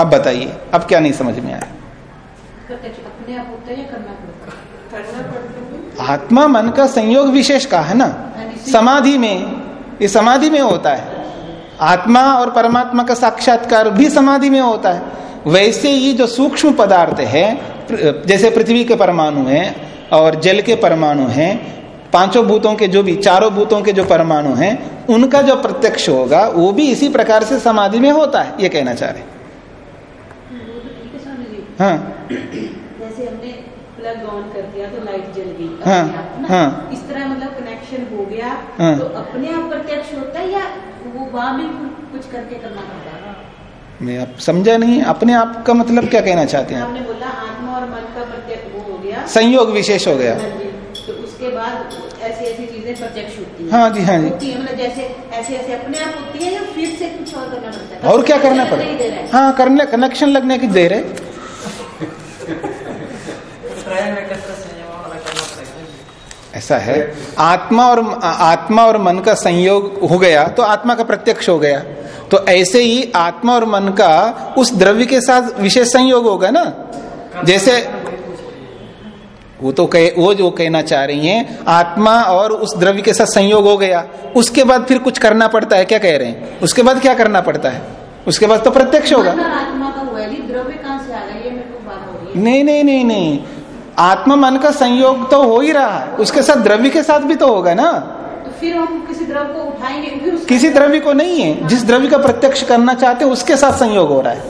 अब बताइए अब क्या नहीं समझ में आया? है? करना पड़ता है। आत्मा मन का संयोग विशेष का है ना? समाधि में ये समाधि में होता है। आत्मा और परमात्मा का साक्षात्कार भी समाधि में होता है। वैसे ही जो सूक्ष्म पदार्थ है जैसे पृथ्वी के परमाणु हैं और जल के परमाणु हैं पाँचों भूतों के जो भी चारों भूतों के जो परमाणु हैं उनका जो प्रत्यक्ष होगा वो भी इसी प्रकार से समाधि में होता है ये कहना चाह रहे ठीक है स्वामी जी हाँ जैसे हमने प्लग ऑन कर दिया तो लाइट जल गई हाँ? हाँ। इस तरह मतलब कनेक्शन हो गया हाँ। तो अपने आप प्रत्यक्ष होता है या वो वहाँ भी कुछ करके करना पड़ता है मैं आप समझा नहीं अपने आप का मतलब क्या कहना चाहते हैं आपने बोला आत्मा और मन का प्रत्यक्ष वो हो गया संयोग विशेष हो गया हाँ तो उसके बाद ऐसी ऐसी चीज़ें प्रत्यक्ष होती हैं हाँ जी, हाँ जी। मतलब जैसे ऐसे ऐसे अपने आप होती है या फिर से कुछ और करना पड़ता है और क्या करना रहा पड़ेगा है। हाँ करने कनेक्शन लगने की देर है त्रय में कैसे संयम वाला करना पड़ेगा ऐसा है। आत्मा और आत्मा और मन का संयोग हो गया तो आत्मा का प्रत्यक्ष हो गया। तो ऐसे ही आत्मा और मन का उस द्रव्य के साथ विशेष संयोग होगा ना? जैसे वो तो कहे वो जो कहना चाह रही हैं आत्मा और उस द्रव्य के साथ संयोग हो गया। उसके बाद फिर कुछ करना पड़ता है क्या कह रहे हैं? उसके बाद क्या करना पड़ता है? उसके बाद तो प्रत्यक्ष होगा। आत्मा का हुआ द्रव्य कहाँ से आ गया ये मेरे को बात हो रही है। नहीं नहीं नहीं नहीं। आत्मा मन का संयोग तो हो ही रहा है। उसके साथ द्रव्य के साथ भी तो होगा ना। तो फिर हम किसी द्रव्य को उठाएँगे किसी द्रव्य को नहीं है। जिस द्रव्य का प्रत्यक्ष करना चाहते हैं उसके साथ संयोग हो रहा है।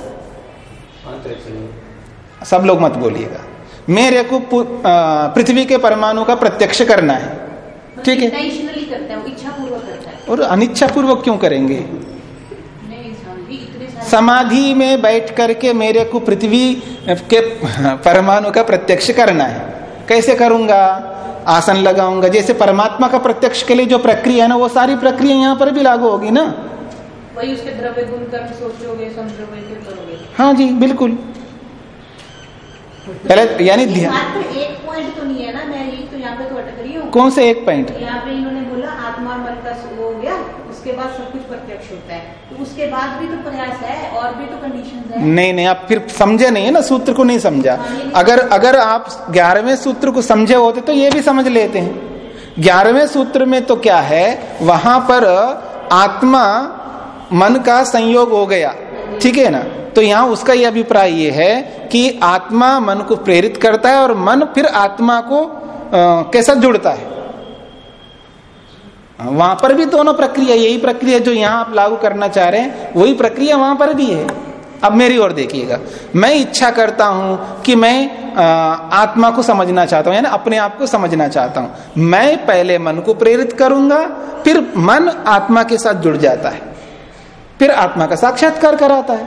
सब लोग मत बोलिएगा। मेरे को पृथ्वी के परमाणु का प्रत्यक्ष करना है। ठीक पूर्वक करता है और अनिच्छा पूर्वक क्यों करेंगे नहीं स्वामी जी इतने सारे समाधि में बैठ करके मेरे को पृथ्वी के परमाणु का प्रत्यक्ष करना है। कैसे करूँगा? आसन लगाऊँगा। जैसे परमात्मा का प्रत्यक्ष के लिए जो प्रक्रिया है ना वो सारी प्रक्रिया यहाँ पर भी लागू होगी ना। वही उसके द्रव्य गुण कर्म सोचोगे समझोगे हाँ जी बिल्कुल। पहले यानी ध्यान एक पॉइंट तो नहीं है ना मैं ये तो यहाँ पे तो अटक रही हूँ। कौन से एक पॉइंट यहाँ पे इन्होंने बोला आत्मा मन का हो गया उसके बाद सब कुछ प्रत्यक्ष होता है। तो उसके बाद भी तो प्रयास है और भी तो कंडीशन है। नहीं नहीं आप फिर समझे नहीं है ना सूत्र को नहीं समझा। अगर अगर आप ग्यारहवें सूत्र को समझे होते तो ये भी समझ लेते हैं। ग्यारहवें सूत्र में तो क्या है? वहाँ पर आत्मा मन का संयोग हो गया। ठीक है ना? तो यहाँ उसका ये अभिप्राय ये है कि आत्मा मन को प्रेरित करता है और मन फिर आत्मा को कैसा जुड़ता है? वहाँ पर भी दोनों प्रक्रिया यही प्रक्रिया जो यहाँ आप लागू करना चाह रहे हैं वही प्रक्रिया वहाँ पर भी है। अब मेरी ओर देखिएगा। मैं इच्छा करता हूँ कि मैं आ, आत्मा को समझना चाहता हूँ यानी अपने आप को समझना चाहता हूँ। मैं पहले मन को प्रेरित करूँगा फिर मन आत्मा के साथ जुड़ जाता है। फिर आत्मा का साक्षात्कार कराता है।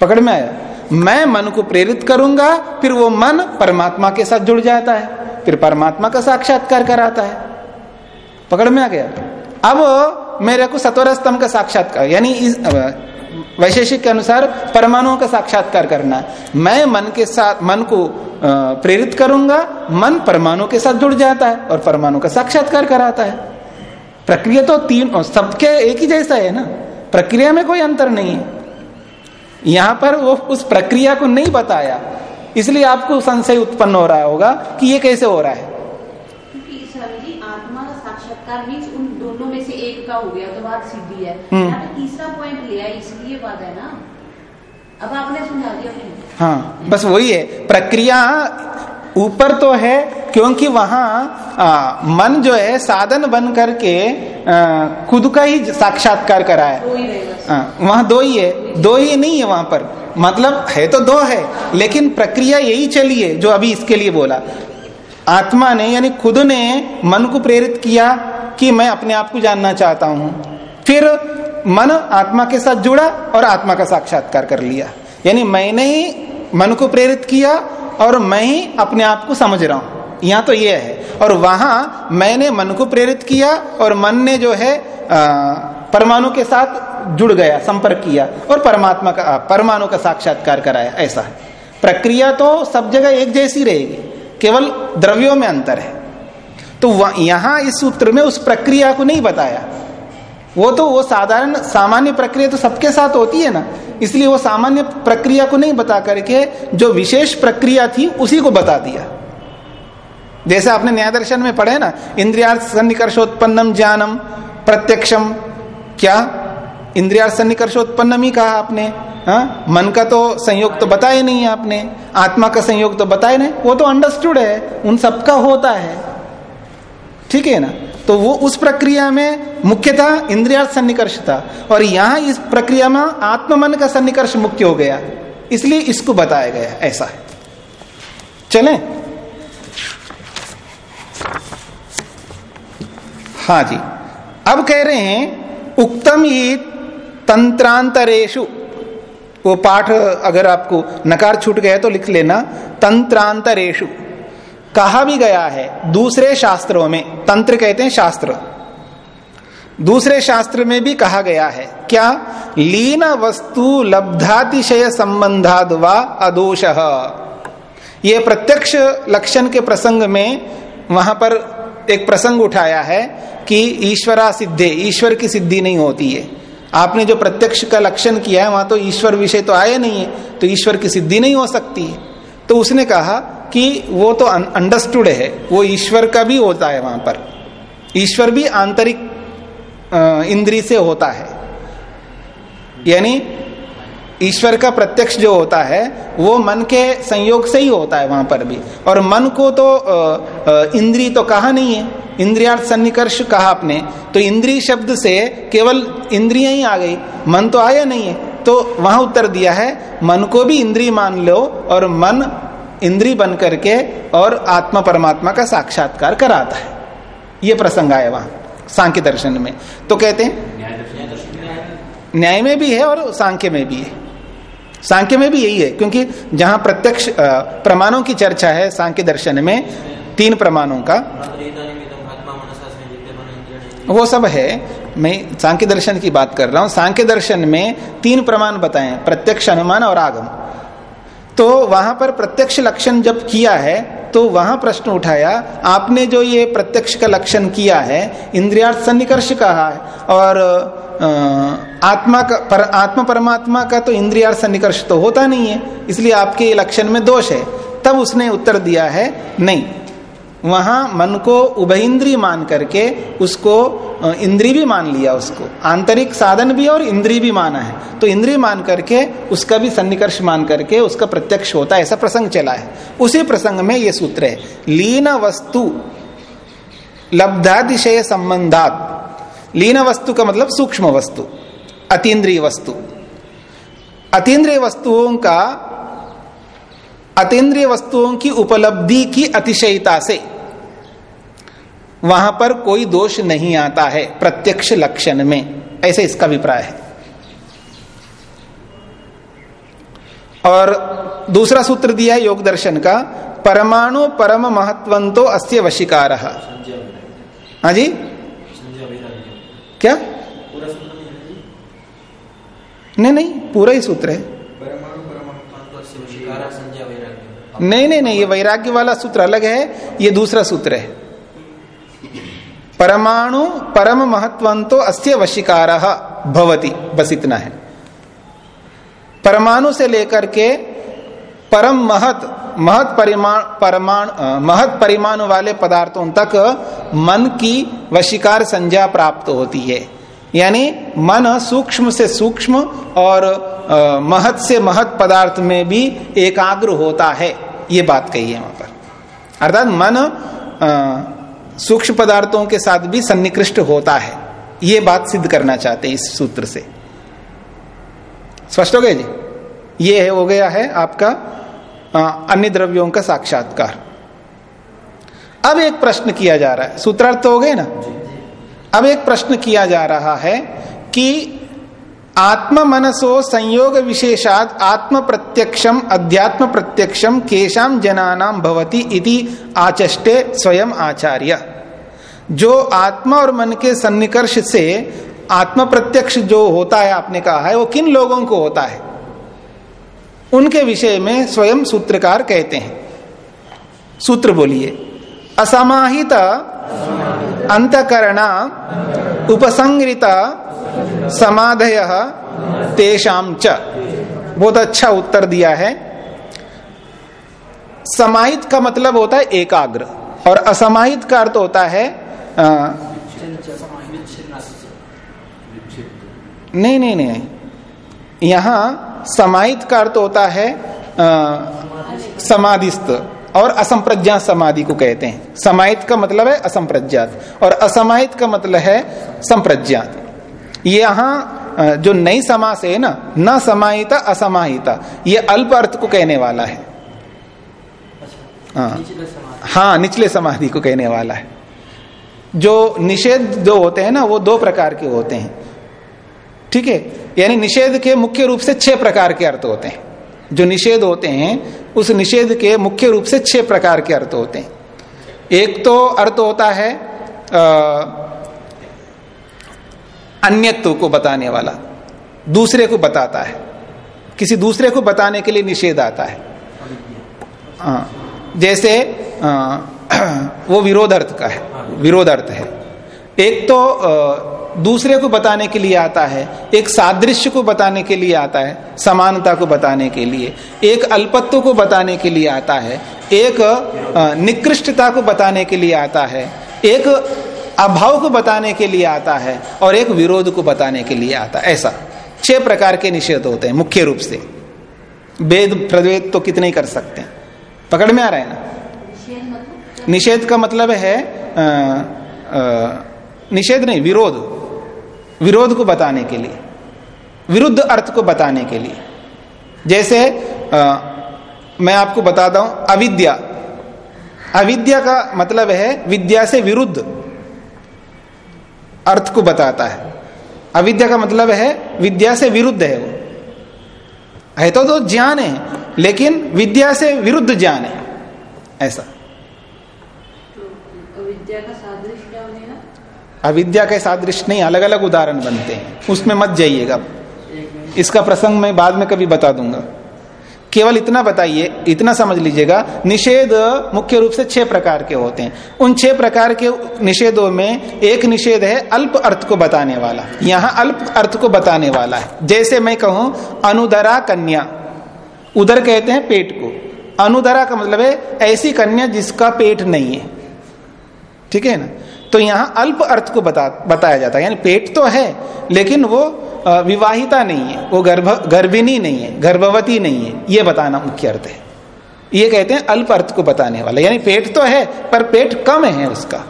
पकड़ में आया। मैं मन को प्रेरित करूँगा, फिर वो मन परमात्मा के साथ जुड़ जाता है। फिर परमात्मा का साक्षात्कार कराता है। पकड़ में आ गया। अब मेरे को सत्वर स्तंभ का साक्षात्कार, यानी वैशेषिक के अनुसार परमाणुओं का साक्षात्कार करना है। मैं मन के साथ, मन को प्रेरित करूँगा, मन परमाणु के साथ जुड़ जाता है और परमाणु का साक्षात्कार कराता है। प्रक्रिया तो तीन सबके एक ही जैसा है ना? प्रक्रिया में कोई अंतर नहीं है। यहाँ पर वो उस प्रक्रिया को नहीं बताया। इसलिए आपको संशय उत्पन्न हो रहा होगा कि ये कैसे हो रहा है। क्योंकि आत्मा का साक्षात्कार मीन्स उन दोनों में से एक का हो गया तो बात सीधी है। हम्म। तीसरा पॉइंट लिया इसलिए बात है ना। अब आपने समझा दिया। हाँ बस वही है। प्रक्रिया ऊपर तो है क्योंकि वहाँ आ, मन जो है साधन बन करके आ, खुद का ही साक्षात्कार करा है। वहाँ दो ही है। दो ही नहीं है वहाँ पर। मतलब है तो दो है लेकिन प्रक्रिया यही चली है जो अभी इसके लिए बोला। आत्मा ने यानी खुद ने मन को प्रेरित किया कि मैं अपने आप को जानना चाहता हूँ। फिर मन आत्मा के साथ जुड़ा और आत्मा का साक्षात्कार कर लिया। यानी मैंने ही मन को प्रेरित किया और मैं ही अपने आप को समझ रहा हूँ। यहाँ तो यह है। और वहाँ मैंने मन को प्रेरित किया और मन ने जो है परमाणु के साथ जुड़ गया, संपर्क किया और परमात्मा का, परमाणु का साक्षात्कार कराया। ऐसा है। प्रक्रिया तो सब जगह एक जैसी रहेगी। केवल द्रव्यों में अंतर है। तो यहाँ इस सूत्र में उस प्रक्रिया को नहीं बताया। वो तो वो साधारण सामान्य प्रक्रिया तो सबके साथ होती है ना। इसलिए वो सामान्य प्रक्रिया को नहीं बता करके जो विशेष प्रक्रिया थी उसी को बता दिया। जैसे आपने न्याय दर्शन में पढ़े ना इंद्रिया सन्निकर्षोत्पन्नम ज्ञानम प्रत्यक्षम। क्या? इंद्रिया सन्निकर्षोत्पन्नम ही कहा आपने। हा? मन का तो संयोग तो बताया नहीं आपने, आत्मा का संयोग तो बताया नहीं। वो तो अंडरस्टूड है, उन सबका होता है। ठीक है ना? तो वो उस प्रक्रिया में मुख्यतः इंद्रियार्थ सन्निकर्षता और यहाँ इस प्रक्रिया में आत्म मन का सन्निकर्ष मुख्य हो गया। इसलिए इसको बताया गया ऐसा है। चले? हा जी। अब कह रहे हैं, उक्तम ही तंत्रांतरेशु वो पाठ अगर आपको नकार छूट गया तो लिख लेना तंत्रांतरेशु कहा भी गया है, दूसरे शास्त्रों में, तंत्र कहते हैं शास्त्र। दूसरे शास्त्र में भी कहा गया है, क्या? लीन वस्तु लब्धातिशय संबंधाद व अदोष। ये प्रत्यक्ष लक्षण के प्रसंग में वहाँ पर एक प्रसंग उठाया है कि ईश्वरा सिद्धे, ईश्वर की सिद्धि नहीं होती है। आपने जो प्रत्यक्ष का लक्षण किया है, वहाँ तो ईश्वर विषय तो आया नहीं है तो ईश्वर की सिद्धि नहीं हो सकती है। तो उसने कहा कि वो तो अंडरस्टूड है, वो ईश्वर का भी होता है वहाँ पर। ईश्वर भी आंतरिक इंद्री से होता है। यानी ईश्वर का प्रत्यक्ष जो होता है, वो मन के संयोग से ही होता है वहाँ पर भी। और मन को तो इंद्री तो कहा नहीं है। इंद्रियार्थ सन्निकर्ष कहा आपने तो इंद्री शब्द से केवल इंद्रिया ही आ गई। मन तो आया नहीं है। तो वहाँ उत्तर दिया है मन को भी इंद्री मान लो और मन इंद्री बन करके और आत्मा परमात्मा का साक्षात्कार कराता है। ये प्रसंग आया वहाँ सांख्य दर्शन में। तो कहते हैं न्याय में भी है और सांख्य में भी है। सांख्य में भी यही है क्योंकि जहाँ प्रत्यक्ष प्रमाणों की चर्चा है सांख्य दर्शन में तीन प्रमाणों का। वो सब है मैं सांख्य दर्शन की बात कर रहा हूँ। सांख्य दर्शन में तीन प्रमाण बताए, प्रत्यक्ष अनुमान और आगम। तो वहाँ पर प्रत्यक्ष लक्षण जब किया है तो वहाँ प्रश्न उठाया, आपने जो ये प्रत्यक्ष का लक्षण किया है, इंद्रियार्थ सन्निकर्ष कहा है, और आत्मा का, पर, आत्मा परमात्मा का तो इंद्रियार्थ सन्निकर्ष तो होता नहीं है, इसलिए आपके लक्षण में दोष है। तब उसने उत्तर दिया है, नहीं। वहाँ मन को उभयन्द्री मान करके उसको इंद्री भी मान लिया उसको। आंतरिक साधन भी और इंद्री भी माना है। तो इंद्री मान करके उसका भी सन्निकर्ष मान करके उसका प्रत्यक्ष होता है, ऐसा प्रसंग चला है। उसी प्रसंग में ये सूत्र है, लीन वस्तु लब्धातिशय संबंधात। लीन वस्तु का मतलब सूक्ष्म वस्तु, अतीन्द्रिय वस्तु। अतीन्द्रिय वस्तुओं का, अतीन्द्रिय वस्तुओं की उपलब्धि की अतिशयता से। वहाँ पर कोई दोष नहीं आता है प्रत्यक्ष लक्षण में। ऐसे इसका अभिप्राय है। और दूसरा सूत्र दिया है योग दर्शन का, परमाणु परम महत्वंतो अस्य वशिकार। हाँ जी? क्या? नहीं नहीं, पूरा ही सूत्र है। नहीं नहीं नहीं, ये वैराग्य वाला सूत्र अलग है, ये दूसरा सूत्र है। परमाणु परम महत्वंतो अस्य वशिकार भवती बस इतना है। परमाणु से लेकर के परम महत महत परिमाण परमाण महत परिमाण वाले पदार्थों तक मन की वशिकार संज्ञा प्राप्त होती है। यानी मन सूक्ष्म से सूक्ष्म और महत से महत पदार्थ में भी एकाग्र होता है ये बात कही है वहाँ पर। अर्थात मन आ, सूक्ष्म पदार्थों के साथ भी सन्निकृष्ट होता है। ये बात सिद्ध करना चाहते हैं इस सूत्र से। स्पष्ट हो गया जी? ये है हो गया है आपका अन्य द्रव्यों का साक्षात्कार। अब एक प्रश्न किया जा रहा है। सूत्रार्थ तो हो गए ना? अब एक प्रश्न किया जा रहा है कि आत्म मनसो संयोग विशेषात आत्म प्रत्यक्षम अध्यात्म प्रत्यक्षम केशाम जनानाम भवती इति आचष्टे स्वयं आचार्य। जो आत्मा और मन के सन्निकर्ष से आत्म प्रत्यक्ष जो होता है, आपने कहा है, वो किन लोगों को होता है? उनके विषय में स्वयं सूत्रकार कहते हैं। सूत्र बोलिए। असमाहित अंतकरण उपसंगृत समाधय तेषाम च। बहुत अच्छा उत्तर दिया है। समाहित का मतलब होता है एकाग्र। और असमाहित का अर्थ होता है आ, नहीं नहीं नहीं। यहाँ समाहित का अर्थ होता है समाधिस्थ। और असंप्रज्ञात समाधि को कहते हैं। समाहित का मतलब है असंप्रज्ञात। और असमाहित का मतलब है संप्रज्ञात। यहाँ जो नई समास है ना न समाहिता असमाहिता ये अल्प अर्थ को कहने वाला है। हाँ। हाँ निचले समाधि को कहने वाला है। जो निषेध जो होते हैं ना वो दो प्रकार के होते हैं। ठीक है? यानी निषेध के मुख्य रूप से छह प्रकार के अर्थ होते हैं। जो निषेध होते हैं उस निषेध के मुख्य रूप से छह प्रकार के अर्थ होते हैं। एक तो अर्थ होता है अन्यत्व को बताने वाला दूसरे को बताता है। किसी दूसरे को बताने के लिए निषेध आता है। आ, जैसे आ, वो विरोध अर्थ का है विरोध अर्थ है। एक तो दूसरे को बताने के लिए आता है, एक सादृश्य को बताने के लिए आता है, समानता को बताने के लिए, एक अल्पत्व को बताने के लिए आता है, एक निकृष्टता को बताने के लिए आता है, एक अभाव को बताने के लिए आता है और एक विरोध को बताने के लिए आता है। ऐसा छह प्रकार के निषेध होते हैं मुख्य रूप से। वेद प्रवेद तो कितने कर सकते हैं। पकड़ में आ रहा है ना? निषेध का मतलब है निषेध नहीं, विरोध। विरोध को बताने के लिए विरुद्ध अर्थ को बताने के लिए। जैसे आ, मैं आपको बताता हूँ अविद्या। अविद्या का मतलब है विद्या से विरुद्ध अर्थ को बताता है। अविद्या का मतलब है विद्या से विरुद्ध है वो। है तो, तो ज्ञान है लेकिन विद्या से विरुद्ध ज्ञान है। ऐसा। तो का सादृश्य क्या बनेगा अविद्या के सादृश्य नहीं अलग अलग उदाहरण बनते हैं। उसमें मत जाइएगा। इसका प्रसंग मैं बाद में कभी बता दूँगा। केवल इतना बताइए, इतना समझ लीजिएगा, निषेध मुख्य रूप से छह प्रकार के होते हैं। उन छह प्रकार के निषेधों में एक निषेध है अल्प अर्थ को बताने वाला। यहाँ अल्प अर्थ को बताने वाला है। जैसे मैं कहूँ, अनुदरा कन्या। उधर कहते हैं पेट को। अनुदरा का मतलब है ऐसी कन्या जिसका पेट नहीं है। ठीक है ना? तो यहाँ अल्प अर्थ को बता, बताया जाता है। यानी पेट तो है, लेकिन वो विवाहिता नहीं है। वो गर्भ, गर्भिणी नहीं है, गर्भवती नहीं है। ये बताना मुख्य अर्थ है। ये कहते हैं अल्प अर्थ को बताने वाला। यानी पेट तो है, पर पेट कम है उसका।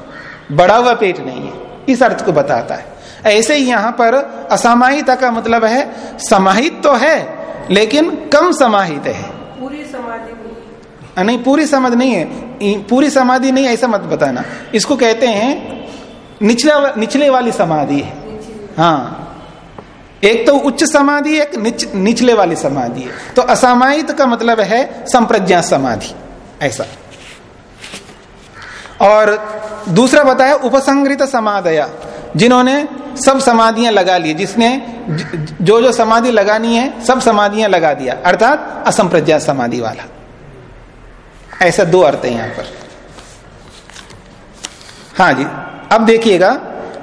बड़ा हुआ पेट नहीं है। इस अर्थ को बताता है। ऐसे ही यहाँ पर असामाहिता का मतलब है, समाहित तो है, लेकिन कम समाहित है। नहीं पूरी समझ नहीं है। पूरी समाधि नहीं ऐसा मत बताना। इसको कहते हैं निचले निचले वाली समाधि है। हाँ। एक तो उच्च समाधि एक निच, निचले वाली समाधि है। तो असामायित का मतलब है संप्रज्ञा समाधि। ऐसा। और दूसरा बताया उपसंग्रित समाधया। जिन्होंने सब समाधियाँ लगा ली जिसने जो जो समाधि लगानी है सब समाधियाँ लगा दिया। अर्थात असंप्रज्ञा समाधि वाला। ऐसा दो अर्थ है यहाँ पर। हाँ जी, अब देखिएगा,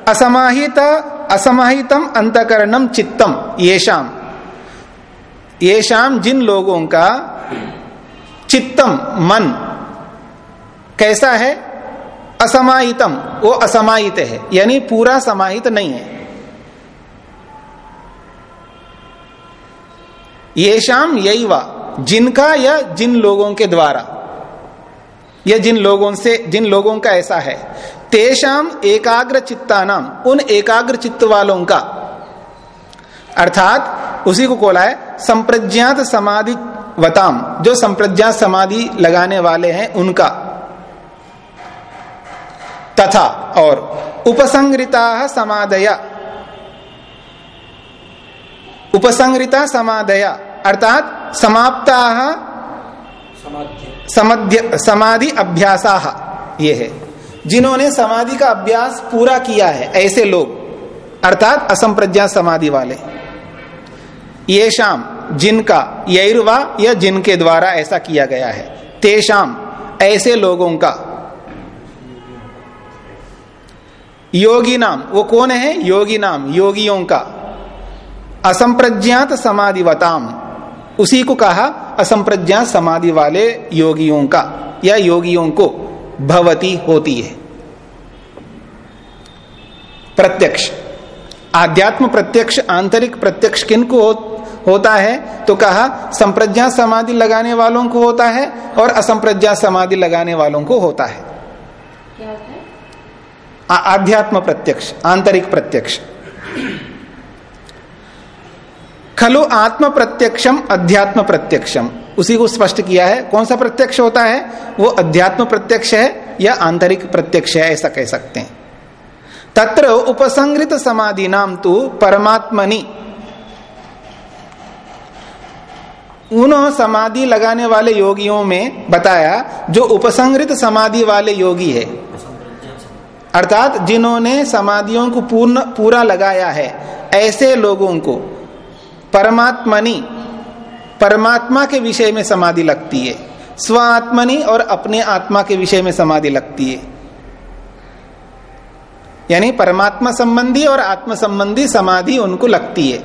असमाहित, असमाहितम अंतकरणम चित्तम, ये शाम। ये शाम जिन लोगों का चित्तम, मन, कैसा है? असमाहितम, वो असमाहित है, यानी पूरा समाहित नहीं है। ये शाम यही वा जिनका या जिन लोगों के द्वारा। या जिन लोगों से, जिन लोगों का ऐसा है तेषाम एकाग्र चित्ता नाम उन एकाग्र चित्त वालों का अर्थात उसी को खोला है, संप्रज्ञात समाधि वताम जो संप्रज्ञात समाधि लगाने वाले हैं उनका। तथा, और उपसंग्रिता समाधया। उपसंग्रिता समाधया, अर्थात समाप्ता समाधि अभ्यासा, ये है। जिन्होंने समाधि का अभ्यास पूरा किया है, ऐसे लोग, अर्थात असंप्रज्ञा समाधि वाले। ये शाम, जिनका यवा या जिनके द्वारा ऐसा किया गया है तेषाम ऐसे लोगों का। योगी नाम, वो कौन है? योगी नाम, योगियों का। असंप्रज्ञात समाधिवताम। उसी को कहा असंप्रज्ञा समाधि वाले योगियों का या योगियों को भवती होती है। प्रत्यक्ष। आध्यात्म प्रत्यक्ष आंतरिक प्रत्यक्ष किन को हो, होता है? तो कहा संप्रज्ञा समाधि लगाने वालों को होता है और असंप्रज्ञा समाधि लगाने वालों को होता है। आध्यात्म प्रत्यक्ष आंतरिक प्रत्यक्ष। खलु आत्म प्रत्यक्षम अध्यात्म प्रत्यक्षम उसी को स्पष्ट किया है, कौन सा प्रत्यक्ष होता है? वो अध्यात्म प्रत्यक्ष है या आंतरिक प्रत्यक्ष है, ऐसा कह सकते हैं। तत्र उपसंग्रित समाधि नाम तो परमात्मनि। उन समाधि लगाने वाले योगियों में बताया, जो उपसंग्रित समाधि वाले योगी है। अर्थात जिन्होंने समाधियों को पूर्ण, पूरा लगाया है, ऐसे लोगों को। परमात्मनि, परमात्मा के विषय में समाधि लगती है। स्व आत्मनि और अपने आत्मा के विषय में समाधि लगती है। यानी परमात्मा संबंधी और आत्म संबंधी समाधि उनको लगती है।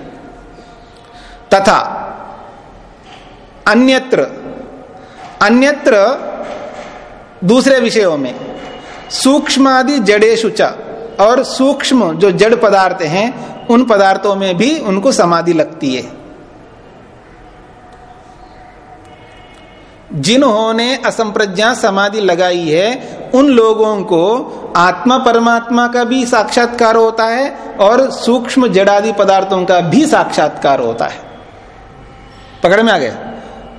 तथा अन्यत्र अन्यत्र दूसरे विषयों में सूक्ष्मादि जड़ेशु च और सूक्ष्म जो जड़ पदार्थ हैं उन पदार्थों में भी उनको समाधि लगती है। जिन्होंने असंप्रज्ञा समाधि लगाई है, उन लोगों को आत्मा परमात्मा का भी साक्षात्कार होता है और सूक्ष्म जड़ादि पदार्थों का भी साक्षात्कार होता है। पकड़ में आ गया।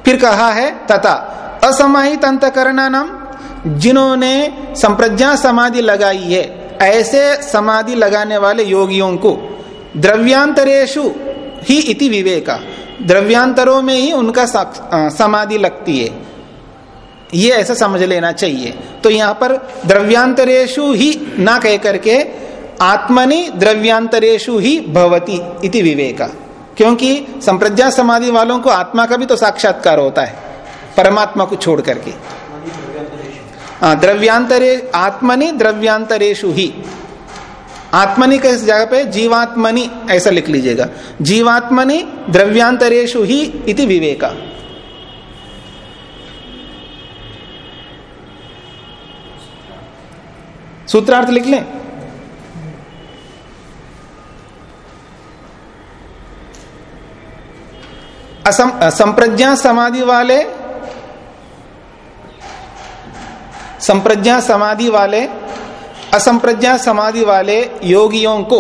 फिर कहा है, तथा असमाहित अंतकरणा नाम जिन्होंने संप्रज्ञा समाधि लगाई है, ऐसे समाधि लगाने वाले योगियों को द्रव्यांतरेशु ही इति विवेका। द्रव्यांतरों में ही उनका समाधि लगती है। ये ऐसा समझ लेना चाहिए। तो यहाँ पर द्रव्यांतरेशु ही ना कह करके आत्मनि द्रव्यांतरेशु ही भवती इति विवेका। क्योंकि संप्रज्ञा समाधि वालों को आत्मा का भी तो साक्षात्कार होता है परमात्मा को छोड़ करके। हाँ द्रव्यांतरे आत्मनि द्रव्यांतरेशु ही। आत्मनि के जगह पे जीवात्मनि, ऐसा लिख लीजिएगा। जीवात्मनि द्रव्यांतरेशु ही इति विवेका। सूत्रार्थ लिख लें। असम संप्रज्ञा समाधि वाले, संप्रज्ञा समाधि वाले असंप्रज्ञा समाधि वाले योगियों को।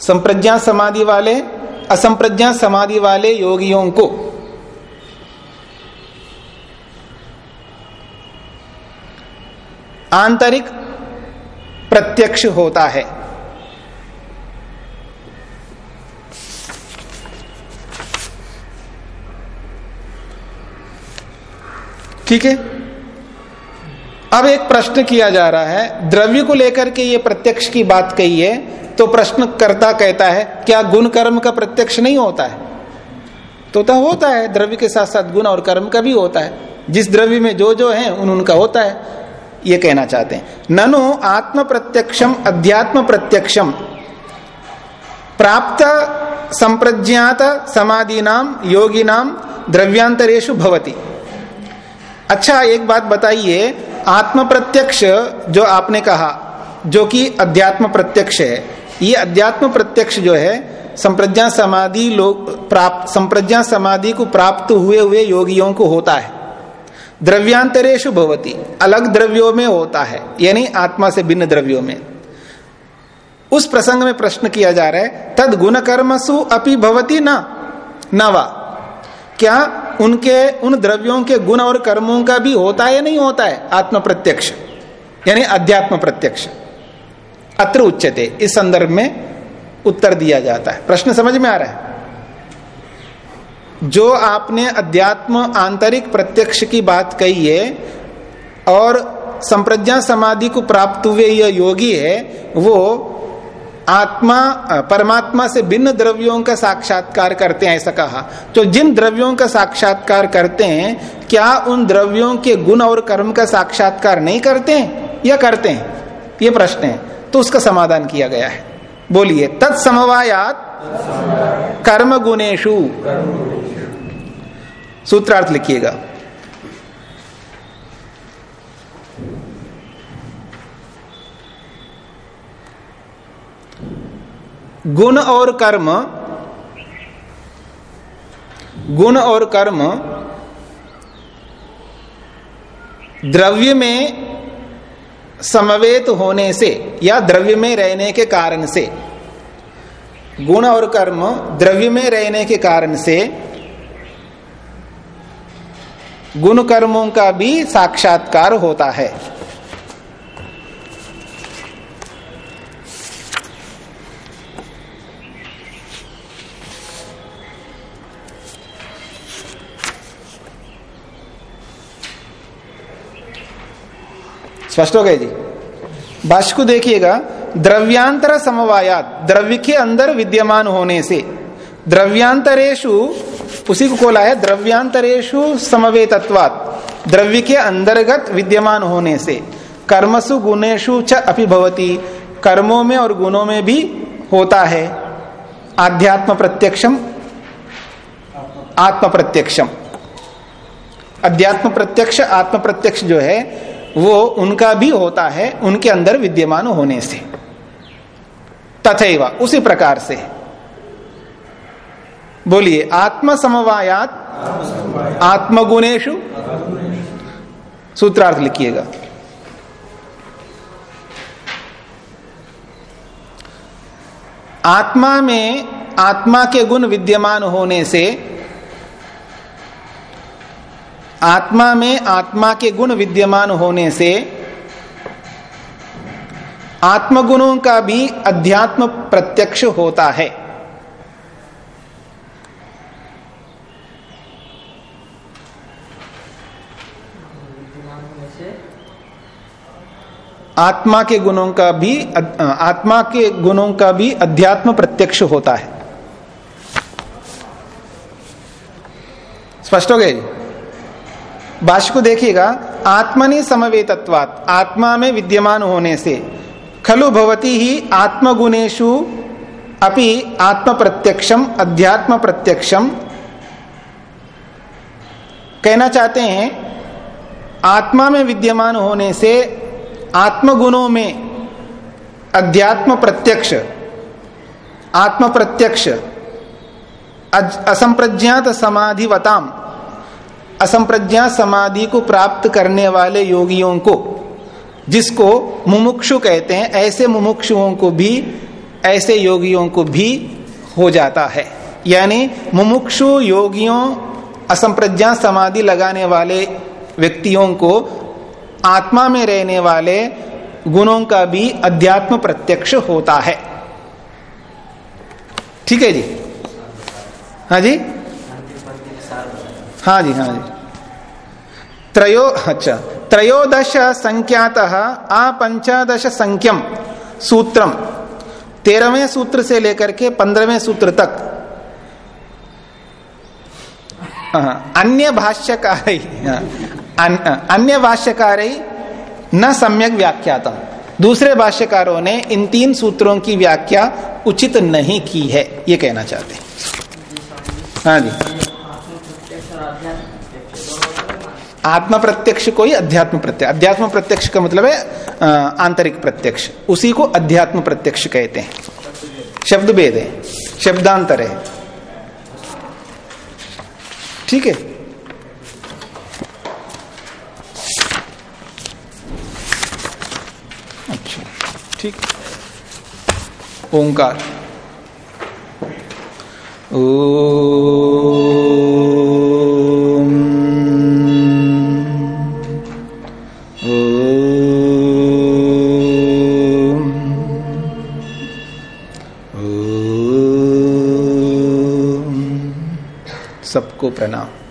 संप्रज्ञा समाधि वाले, असंप्रज्ञा समाधि वाले योगियों को। आंतरिक प्रत्यक्ष होता है। ठीक है? अब एक प्रश्न किया जा रहा है, द्रव्य को लेकर के ये प्रत्यक्ष की बात कही है तो प्रश्न करता कहता है, क्या गुण कर्म का प्रत्यक्ष नहीं होता है? तो तो होता है, द्रव्य के साथ साथ गुण और कर्म का भी होता है। जिस द्रव्य में जो जो है, उन उनका होता है। ये कहना चाहते हैं, ननो आत्म प्रत्यक्षम अध्यात्म प्रत्यक्षम प्राप्त संप्रज्ञात समाधि नाम योगी नाम द्रव्यांतरेशु भवती। अच्छा एक बात बताइए आत्म प्रत्यक्ष जो आपने कहा, जो कि अध्यात्म प्रत्यक्ष है, ये अध्यात्म प्रत्यक्ष जो है, संप्रज्ञा समाधि लोग प्राप्त संप्रज्ञा समाधि को प्राप्त हुए हुए योगियों को होता है। द्रव्यांतरेशु भवती, अलग द्रव्यों में होता है, यानी आत्मा से भिन्न द्रव्यों में। उस प्रसंग में प्रश्न किया जा रहा है तद गुण कर्मसु अपि भवती ना? नवा क्या उनके, उन द्रव्यों के गुण और कर्मों का भी होता है नहीं होता है? आत्म प्रत्यक्ष यानी अध्यात्म प्रत्यक्ष अत्र उच्चते इस संदर्भ में उत्तर दिया जाता है। प्रश्न समझ में आ रहा है? जो आपने अध्यात्म आंतरिक प्रत्यक्ष की बात कही है और संप्रज्ञा समाधि को प्राप्त हुए यह योगी है, वो आत्मा परमात्मा से भिन्न द्रव्यों का साक्षात्कार करते हैं, ऐसा कहा। तो जिन द्रव्यों का साक्षात्कार करते हैं, क्या उन द्रव्यों के गुण और कर्म का साक्षात्कार नहीं करते हैं या करते हैं? ये प्रश्न है। तो उसका समाधान किया गया है। बोलिए, तत्समवायात कर्म गुणेशु सूत्रार्थ लिखिएगा। गुण और कर्म, गुण और कर्म द्रव्य में समवेत होने से या द्रव्य में रहने के कारण से, गुण और कर्म द्रव्य में रहने के कारण से गुण कर्मों का भी साक्षात्कार होता है। स्पष्ट हो गए जी। भाष्य को देखिएगा, द्रव्यांतर समवायात, द्रव्य के अंदर विद्यमान होने से द्रव्यांतरेशु उसी को खोला है द्रव्यांतरेशु समवेतत्वात, द्रव्य के अंतर्गत विद्यमान होने से, कर्मसु गुणेशु च अपि भवती, कर्मों में और गुणों में भी होता है। आध्यात्म प्रत्यक्षम आत्म प्रत्यक्षम अध्यात्म प्रत्यक्ष आत्म प्रत्यक्ष जो है वो उनका भी होता है उनके अंदर विद्यमान होने से। तथैव उसी प्रकार से। बोलिए आत्म समवायात आत्मगुणेशु सूत्रार्थ लिखिएगा। आत्मा में आत्मा के गुण विद्यमान होने से आत्मा में आत्मा के गुण विद्यमान होने से आत्मगुणों का भी अध्यात्म प्रत्यक्ष होता है। आत्मा के गुणों का भी आत्मा के गुणों का भी अध्यात्म प्रत्यक्ष होता है। स्पष्ट हो गए भाष्य को देखिएगा, आत्मनि समवेतत्वात, आत्मा में विद्यमान होने से। खलु भवती ही आत्मगुणेशु अपि आत्म प्रत्यक्षम अध्यात्म प्रत्यक्षम कहना चाहते हैं, आत्मा में विद्यमान होने से आत्मगुणों में अध्यात्म प्रत्यक्ष आत्म प्रत्यक्ष असंप्रज्ञात समाधिवताम असंप्रज्ञात समाधि को प्राप्त करने वाले योगियों को, जिसको मुमुक्षु कहते हैं, ऐसे मुमुक्षुओं को भी, ऐसे योगियों को भी हो जाता है। यानी मुमुक्षु योगियों, असंप्रज्ञा समाधि लगाने वाले व्यक्तियों को, आत्मा में रहने वाले गुणों का भी अध्यात्म प्रत्यक्ष होता है। ठीक है जी? हाँ जी? हाँ जी हाँ जी। त्रयो अच्छा त्रयोदश संख्यात आ पंचादश संख्यम सूत्रम तेरहवें सूत्र से लेकर के पंद्रहवें सूत्र तक। अन्य भाष्यकार अन्य भाष्यकार न सम्यक व्याख्यातम। दूसरे भाष्यकारों ने इन तीन सूत्रों की व्याख्या उचित नहीं की है, ये कहना चाहते हैं। हाँ जी। आत्म प्रत्यक्ष को ही अध्यात्म प्रत्यक्ष। अध्यात्म प्रत्यक्ष का मतलब है आंतरिक प्रत्यक्ष। उसी को अध्यात्म प्रत्यक्ष कहते हैं। शब्द भेद है, शब्दांतर है। ठीक है? अच्छा ठीक। ओंकार। सबको प्रणाम।